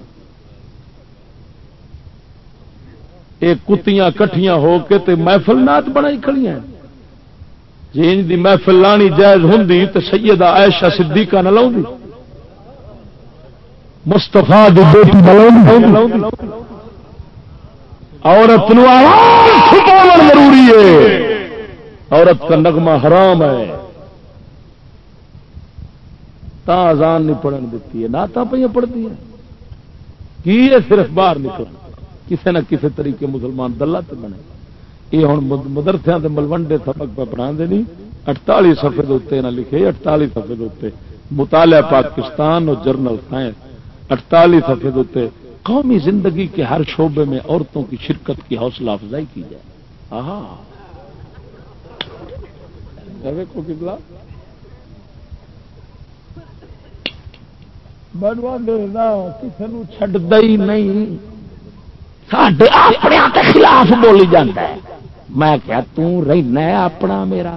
یہ کتیاں کٹھیاں ہو کے تے محفل نات بنائی کھڑیاں جی ان دی محفل لانی جائز ہوں تو سیدہ عائشہ صدیقہ نہ لاؤں مستفا عورت ضروری ہے۔ عورت کا نغمہ حرام ہے۔ تا آزان نہیں پڑھن دیتی ہے نہ پہ پڑھتی ہے کی ہے صرف باہر نکل کسی نہ کسی طریقے مسلمان دلت بنے۔ یہ ہوں مدرسے کے ملوڈے سبق پہ نہیں۔ اٹتالی سفے نہ لکھے اٹتالی سفے مطالعہ پاکستان اور جرنل سائنس۔ اٹتالی سفے قومی زندگی کے ہر شعبے میں عورتوں کی شرکت کی حوصلہ افزائی کی جائے۔ کسی نہیں۔ خلاف بولی جاتا ہے۔ میں کیا تنا اپنا میرا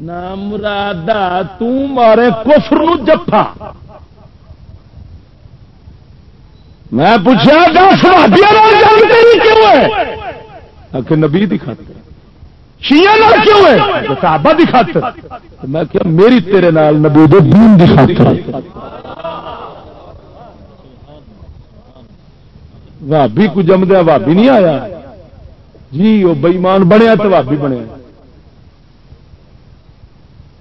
نام مراد تارے کفر جفا میں پوچھا آخر نبی دکھاتے کیوں ہے؟ میں کیا میری تیرے نال نبی دین دی خاطر بھابی کو جمدیا بھابی نہیں آیا۔ جی وہ بئیمان بنیا تو بھابی بنیا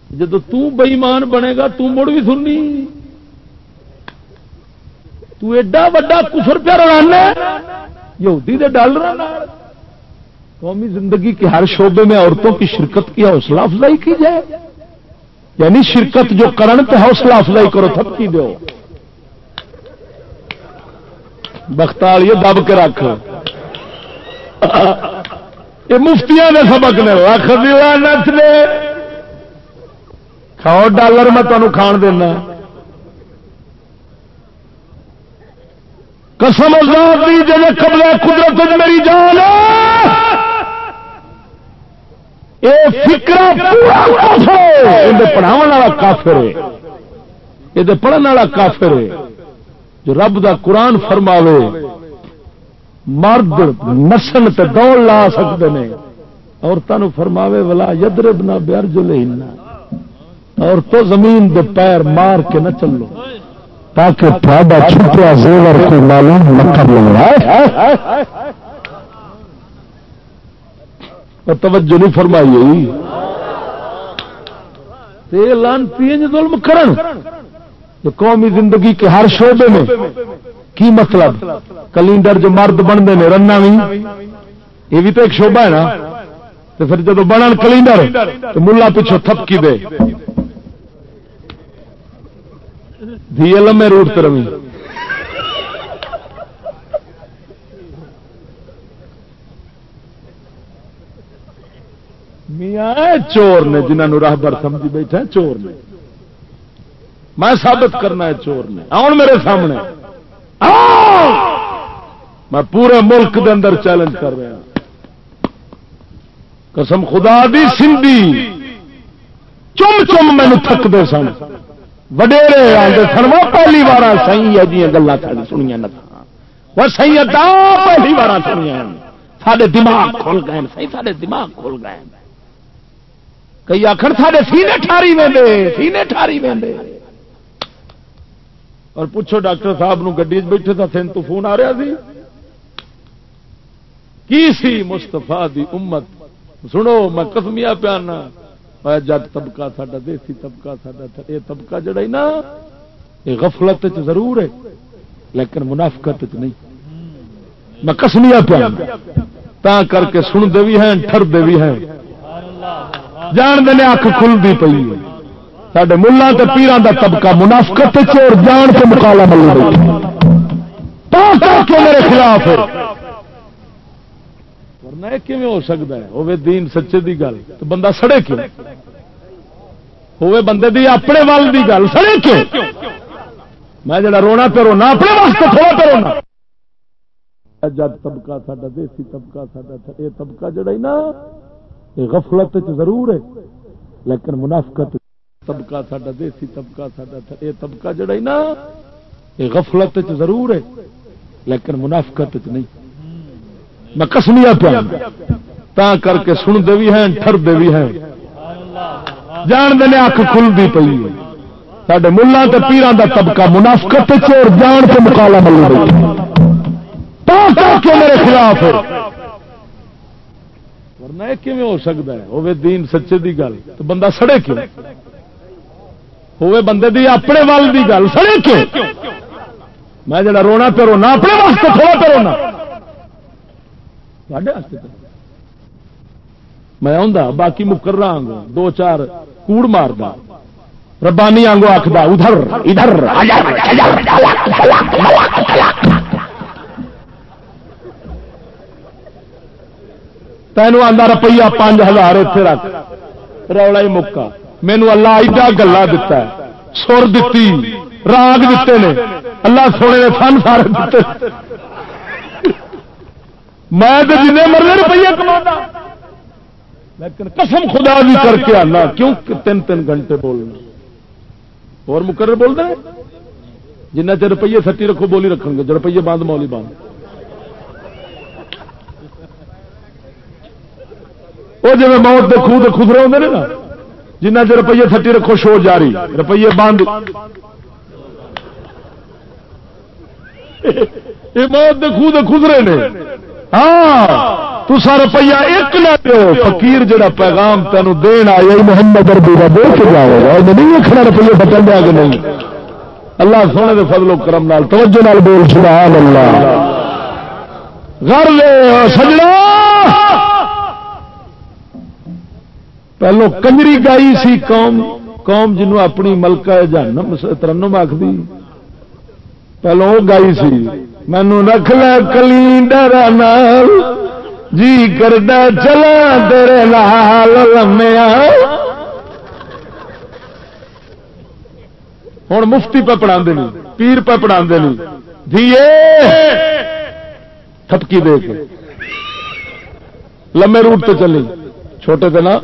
جب تئیمان بنے گا، تو مڑ بھی سننی۔ تو ایڈا وڈا کفر پہ رڑانا یہودی دے ڈالر قومی زندگی کے ہر شعبے میں عورتوں کی شرکت کی حوصلہ افزائی کی جائے۔ یعنی شرکت جو کرن پہ حوصلہ افزائی کرو، تھپکی دو بختال دب کے رکھ۔ یہ مفتیاں نے سبق نے رکھ دیا نچ نے۔ کھاؤ ڈالر میں تمہیں کھان دینا۔ قسم اللہ دی جب قبل قدرت میری جان پڑھاو والا کافر ہے۔ یہ پڑھنے والا کافر ہے۔ جو رب دا قرآن فرماوے، مرد نسل تے دوڑ لا سکتے ہیں عورتوں فرماوے والا یدرب نہ بیار جو اور تو زمین دے پیر مار کے نہ چلو۔ تاکہ چھپیا زیور کو معلوم نہ کر لوں توجہ نہیں فرمائی لانتی ظلم کرن۔ قومی زندگی کے ہر شعبے میں کی مطلب؟ کلینڈر جو مرد بنتے ہیں رنا بھی۔ یہ بھی تو ایک شعبہ ہے نا۔ تو پھر جب بنن کلینڈر، تو ملا پیچھو تھپکی دے۔ دھی لمے روٹ روی میاں، چور نے جنہوں راہبر سمجھی بیٹھا چور نے۔ میں ثابت کرنا ہے چور نے۔ آن میرے سامنے۔ میں پورے ملک دے اندر چیلنج کر رہا قسم خدا دی سندھی۔ چم چم مینو تھکتے سن۔ وڈیرے آتے سن، وہ پہلی بار سی ہے جی گلا سنیا وہ سی پہلی بار سنیا سارے دماغ کھل گئے سی سارے دماغ کھل گئے کئی آخر سارے سینے ٹھاری وے سینے ٹھاری وے اور پوچھو ڈاکٹر صاحب نو گڈی بیٹھے تھا سین تو فون آ رہا سی؟ کی سی مستفا دی امت؟ سنو، میں کسمیا پیانا۔ جگ طبقہ ساڈا، دیسی طبقہ ساڈا یہ طبقہ جڑا نا، یہ غفلت ضرور ہے، لیکن منافقت نہیں۔ میں کسمیا پیانا، تا کر کے سنتے بھی ہیں ٹرتے بھی ہیں۔ جان دے اک کھلتی پی سڈے ملا پیران کا طبقہ منافقت چور جان کے مکالا مل میرے خلاف ہو سکتا ہے؟ ہوے دین سچے دی گل، تو بندہ سڑے کیوں؟ ہوے بندے دی اپنے ول دی گل، سڑے کیوں؟ میں جڑا رونا پہ رونا، اپنے واسطے تھوڑا پہ رونا۔ جگ طبقہ ساڈا، دیسی طبقہ ساڈا یہ طبقہ جڑا نا یہ غفلت ضرور ہے۔ لیکن منافقت طبقہ ساڈا دیسی طبقہ ساڈا یہ طبقہ جڑا ہی نا، یہ غفلت ضرور ہے، لیکن منافقت نہیں۔ میں کسمیا پیا، تا کر کے سنتے بھی ہیں ٹرتے بھی ہیں۔ جان دے اک کھلتی پی سڈے ملا پیران کا طبقہ منافقت اور جان کے مکالا مل رہی میرے خلاف ورنہ کیون ہو سکتا ہے؟ ہوے دین سچے دی گل، تو بندہ سڑے کیوں؟ ہوے بندے دی اپنے ول دی گل سڑے کیوں؟ میں جڑا رونا پہ رونا اپنے واسطے تھوڑا پہ رونا میں آ باقی مکر آنگو دو چار کوڑ مار دا ربانی آنگو آخر ادھر ادھر تینوں آدھا روپیہ پانچ ہزار اتنے رکھ۔ رولا ہی مکا مینو اللہ ایڈا گلا دتا ہے، سر دیتی راگ دیتے نے۔ اللہ سونے نے فن سارے دیتے میں تو جن مرضی روپیہ کما لیکن قسم خدا بھی کر کے آنا، کیوں تین تین گھنٹے بولنا۔ اور مقرر بول رہے جنہ چر روپیے سٹی رکھو، بولی رکھ گے۔ جو روپیے باندھ، مولی باندھ۔ وہ جی موت کے خود خدرے ہوتے ہیں نا جنہ چر روپیے سٹی رکھو شو جاری۔ روپیے باندھ۔ یہ موت خود خدرے نے۔ ہاں تسا روپیہ ایک نہ دو فقیر جڑا پیغام تینوں دین آیا محمد اربی کا دے کے جائے گا۔ نہیں رکھنا روپیے بچن دیا کہ نہیں۔ اللہ سونے دے فضل و کرم نال، توجہ نال بول، سبحان اللہ۔ گھر لے سجنا پہلو کنجری گائی سی قوم قوم جنوں اپنی ملکہ جہنم ترنم آخری پہلو وہ گائی سی۔ مینو رکھ لے کلی ڈرا نال۔ جی کردہ چلا تیرے لال لمیا ہوں مفتی پہ پڑھا پیر پہ پڑھا دھیے۔ تھپکی دے کے۔ لمے روٹ تو چلی۔ چھوٹے نا۔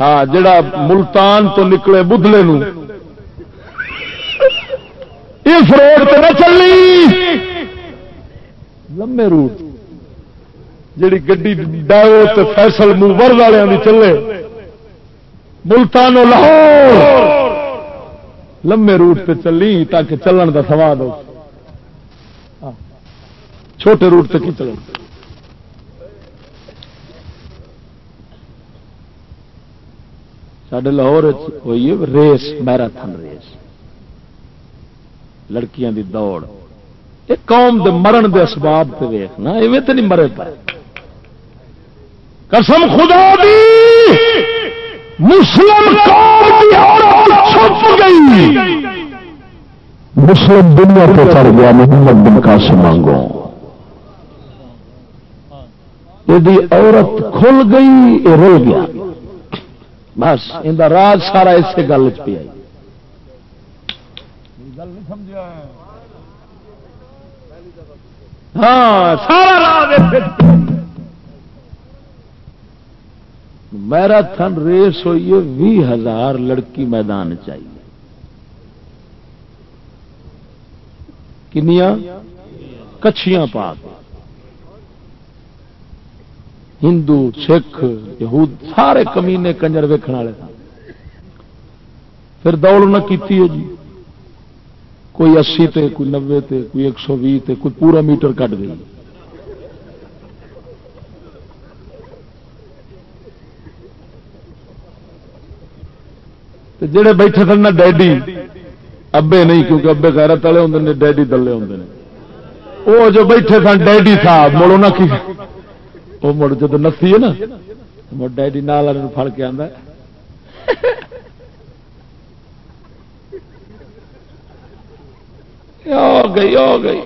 ہاں جڑا ملتان تو نکلے بدلے نو. اس روڈ پہ نہ چلی. لمے روٹ. جیڑی گڈی ڈاو فیصل موور والوں کی چلے. ملتان لاہور. لمے روٹ سے چلی تاکہ چلن کا سواد ہو. ہاں، چھوٹے روٹ سے کی چلن؟ سڈے لاہور ہوئی ریس، میراتھن ریس۔ لڑکیاں دی دوڑ۔ ایک قوم دے مرن دے اسباب تے ویخنا ایویں تو نہیں مرے پائے قسم خدا دی! مسلم قوم دی عورت چھپ گئی۔ مسلم دنیا پہ چڑھ گیا، محمد بن قاسم مانگو یہ عورت کھل گئی، یہ رل گیا۔ بس ان راز سارا اسی گل پہ آئی۔ ہاں سارا میراتھن ریس ہوئی ہے بھی ہزار لڑکی میدان چاہیے کنیا کچھیاں پا کے۔ ہندو، سکھ، یہود، سارے کمینے کنجر ویکن والے پھر دوڑ نہ کیتی ہے جی۔ کوئی اسی تے، کوئی نبے تے، کوئی ایک سو بھی تے، کوئی پورا میٹر کٹ گئی۔ جڑے بیٹھے سن نا ڈیڈی، ابے نہیں، کیونکہ ابے غیرت والے ہوں نے، ڈیڈی دلے ہوں وہ جو بیٹھے سن، ڈیڈی صاحب مڑو نہ کی وہ مڑ جب نسی ہے نا مڑ ڈیڈی نال والے پڑ کے آدھا گئی ہو گئی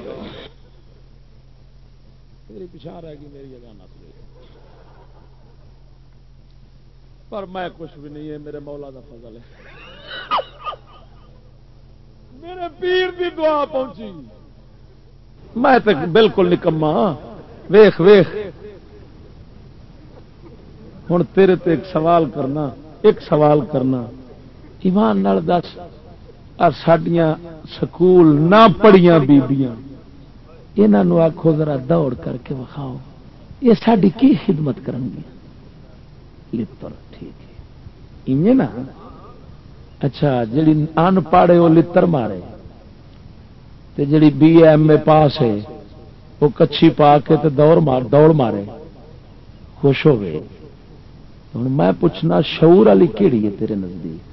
میری پچھا رہ گئی میری جگہ نس گئی پر میں کچھ بھی نہیں ہے میرے مولا کا فضل ہے میرے پیر دی دعا پہنچی میں بالکل نکما ویخ ویخ ہوں تیرے تے ایک سوال کرنا، ایک سوال کرنا۔ ایمان نال دس سڈیا سکول نہ پڑھیا بیبیاں۔ یہ آخو ذرا دوڑ کر کے وکھاؤ۔ یہ ساری کی خدمت کریں گی ٹھیک ہے۔ نا؟ اچھا جی ان پڑھے وہ لڑ مارے، تے جڑی بی ایم اے پاس ہے وہ کچھی پا کے تے دوڑ مار، دوڑ مارے۔ خوش ہو گئے ہوں میں پوچھنا شعور والی کہڑی ہے تیرے نزدیک؟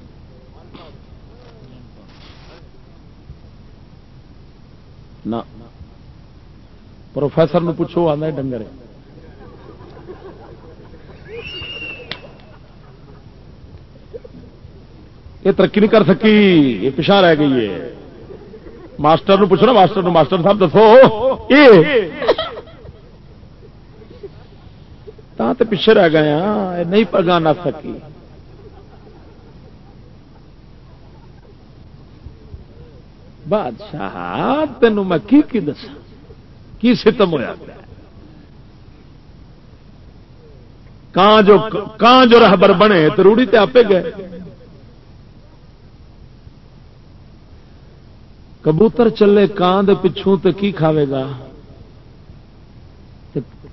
نہ پروفیسر نو پوچھو آنا ڈنگر یہ ترقی نہیں کر سکی، یہ پچھا رہ گئی ہے۔ ماسٹر نو پوچھو نا، ماسٹر نو ماسٹر صاحب دسو۔ تے پیچھے رہ گئے ہاں نہیں پگا نہ سکی۔ بادشاہ، تینوں میں کی کی دسا کی ستم ہوا کان جو کان جو رہبر بنے تو روڑی تے آپ گئے۔ کبوتر چلے کان دے پچھوں تے کی کھاوے گا؟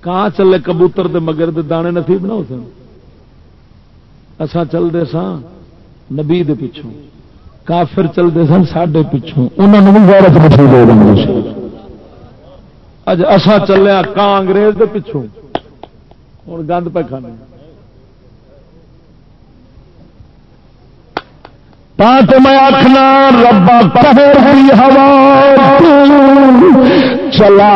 کان چلے کبوتر دے مگر دے دانے نصیب نہ ہو سن۔ اسا چلتے سا نبی دے پچھوں۔ کافر چلتے سن ساڈے پچھوں۔ انہوں نے بھی غیرت نصیب ہو گئی اج اسا چلے کان انگریز دے پچھوں۔ ہوں گند پہ کھانے۔ پانچ میں آخنا ربا پہر ہوئی ہوا چلا۔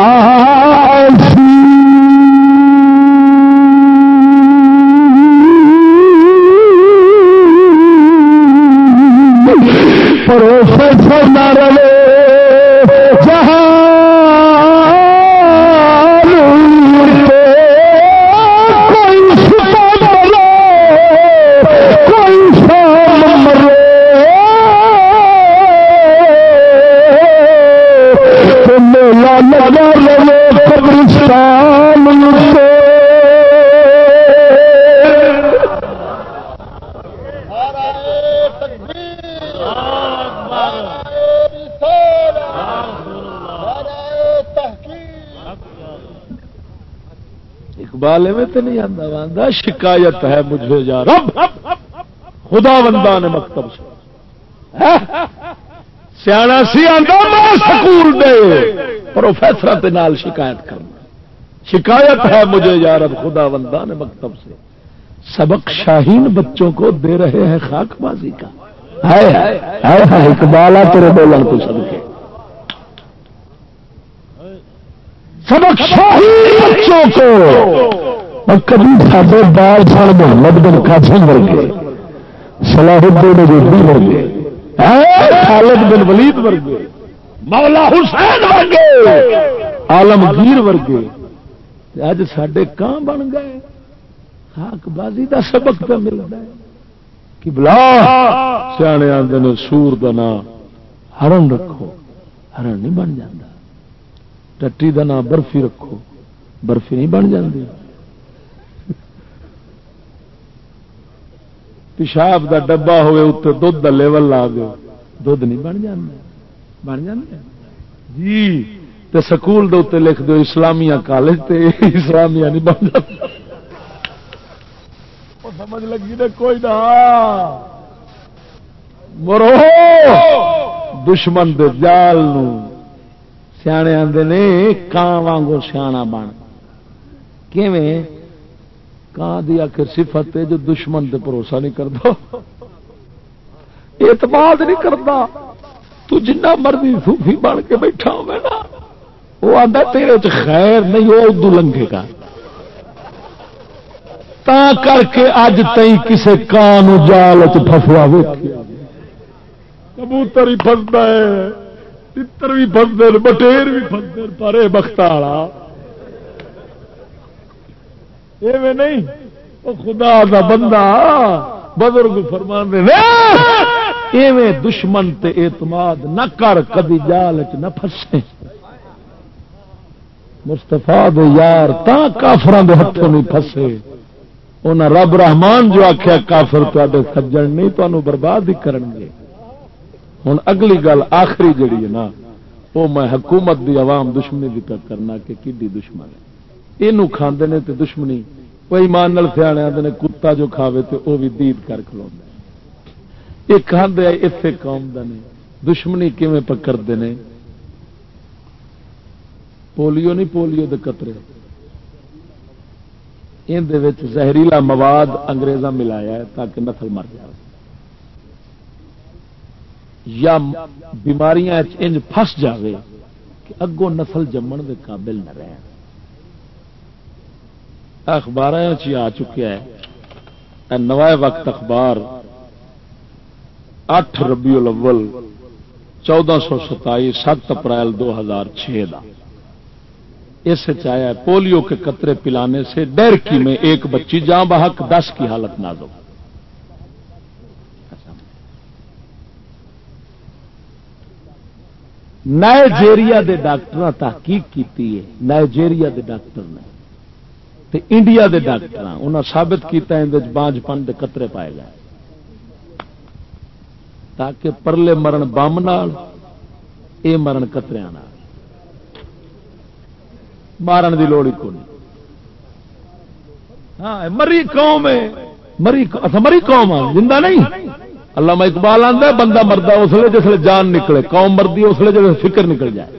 پروفیسر نہ رہے اقبال میں تو نہیں آتا شکایت ہے مجھے جا رب۔ خدا بندہ نے مکتب سے سیاح سی آتا سکول دے پروفیسر کے نال شکایت کرنا۔ شکایت ہے مجھے یا رب، خدا بندہ نے مکتب سے۔ سبق شاہین بچوں کو دے رہے ہیں خاک بازی کا۔ اقبال تیرے بولن کو سب کے سبق شاہین بچوں کو کبھی سارے بال سال محمد بن قاسم ورگے صلاح الدین ریڈی ورگے خالد بن ولید ورگے، مولا حسین ورگے، عالمگیر ورگے، اج سڈے کان بن گئے؟ ہاک بازی کا سبق پہ ملتا ہے۔ کہ بلا سیانے آتے نے سور کا نام ہرن رکھو، ہرن نہیں بن جاتا ٹٹی کا نام برفی رکھو، برفی نہیں بن جاتی پیشاب کا ڈبا ہوئے اتنے دھد کا لیول لا دو دھد نہیں بن جانا بن جانا جی تے سکول دے اتنے لکھ دو اسلامیہ کالج تے <laughs> اسلامیہ نہیں بن جاتا سمجھ لگی نے کوئی نہ۔ مرو۔ دشمن دے جال سیانے آتے نے کان وانگو سیاح بن۔ کیویں؟ کان دی آخر صفت ہے جو دشمن دے بھروسہ نہیں کرتا اعتماد نہیں کرتا تو جنہ مرضی صوفی بن کے بیٹھا ہوئے نا، وہ آتا تیرے چ خیر نہیں، وہ ادو لنگے گا۔ تا کر کے اج تھی کسی کان جال چسوا کبوتر ہی فستا ہے تر بھی فستے بٹیر بھی فستے پر بخت والا نہیں؟ وہ خدا کا بندہ، بزرگ فرما ایویں دشمن تے اعتماد نہ کر، کدی جال چ نہ فسے مستفا یار تا کافران دے ہاتھوں نہیں پھسے۔ انہیں رب رحمان جو آخیا کافر تے سجن نہیں تمہوں برباد ہی کرن گے۔ ہوں اگلی گل آخری جڑی ہے نا وہ میں حکومت دی عوام دشمنی بھی پہ کرنا کہ کڈی دشمن ہے۔ یہ کھاندے نے تے دشمنی۔ وہ ایمان نال سیانے آتے کتا جو کھاوے تے وہ بھی دید کر کھلو یہ کھاندے اتنے قوم دا نہیں دشمنی کیویں پکڑتے ہیں پولیو نہیں، پولیو دے قطرے۔ یہ زہریلا مواد انگریزاں ملایا ہے تاکہ نسل مر جائے۔ یا بیماریاں انج پھس جاوے کہ اگوں نسل جمن دے قابل نہ رہے اخبار آ چکیا ہے نوائے وقت اخبار، اٹھ ربیع الاول، چودہ سو ستائی سات اپریل دو ہزار چھ کا اس چایا پولیو کے قطرے پلانے سے ڈر کی میں ایک بچی جاں بحق دس کی حالت نازک نائجیریا دے ڈاکٹر تحقیق کی نائجیریا دے ڈاکٹر نے۔ تے انڈیا دے ڈاکٹر انہوں ثابت کیا بانج پن دے قطرے پائے گئے۔ تاکہ پرلے مرن بم نال، اے مرن قطر مارن دی لوڑ کو نہیں۔ ہاں مری قوم ہے۔ مری اچھا مری قوم زندہ نہیں۔ اللہ میں اقبال آتا بندہ مردا اس لیے جس جان نکلے۔ قوم مردی اس لیے جب فکر نکل جائے۔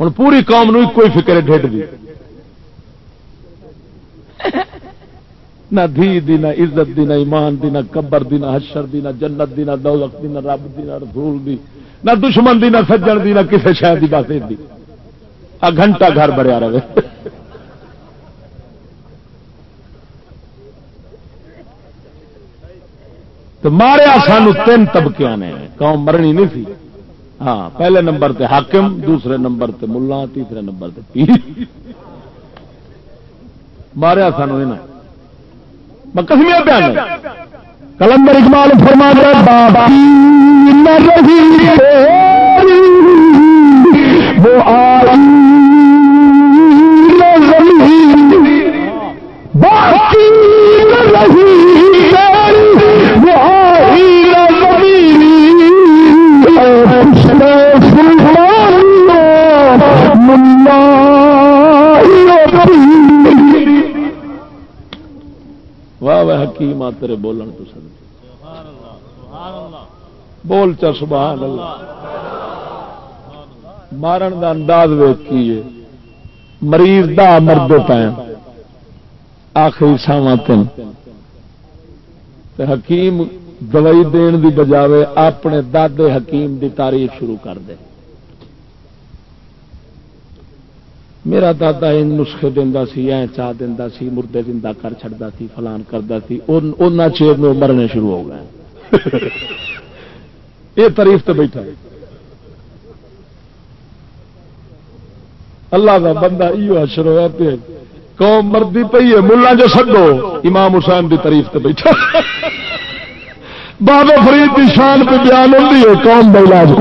ہوں پوری قوم نو کوئی فکر ہے ڈیڈ دی۔ نہ دھی دی نہ عزت دی نہ ایمان دی نہ قبر دی نہ حشر دی نہ جنت دی نہ دولت دی نہ رب دی نہ رسول دی نہ دشمن دی نہ سجن دی نہ کسی شہر دی بات دی آ گھنٹہ گھر بڑھیا رہے تو ماریا سان تین طبقے نے قوم مرنی نہیں تھی ہاں پہلے نمبر تے حاکم دوسرے نمبر تے ملا تیسرے نمبر تے پیر ماریا سانو میں کسمیا کلندر اقبال فرما بابا وہ باقی واہ حکیم آ تیرے بولن تو سن۔ بول چا، سبحان اللہ۔ مارن دا انداز ویکھیے مریض دا مرد پے آخری ساواں تن۔ حکیم دوائی دین دی بجاوے اپنے دادے حکیم دی تعریف شروع کر دے۔ میرا دادا ان نسخے دینا سی ای چاہ دینا سی، مردے زندہ کر چڑتا سی، فلان کرتا سی، ان چیر میں مرنے شروع ہو گئے۔ <laughs> یہ تاریف تو بیٹھا۔ اللہ کا بندہ یہ اشر ہوا پہ قوم مردی پی ہے ملا جو سڈو امام حسین کی تاریف تو بیٹھا۔ <laughs> بابا فرید کی شان پہ بیان ہوتی ہے، قوم کا علاج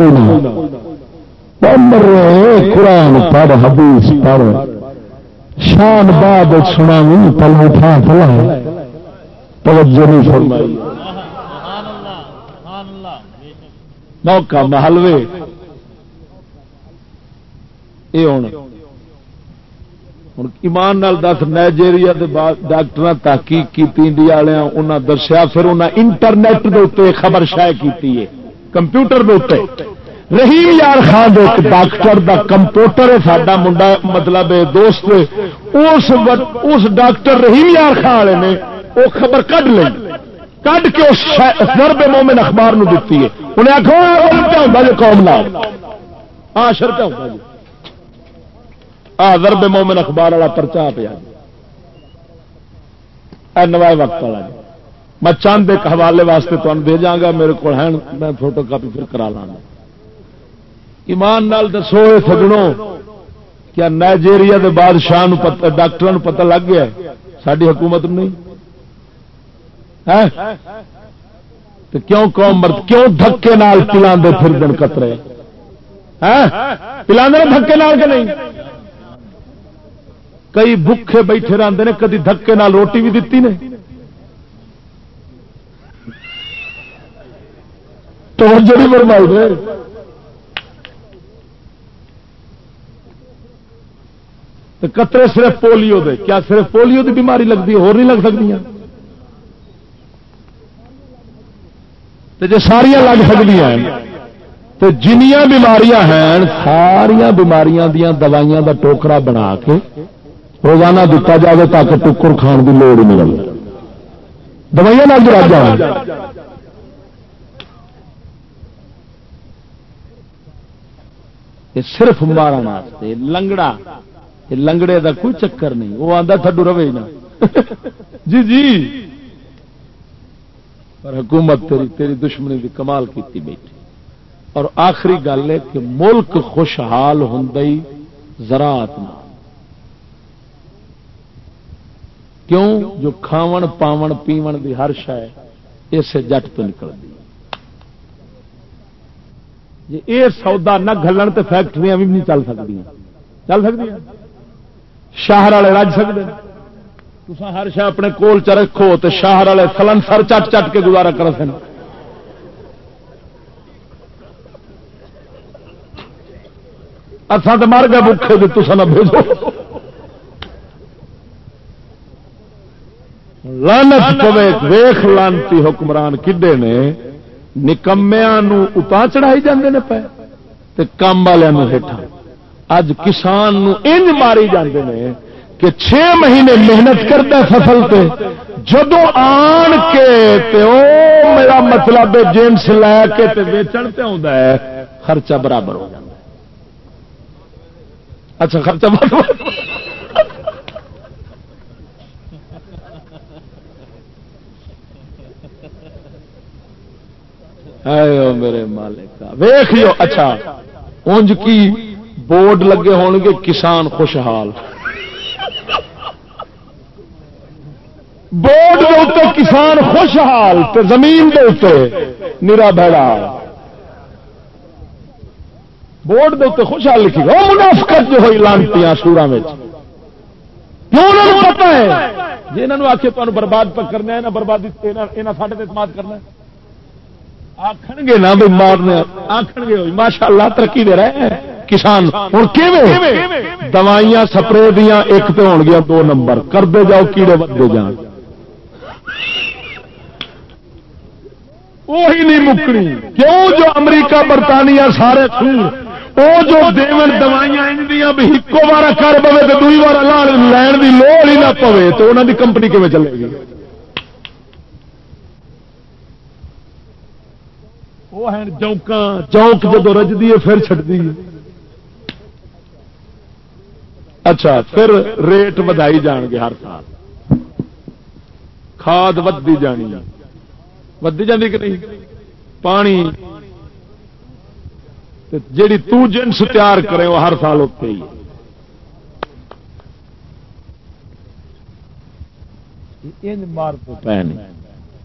کو قرآن پڑھ، حدیث پڑھ۔ شان بعد سنا پل اٹھا پلا توجہ نہیں فرمائی۔ موقع محلوے یہ ہوں ایمان نال دس، نائجیریا ڈاکٹر تحقیق کی انڈیا والے دسیا، پھر انہیں انٹرنیٹ کے اتنے خبر شائع کی کمپیوٹر کے اتنے رحیم یار خان ایک ڈاکٹر دا کمپوٹر ہے، ساڈا منڈا مطلب دوست اس اس ڈاکٹر رحیم یار خان والے نے وہ خبر کڈ لی۔ کڈ کے اس نرب مومن اخبار نو دیتی ہے۔ انہیں آخو ہوتا جی قوم نال۔ ہاں شرکا ہوتا جی۔ آ، ضرب مومن اخبار والا پرچا پیا جی۔ نوائے وقت والا جی۔ میں چند ایک حوالے واسطے تمہیں دے جا گا، میرے کو میں فوٹو کاپی پھر کرا لانا ایمان نال دسو سجڑوں کیا نائجیریا کے بادشاہ ڈاکٹر پتہ لگ گیا ساری حکومت نہیں؟ تو کیوں قوم مرد، کیوں دھکے نال پلا پھر دن قطرے پلا دھکے نال کے نہیں؟ کئی بکھے بیٹھے رہتے ہیں کدی دھکے نال روٹی بھی دیتی نے؟ تو جڑی برمائی قطرے صرف پولیو دے، کیا صرف پولیو دی بیماری لگتی ہے نہیں لگ سکتی جی ساریا لگ سکتی ہیں تو جنیا بیماریاں ہیں ساریا بیماریاں دیا دوائیاں دا ٹوکرا بنا کے روزانہ دتا جائے تاکہ ٹکر کھان کی لوڑ نہیں لگے دوائیاں لگ راجا یہ صرف مارن لنگڑا یہ لنگڑے دا کوئی چکر نہیں۔ وہ آتا تھڈو روے نا جی جی۔ پر حکومت تیری تیری دشمنی کی کمال کیتی بیٹھی۔ اور آخری گل ہے کہ ملک خوشحال ہوں زراعت نہ۔ کیوں؟ جو کھاون، پاون، پیون دی ہر شہ اسے جٹ تو نکل دی۔ جی یہ سودا نہ گلن تو فیکٹری بھی نہیں چل سکتی چل سکتی شہر والے رج سکتے تصا ہر شہ اپنے کول چ رکھو تو شہر والے سلن سر چٹ چٹ کے گزارا کر سن۔ اتنا تو مر گیا بکے جی تصا نہ بھیجو۔ لانت ویخ لانتی حکمران کڈے نے نکمیا اتنا چڑھائی جاندے نے پے کام والوں ہیٹھا اج کسان انج ماری جاندے نے کہ چھ مہینے محنت کرتا فصل پہ جدو آن کے تے او میرا مطلب جینس لے کے تے ویچن پہ آتا ہے، خرچہ برابر ہو جاتا اچھا خرچہ برابر میرے مالک ویخ لو اچھا اونج کی بورڈ لگے ہون گے کسان خوشحال۔ بورڈ کے اتنے کسان خوشحال زمین کے اتنے نرا بھڑا۔ بورڈ کے اتنے خوشحال لکھی وہ منافقت جو ہوئی لانتی سورا میں پتا ہے؟ جی انہوں آخے تمہیں برباد کرنا ہے بربادی ساڈے اعتماد کرنا ہے۔ آخر گے نا بھی مارنے آخر گے ماشاء اللہ ترقی دے رہے ہیں۔ کسان ہوں دوائیاں سپرے دیا ایک تو ہو گیا، دو نمبر۔ کرتے جاؤ، کیڑے بدے جان۔ وہی نہیں مکنی کیوں جو امریکہ، برطانیہ سارے وہ جو دیون دوائیاں بھی ایکو بار کر پوے تو دوئی بار لین کی لوڑ ہی نہ پوے تو انہوں کی کمپنی کیون چلے گی وہ ہیں چوکاں چوک جب رجدی ہے، پھر چڑتی اچھا پھر ریٹ ودائی جان گے ہر سال۔ کھاد ودی جانی۔ ودی جاتی کہ نہیں؟ پانی۔ جیڑی تو جنس تیار کرے وہ ہر سال اتنے ہی۔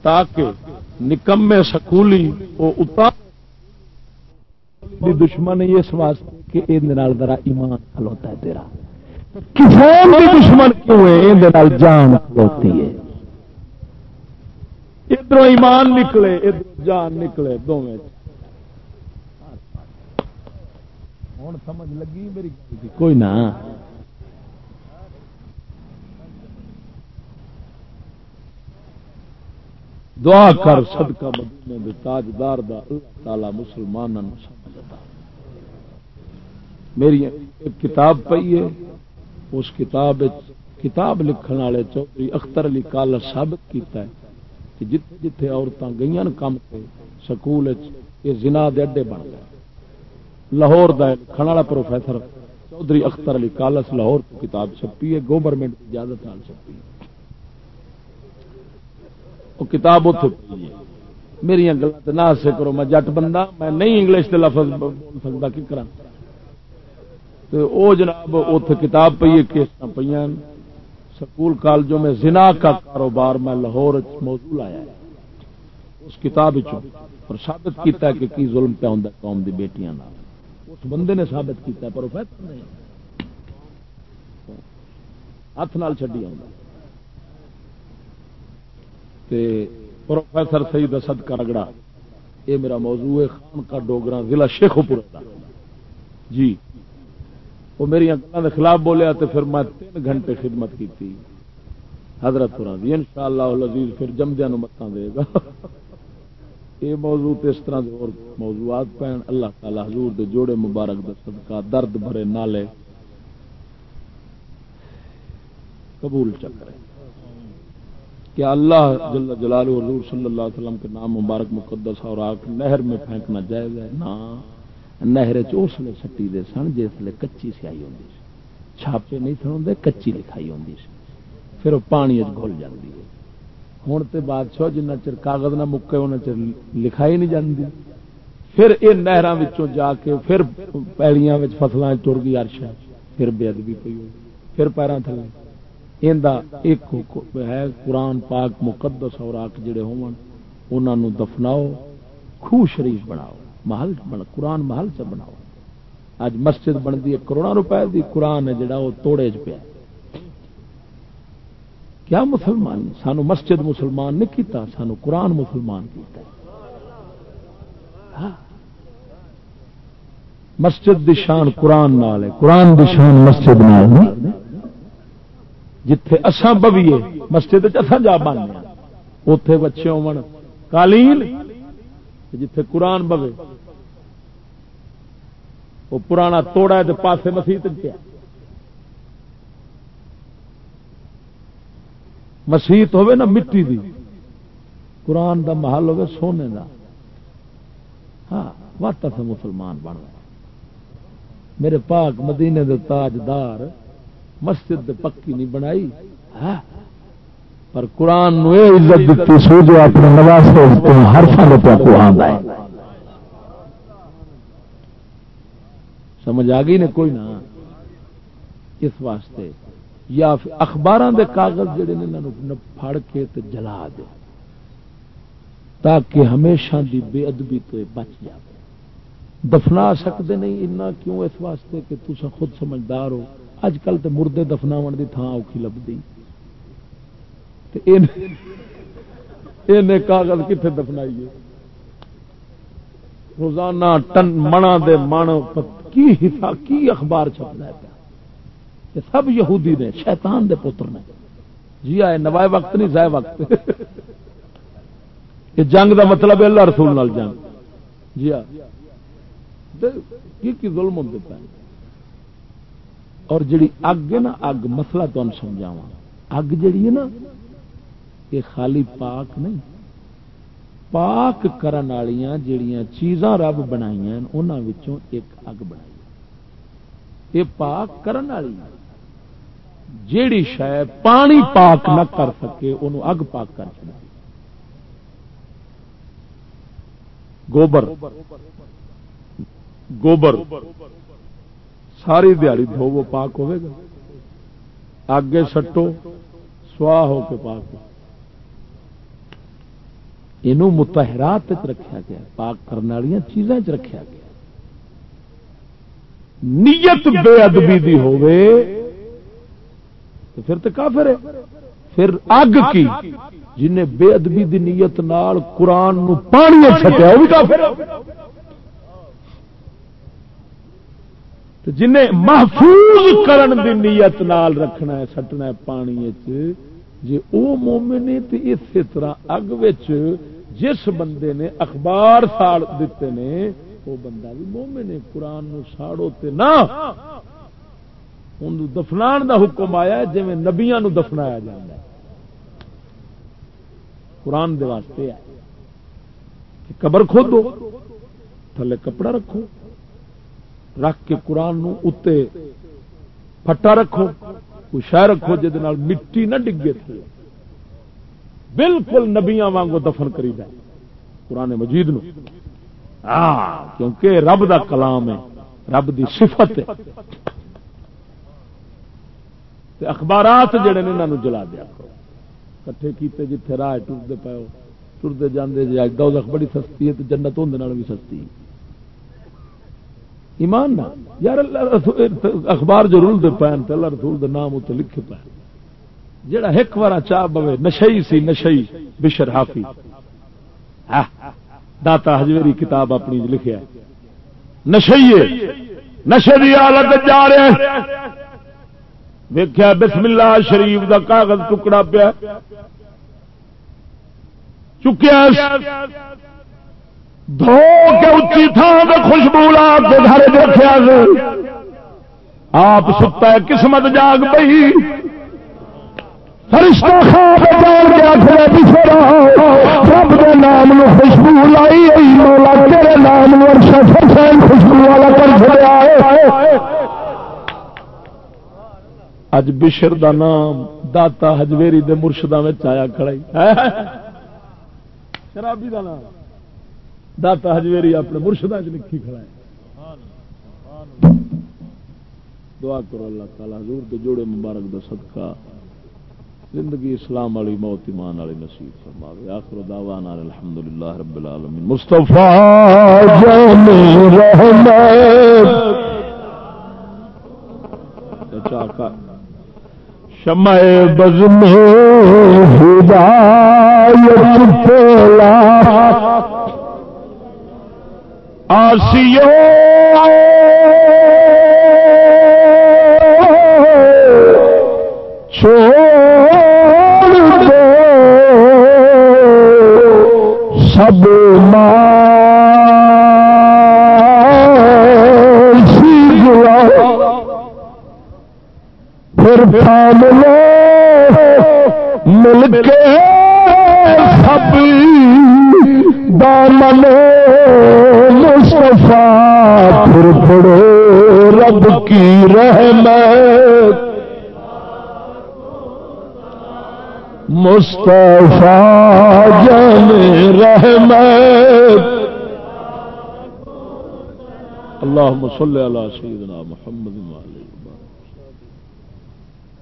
تاکہ نکمے سکولی وہ دشمن اس واسطے کہ یہ ذرا ایمان کھلوتا ہے تیرا۔ کسان بھی دشمن کیوں ہے یہ جان کھلوتی ہے۔ ادھر ایمان نکلے، ادھر جان نکلے، دونوں۔ ہوں، سمجھ لگی میری کوئی نہ۔ دعا کر صدقہ مدینے دے تاجدار دا اللہ تعالی مسلمانوں سمجھتا۔ میری ایک کتاب پئی ہے۔ اس کتاب کتاب لکھن والے چودھری اختر علی کالا ثابت کیتا ہے کہ جتھے جتھے عورتیں گئی کام سے سکول یہ زنا دے اڈے بن گئے۔ لاہور دا لکھن والا پروفیسر چودھری اختر علی کالس لاہور کو کتاب چھپی ہے، گورنمنٹ کی اجازت نال چھپی ہے۔ وہ کتاب اتنے میری گلیں نہ سے کرو، میں جٹ بندہ، میں نہیں انگلش کے لفظ بول سکتا کی کرا تو او جناب اتنے کتاب پی کیسٹ پہ سکول کالجوں میں زنا کا کاروبار میں لاہور موضوع آیا ہے۔ اس کتاب اور ثابت کیتا ہے کہ کی ظلم پہ ہوں قوم دی بیٹیاں اس بندے نے ثابت کیتا ہے، پروفیسر نے۔ ہاتھ نال چڈی آؤں پروفیسر سعید اسد کا رگڑا، یہ میرا موضوع ہے، خان کا ڈوگرا ضلع شیخو پور جی۔ وہ میری گلوں کے خلاف بولیا تو پھر میں تین گھنٹے خدمت کی حضرت پورا ان شاء اللہ لذیذ پھر جمدیا متاں دے گا۔ <laughs> یہ موضوع اس طرح کے اور موضوعات پہن۔ اللہ تعالی حضور دے جوڑے مبارک دے صدقہ، درد بھرے نالے قبول چکرے کیا اللہ جل جلال حضور صلی اللہ علیہ وسلم کے نام مبارک مقدس اور آگ نہر میں پھینکنا جائز ہے؟ نا نہر چلے سٹی دے سن جسے کچی سیائی ہوں چھاپے نہیں سن ہوں کچی لکھائی ہوں پھر وہ پانی گل جاتی ہے۔ ہوں تو بادشاہ جنہ چر کاغذ نہ مکے ان چر لکھائی نہیں جاتی پھر یہ نہر جا کے پھر پیڑیاں فصل تر گئی ارشا پھر بے ادبی پی ہوئی۔ پھر پیروں تھلے ایک ہے قرآن پاک مقدس اور آک جڑے ہون دفناؤ خوہ شریف بناؤ۔ محل قرآن محل چ بناؤ اج مسجد بنتی ہے کروڑوں روپئے دی قرآن ہے جڑا وہ توڑے چ پیا۔ کیا مسلمان؟ سانو مسجد مسلمان نہیں کیتا، سانو قرآن مسلمان کیتا ہاں۔ مسجد دی شان قرآن نال ہے، قرآن دی شان مسجد نال جتھے اساں بویے، مسجد اساں جا بننے اوتھے بچے ہون۔ قالین جتھے قرآن بوے وہ پرانا توڑا ہے پاسے مسیح پیا مسیح ہوے نا مٹی دی۔ قرآن دا محل ہوے سونے دا۔ ہاں وقت سے مسلمان بن رہا میرے پاک مدینے دے تاجدار مسجد دے پکی نہیں بنائی۔ ہاں پر قرآن نو عزت دیتی سو جو اپنے نواز ہر سال پہ قرآن ہے۔ سمجھ آ گئی نے کوئی نہ؟ اس واسطے۔ یا اخبار دے کاغذ جڑے نے پھڑ کے تے جلا دے۔ تاکہ ہمیشہ دی بے ادبی تو بچ جائے دفنا سکتے نہیں اتنا کیوں اس واسطے کہ تسا خود سمجھدار ہو۔ اج کل تو مردے دفنا کی تھان اوکھی لبھی کاغذ کتنے دفنائیے روزانہ ٹن منا دے من کی حصہ کی اخبار چھپنا پیا؟ یہ سب یہودی نے، شیطان دے پتر نے۔ جی آئے، نوائے وقت نہیں، ضائع وقت۔ یہ جنگ دا مطلب ہے اللہ رسول نال جنگ۔ جی کی کی ظلم ہوتے پہ اور جڑی اگ ہے نا، اگ، مسئلہ تمہیں سمجھاوا اگ جڑی ہے نا یہ خالی پاک نہیں۔ پاک کرن والیاں جڑیاں چیزاں رب بنائی انہوں ایک اگ بنائی۔ یہ پاک کرن والی، جیڑی شہ پانی پاک نہ کر سکے انہوں اگ پاک کر چڑا گوبر گوبر، ساری دیہی دھو پاک ہوے گا۔ آگے سٹو، سواہ ہو کے پاک یہ متحرات رکھا گیا، پاک کرنے والی چیزاں چ رکھا گیا۔ نیت بے ادبی دی ہوئے تو پھر تو کافر ہے۔ پھر اگ کی جن بے ادبی دی نیت نال قرآن نو پانی چھٹیا وہ بھی کافر جن محفوظ کرن دی نیت نال رکھنا ہے، سٹنا ہے پانی جی وہ مومن تو اسی طرح اگ جس بندے نے اخبار ساڑ دیتے نے، وہ بندہ بھی مومن ہے، قرآن ساڑو تے نہ ان دفنان دا حکم آیا جی نبیا دفنایا جاتا ہے۔ قرآن دے واسطے ہے قبر کھودو، تھلے کپڑا رکھو، رکھ کے قرآن نو اتے پٹا رکھو، کوئی شہ رکھو جہد مٹی نہ ڈگے تھے بالکل نبیا وانگو دفن کری جائے۔ قرآن مجید نو۔ ہاں کیونکہ رب دا کلام ہے، رب دی صفت ہے۔ اخبارات جڑے نے انہوں جلا دیا کٹھے کیتے جتھے راہ ٹرتے پاؤ ٹرتے جانے جی اج دولت بڑی سستی ہے تو جنت ہوں بھی سستی ہے۔ ایمان نہ، یار اللہ اخبار جو رول دے پین تو اللہ رسول دے نام اتنے لکھے پے جڑا ایک بار چاہ بوے نشئی سی نشئی، بشر حافی۔ داتا ہجویری کتاب اپنی لکھیا نشئی نشے کی حالت جا رہے ویخیا بسم اللہ شریف دا کاغذ ٹکڑا پیا۔ چکیا دھو کے اچھی تھان خوشبو لا کے گھر دیکھا آپ ستا ہے، قسمت جاگ پی فرشتہ خواب رب نام خوشبو لائی مولا تیرے نام حسین خوشبو والا اج بشر دا نام داتا ہجویری دے مرشداں وچ آیا کھڑائی شرابی دا نام۔ داتا ہجویری اپنے مرشداں وچ لکھی کھڑا دعا کرو اللہ تعالی حضور دے جوڑے مبارک دا صدقہ زندگی اسلام والی موت، ایمان والی نصیب فرماوے۔ آخر دعوانا الحمدللہ رب العالمین۔ مصطفی جان رحمت۔ اچھا، چاکا شمع بز میں ہدایت پھیلا آسیو چھوڑ سب پھر پھال لو۔ مل کے سب دامن مصطفیٰ۔ پھر پڑو رب کی رحمت۔ مصطفیٰ جان رحمت. اللهم صل على سيدنا محمد وعلى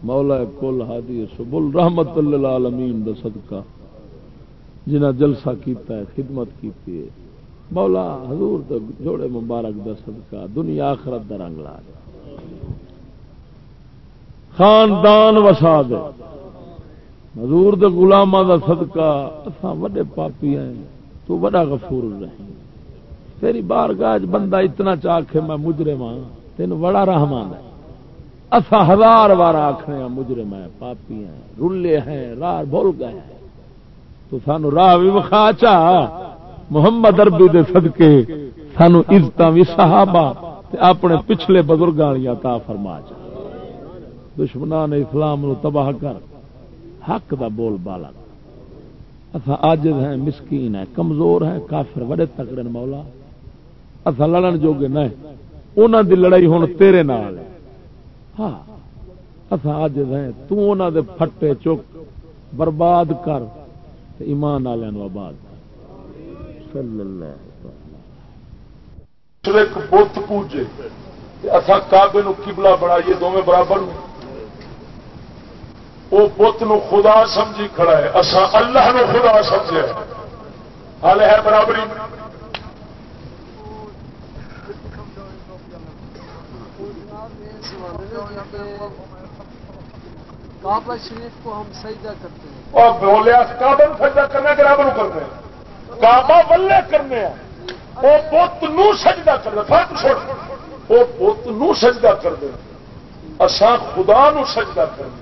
مولا کل ہادی سبل رحمت للعالمین دا صدقہ. جنہ جلسہ کیتا ہے، خدمت کیتی ہے. مولا حضور دا جوڑے مبارک دا صدقہ، دنیا آخرت دا رنگ لا خاندان وسا دے. حضور دے غلاماں دا صدقہ، اساں وڈے پاپی ہیں، تو بڑا غفور رحیم تیری بارگاہ بندہ اتنا چاکھے میں مجرم ہاں تین بڑا رحمان ہے۔ اصا ہزار بار آخنے ہاں، مجرم ہے پاپی ہیں، رلے ہیں راہ بھول گئے ہیں۔ تو سانو راہ بھی وکھا چا۔ محمد اربی دے صدقے، سانو عزت بھی صحابہ تے اپنے پچھلے بزرگ تا فرما چا۔ دشمنان اسلام نو تباہ کر۔ حق دا بول بالا اصا آج ہیں، مسکین ہے کمزور ہے کافر بڑے تکڑے مولا۔ اصا لڑن جوگے نہ انہوں دی لڑائی ہوں تیرے نال۔ ہے ہاں اج ہیں۔ دے پھٹے چک، برباد کر ایمان والوں آباد بت پوجے۔ اصا کابے کبلا بنائیے دونوں برابر ہوں وہ بت نو خدا سمجھی کھڑا ہے۔ اصا اللہ نو خدا سمجھے حال ہے برابری۔ کعبہ شریف کو ہم سجدہ کرتے ہیں۔ اور بولیا کعبہ سجدہ کرنا کہ رب کرنے کعبہ ولے کرنے وہ بت نو سجدہ کرنا فرق چھوڑ۔ وہ بت نو سجدہ کر دیں اسان خدا نو سجدہ کرنے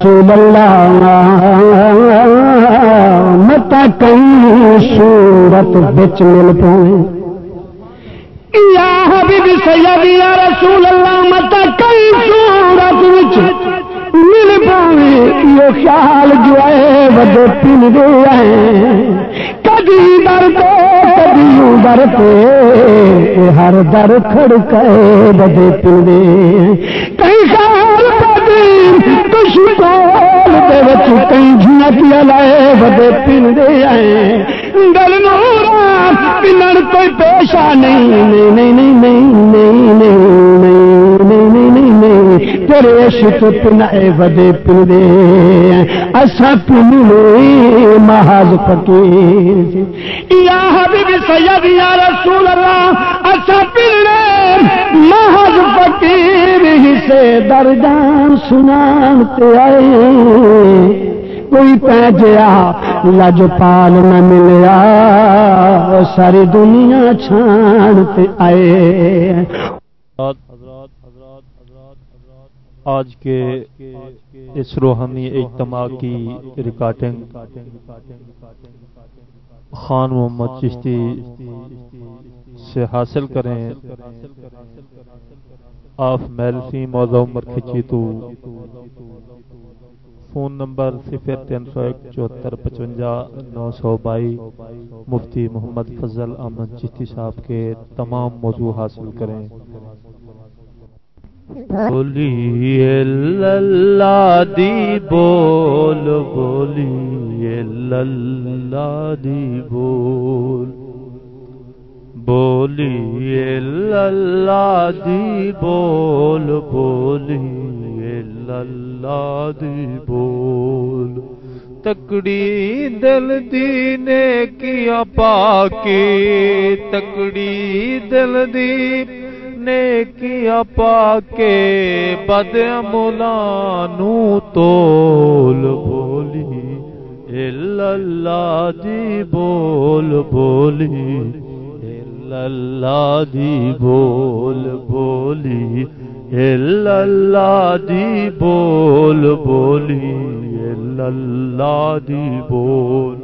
رسول متا کئی صورت بچ مل پوے یا رسول اللہ متا کئی مل پوے یہ خیال جو ہے ودے پن گیا کبھی در کبھی در پہ۔ ہر در کھڑکے بجے پن کئی خیال لائے پیش آ نہیں نہیں نہیں نہیں نہیں نہیں نہیں نہیں پنائے ودے پندے اسا پنلے محاذ فقیر۔ یا حبیب سید، یا رسول اللہ، اسا پنلے محاذ فقیر۔ ہی سے درجان سنانتے آئے۔ کوئی پیجیا لج پال نہ ملیا، ساری دنیا چھانتے آئے۔ آج کے اس روحانی اجتماع کی ریکارڈنگ۔ خان محمد چشتی سے حاصل کریں۔ آف میلسی موضوع عمر کھچی تو۔ فون نمبر صفر تین سو ایک چوہتر پچوجا نو سو بائی۔ مفتی محمد فضل احمد چشتی صاحب کے تمام موضوع حاصل کریں۔ بولی، اللہ دی بول، بولی، اللہ دی بول۔ بولی، اللہ دی بول، بولی، اللہ دی بول۔ تکڑی دل دینے کیا پاکی تکڑی دل دی نے کیا پاکے بد ملانو تول بولی اللہ دی بول بولی اللہ دی بول بولی اللہ دی بول بولی اللہ دی بول،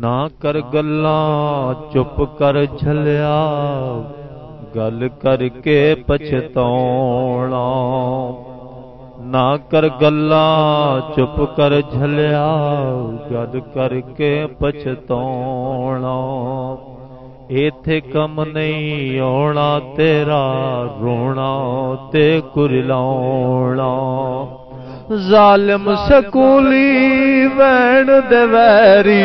نہ کر گلا چپ کر جھلیا گل کر کے پچھتا نہ کر گلا، چپ کر جھلیا، گل کر کے پچھتا ایتھے کم نہیں آنا تیرا رونا تے کرلاونا۔ ظالم سکولی وین دویری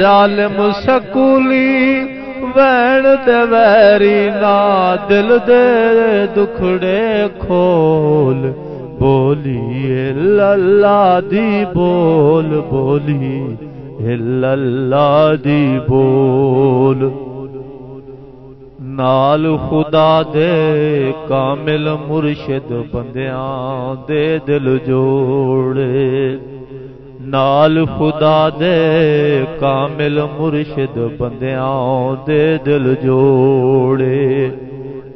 ظالم سکولی وین دویری نا دل دے دکھڑے کھول۔ بولی اللہ دی بول، بولی اللہ دی بول۔ نال خدا دے کامل مرشد بندیاں دے دل جوڑے۔ نال خدا دے، کامل مرشد بندیاں دے دل جوڑے۔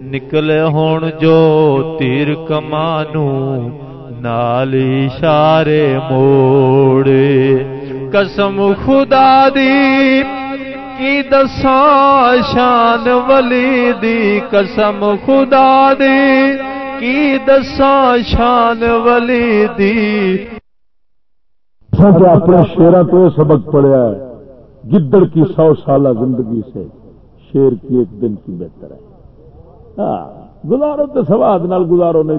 نکلے ہون جو تیر کمانو، نال اشارے موڑے۔ قسم خدا دی، کی دساں شان ولی دی۔ قسم خدا دی، کی دساں شان ولی دی۔ اپنے شیرا تو یہ سبق پڑیا ہے، گدڑ کی سو سالہ زندگی سے شیر کی ایک دن کی بہتر ہے۔ ہاں، گزارو تو سواد نال گزارو نہیں